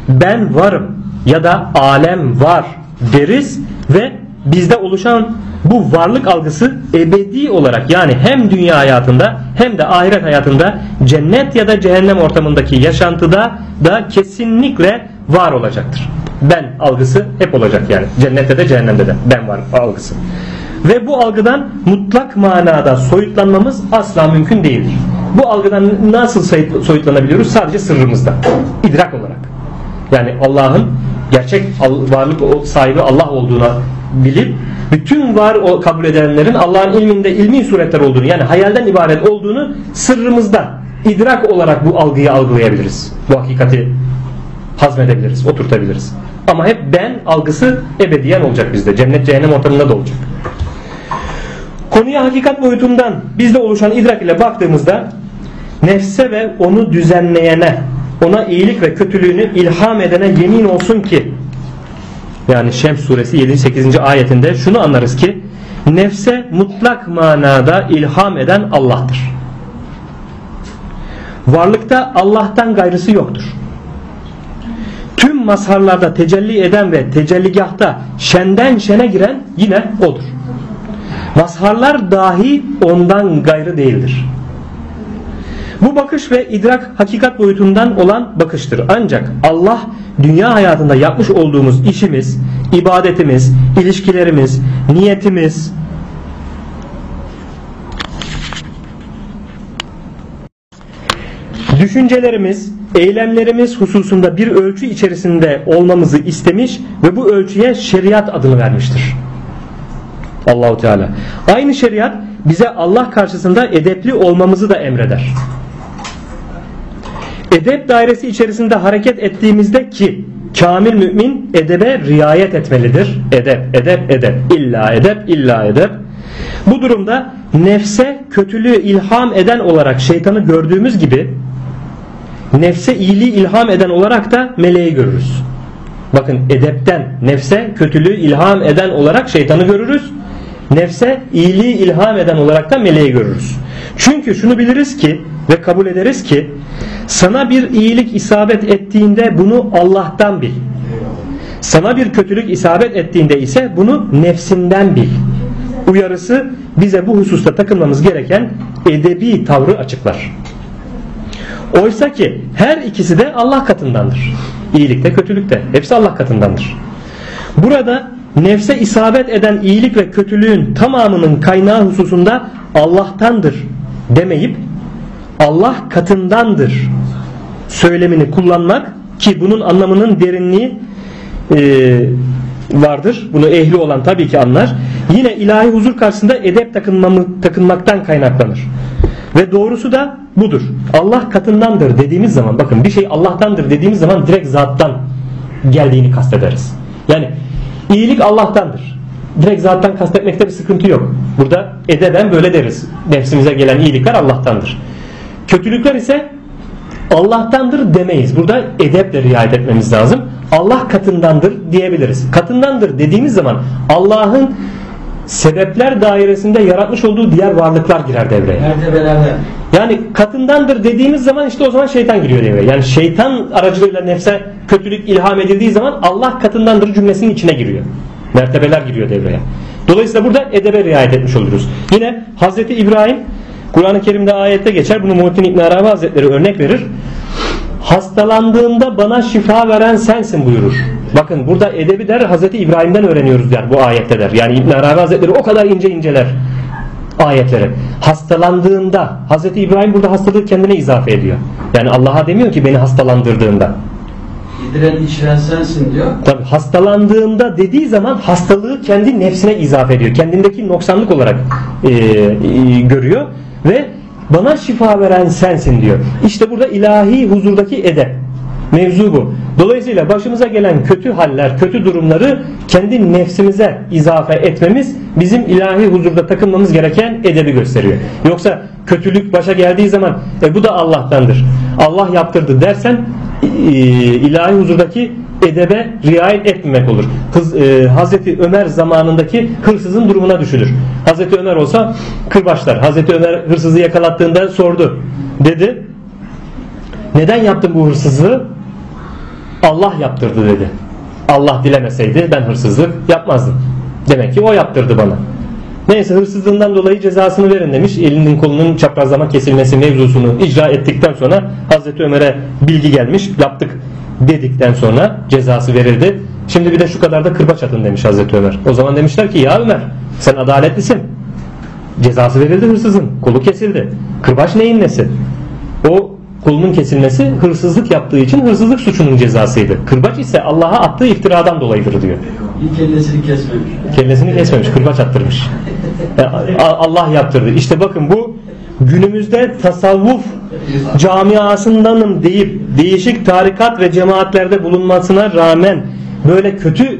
ben varım ya da alem var deriz ve bizde oluşan bu varlık algısı ebedi olarak yani hem dünya hayatında hem de ahiret hayatında cennet ya da cehennem ortamındaki yaşantıda da kesinlikle var olacaktır. Ben algısı hep olacak yani. Cennette de cehennemde de ben var algısı. Ve bu algıdan mutlak manada soyutlanmamız asla mümkün değildir. Bu algıdan nasıl soyutlanabiliyoruz? Sadece sırrımızda. idrak olarak. Yani Allah'ın gerçek varlık sahibi Allah olduğuna bilip bütün var kabul edenlerin Allah'ın ilminde ilmi suretler olduğunu yani hayalden ibaret olduğunu sırrımızda idrak olarak bu algıyı algılayabiliriz. Bu hakikati hazmedebiliriz, oturtabiliriz. Ama hep ben algısı ebediyen olacak bizde. Cennet cehennem ortamında da olacak. Konuya hakikat boyutundan bizde oluşan idrak ile baktığımızda nefse ve onu düzenleyene, ona iyilik ve kötülüğünü ilham edene yemin olsun ki yani Şems suresi 7. 8. ayetinde şunu anlarız ki nefse mutlak manada ilham eden Allah'tır. Varlıkta Allah'tan gayrısı yoktur. Tüm mazharlarda tecelli eden ve tecelligahta şenden şene giren yine odur. Mazharlar dahi ondan gayrı değildir. Bu bakış ve idrak hakikat boyutundan olan bakıştır. Ancak Allah dünya hayatında yapmış olduğumuz işimiz, ibadetimiz, ilişkilerimiz, niyetimiz, düşüncelerimiz, eylemlerimiz hususunda bir ölçü içerisinde olmamızı istemiş ve bu ölçüye şeriat adını vermiştir. Allahu Teala. Aynı şeriat bize Allah karşısında edepli olmamızı da emreder edep dairesi içerisinde hareket ettiğimizde ki kamil mümin edebe riayet etmelidir. Edep, edep, edep. İlla edep, illa edep. Bu durumda nefse kötülüğü ilham eden olarak şeytanı gördüğümüz gibi nefse iyiliği ilham eden olarak da meleği görürüz. Bakın edepten nefse kötülüğü ilham eden olarak şeytanı görürüz. Nefse iyiliği ilham eden olarak da meleği görürüz. Çünkü şunu biliriz ki ve kabul ederiz ki sana bir iyilik isabet ettiğinde bunu Allah'tan bil. Sana bir kötülük isabet ettiğinde ise bunu nefsinden bil. Uyarısı bize bu hususta takılmamız gereken edebi tavrı açıklar. Oysa ki her ikisi de Allah katındandır. İyilik de kötülük de hepsi Allah katındandır. Burada nefse isabet eden iyilik ve kötülüğün tamamının kaynağı hususunda Allah'tandır demeyip Allah katındandır söylemini kullanmak ki bunun anlamının derinliği e, vardır. Bunu ehli olan tabii ki anlar. Yine ilahi huzur karşısında edep takınmamı, takınmaktan kaynaklanır. Ve doğrusu da budur. Allah katındandır dediğimiz zaman bakın bir şey Allah'tandır dediğimiz zaman direkt zattan geldiğini kastederiz. Yani iyilik Allah'tandır. Direkt zattan kastetmekte bir sıkıntı yok. Burada edeben böyle deriz. Nefsimize gelen iyilikler Allah'tandır. Kötülükler ise Allah'tandır demeyiz. Burada edeple riayet etmemiz lazım. Allah katındandır diyebiliriz. Katındandır dediğimiz zaman Allah'ın sebepler dairesinde yaratmış olduğu diğer varlıklar girer devreye. Mertebelerde. Yani katındandır dediğimiz zaman işte o zaman şeytan giriyor devreye. Yani şeytan aracılığıyla nefse kötülük ilham edildiği zaman Allah katındandır cümlesinin içine giriyor. Mertebeler giriyor devreye. Dolayısıyla burada edebe riayet etmiş oluruz. Yine Hazreti İbrahim Kur'an-ı Kerim'de ayette geçer. Bunu Muhittin İbn Arabi Hazretleri örnek verir. Hastalandığında bana şifa veren sensin buyurur. Bakın burada edebi der Hazreti İbrahim'den öğreniyoruz der bu ayette der. Yani İbn Arabi Hazretleri o kadar ince inceler ayetleri. Hastalandığında Hazreti İbrahim burada hastalığı kendine izafe ediyor. Yani Allah'a demiyor ki beni hastalandırdığında. Yediren içiren sensin diyor. Tabi hastalandığında dediği zaman hastalığı kendi nefsine izafe ediyor. Kendindeki noksanlık olarak e, e, görüyor ve bana şifa veren sensin diyor. İşte burada ilahi huzurdaki edep. Mevzu bu. Dolayısıyla başımıza gelen kötü haller, kötü durumları kendi nefsimize izafe etmemiz bizim ilahi huzurda takılmamız gereken edebi gösteriyor. Yoksa kötülük başa geldiği zaman e, bu da Allah'tandır. Allah yaptırdı dersen ilahi huzurdaki edebe riayet etmemek olur. Kız, e, Hazreti Ömer zamanındaki hırsızın durumuna düşülür. Hazreti Ömer olsa kırbaçlar. Hazreti Ömer hırsızı yakalattığında sordu. Dedi neden yaptın bu hırsızlığı? Allah yaptırdı dedi. Allah dilemeseydi ben hırsızlık yapmazdım. Demek ki o yaptırdı bana. Neyse hırsızlığından dolayı cezasını verin demiş. Elinin kolunun çaprazlama kesilmesi mevzusunu icra ettikten sonra Hazreti Ömer'e bilgi gelmiş. Yaptık dedikten sonra cezası verildi. Şimdi bir de şu kadar da kırbaç atın demiş Hazreti Ömer. O zaman demişler ki ya Ömer sen adaletlisin. Cezası verildi hırsızın. Kolu kesildi. Kırbaç neyin nesi? O kolunun kesilmesi hırsızlık yaptığı için hırsızlık suçunun cezasıydı. Kırbaç ise Allah'a attığı iftiradan dolayıdır diyor. Kellesini kesmemiş. Kellesini kesmemiş, kırbaç attırmış. E, Allah yaptırdı. İşte bakın bu günümüzde tasavvuf camiasındanım deyip değişik tarikat ve cemaatlerde bulunmasına rağmen böyle kötü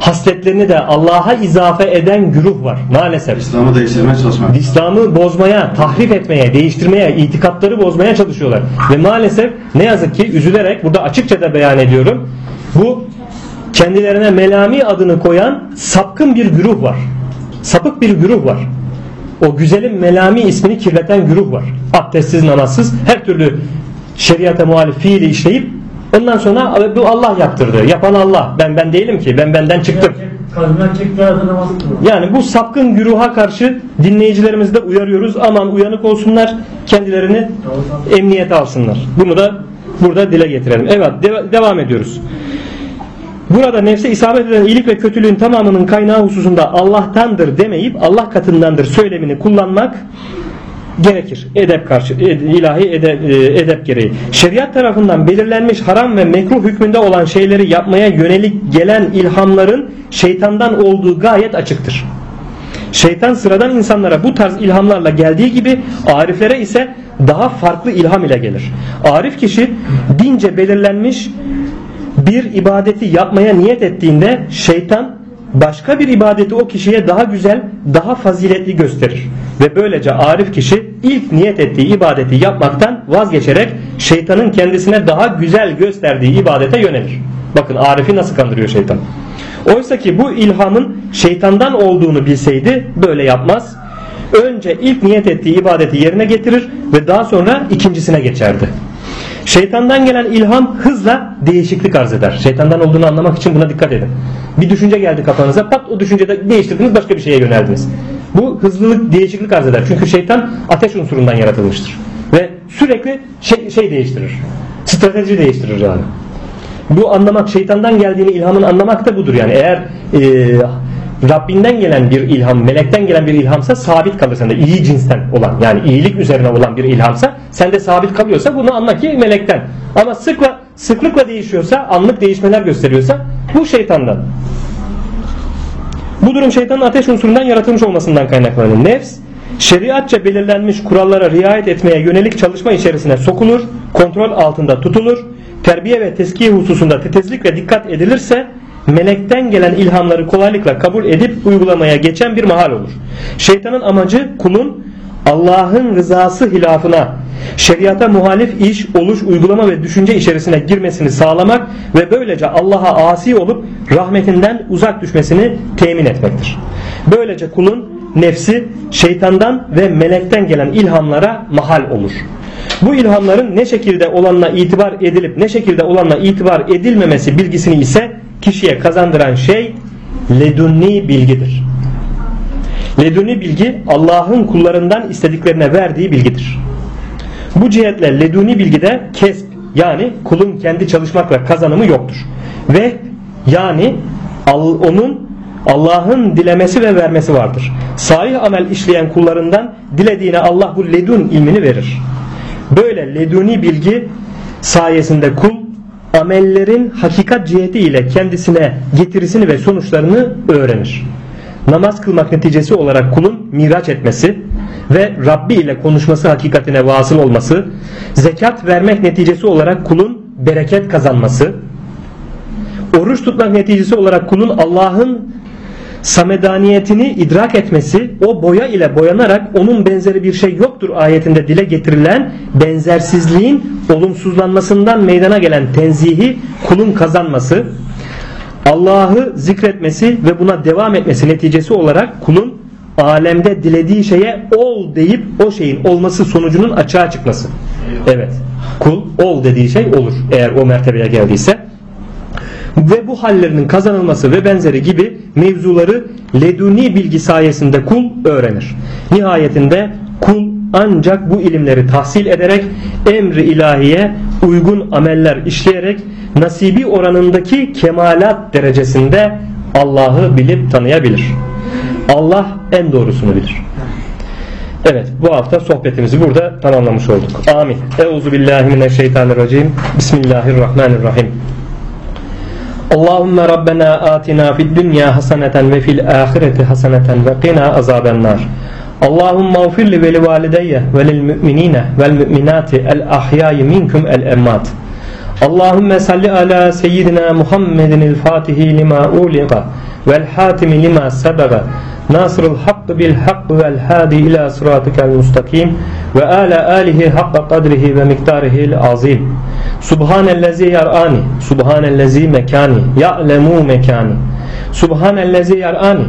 hasletlerini de Allah'a izafe eden güruh var maalesef. İslam'ı değiştirmeye çalışmak. İslam'ı bozmaya, tahrif etmeye, değiştirmeye, itikatları bozmaya çalışıyorlar. Ve maalesef ne yazık ki üzülerek burada açıkça da beyan ediyorum. Bu kendilerine Melami adını koyan sapkın bir güruh var. Sapık bir güruh var. O güzelin Melami ismini kirleten güruh var. Abdestsiz, namazsız, her türlü şeriata muhalif fiili işleyip ondan sonra bu Allah yaptırdı. Yapan Allah. Ben ben değilim ki. Ben benden çıktım. Yani bu sapkın güruha karşı dinleyicilerimizi de uyarıyoruz. Aman uyanık olsunlar, kendilerini emniyete alsınlar. Bunu da burada dile getirelim. Evet, deva- devam ediyoruz. Burada nefse isabet eden iyilik ve kötülüğün tamamının kaynağı hususunda Allah'tandır demeyip Allah katındandır söylemini kullanmak gerekir. Edep karşı ilahi edep, e, edep gereği. Şeriat tarafından belirlenmiş haram ve mekruh hükmünde olan şeyleri yapmaya yönelik gelen ilhamların şeytandan olduğu gayet açıktır. Şeytan sıradan insanlara bu tarz ilhamlarla geldiği gibi ariflere ise daha farklı ilham ile gelir. Arif kişi dince belirlenmiş bir ibadeti yapmaya niyet ettiğinde şeytan başka bir ibadeti o kişiye daha güzel, daha faziletli gösterir. Ve böylece arif kişi ilk niyet ettiği ibadeti yapmaktan vazgeçerek şeytanın kendisine daha güzel gösterdiği ibadete yönelir. Bakın arifi nasıl kandırıyor şeytan. Oysa ki bu ilhamın şeytandan olduğunu bilseydi böyle yapmaz. Önce ilk niyet ettiği ibadeti yerine getirir ve daha sonra ikincisine geçerdi. Şeytandan gelen ilham hızla değişiklik arz eder. Şeytandan olduğunu anlamak için buna dikkat edin. Bir düşünce geldi kafanıza pat o düşüncede değiştirdiniz başka bir şeye yöneldiniz. Bu hızlılık değişiklik arz eder. Çünkü şeytan ateş unsurundan yaratılmıştır. Ve sürekli şey, şey değiştirir. Strateji değiştirir yani. Bu anlamak şeytandan geldiğini ilhamın anlamak da budur yani. Eğer e, Rabbinden gelen bir ilham, melekten gelen bir ilhamsa sabit kalır sende. iyi cinsten olan yani iyilik üzerine olan bir ilhamsa sende sabit kalıyorsa bunu anla ki melekten. Ama sıkla, sıklıkla değişiyorsa, anlık değişmeler gösteriyorsa bu şeytandan. Bu durum şeytanın ateş unsurundan yaratılmış olmasından kaynaklanır. Nefs şeriatça belirlenmiş kurallara riayet etmeye yönelik çalışma içerisine sokulur, kontrol altında tutulur, terbiye ve teskiye hususunda titizlik ve dikkat edilirse melekten gelen ilhamları kolaylıkla kabul edip uygulamaya geçen bir mahal olur. Şeytanın amacı kulun Allah'ın rızası hilafına şeriata muhalif iş, oluş, uygulama ve düşünce içerisine girmesini sağlamak ve böylece Allah'a asi olup rahmetinden uzak düşmesini temin etmektir. Böylece kulun nefsi şeytandan ve melekten gelen ilhamlara mahal olur. Bu ilhamların ne şekilde olanla itibar edilip ne şekilde olanla itibar edilmemesi bilgisini ise kişiye kazandıran şey ledunni bilgidir. Leduni bilgi Allah'ın kullarından istediklerine verdiği bilgidir. Bu cihetle leduni bilgide kesp yani kulun kendi çalışmakla kazanımı yoktur. Ve yani onun Allah'ın dilemesi ve vermesi vardır. Salih amel işleyen kullarından dilediğine Allah bu ledun ilmini verir. Böyle leduni bilgi sayesinde kul amellerin hakikat ciheti ile kendisine getirisini ve sonuçlarını öğrenir. Namaz kılmak neticesi olarak kulun miraç etmesi ve Rabbi ile konuşması hakikatine vasıl olması, zekat vermek neticesi olarak kulun bereket kazanması, oruç tutmak neticesi olarak kulun Allah'ın samedaniyetini idrak etmesi o boya ile boyanarak onun benzeri bir şey yoktur ayetinde dile getirilen benzersizliğin olumsuzlanmasından meydana gelen tenzihi kulun kazanması Allah'ı zikretmesi ve buna devam etmesi neticesi olarak kulun alemde dilediği şeye ol deyip o şeyin olması sonucunun açığa çıkması. Evet. Kul ol dediği şey olur eğer o mertebeye geldiyse ve bu hallerinin kazanılması ve benzeri gibi mevzuları leduni bilgi sayesinde kul öğrenir. Nihayetinde kul ancak bu ilimleri tahsil ederek emri ilahiye uygun ameller işleyerek nasibi oranındaki kemalat derecesinde Allah'ı bilip tanıyabilir. Allah en doğrusunu bilir. Evet bu hafta sohbetimizi burada tamamlamış olduk. Amin. Euzu billahi mineşşeytanirracim. Bismillahirrahmanirrahim. Allahümme Rabbena atina fid dünya haseneten ve fil ahireti haseneten ve qina azaben اللهم اغفر لي ولوالدي وللمؤمنين والمؤمنات الأحياء منكم الأموات. اللهم صل على سيدنا محمد الفاتح لما أولق والحاتم لما سبق ناصر الحق بالحق والهادي إلى صراطك المستقيم وآل آله حق قدره ومقداره العظيم. سبحان الذي يرآني سبحان الذي مكاني يعلم مكاني. سبحان الذي يرآني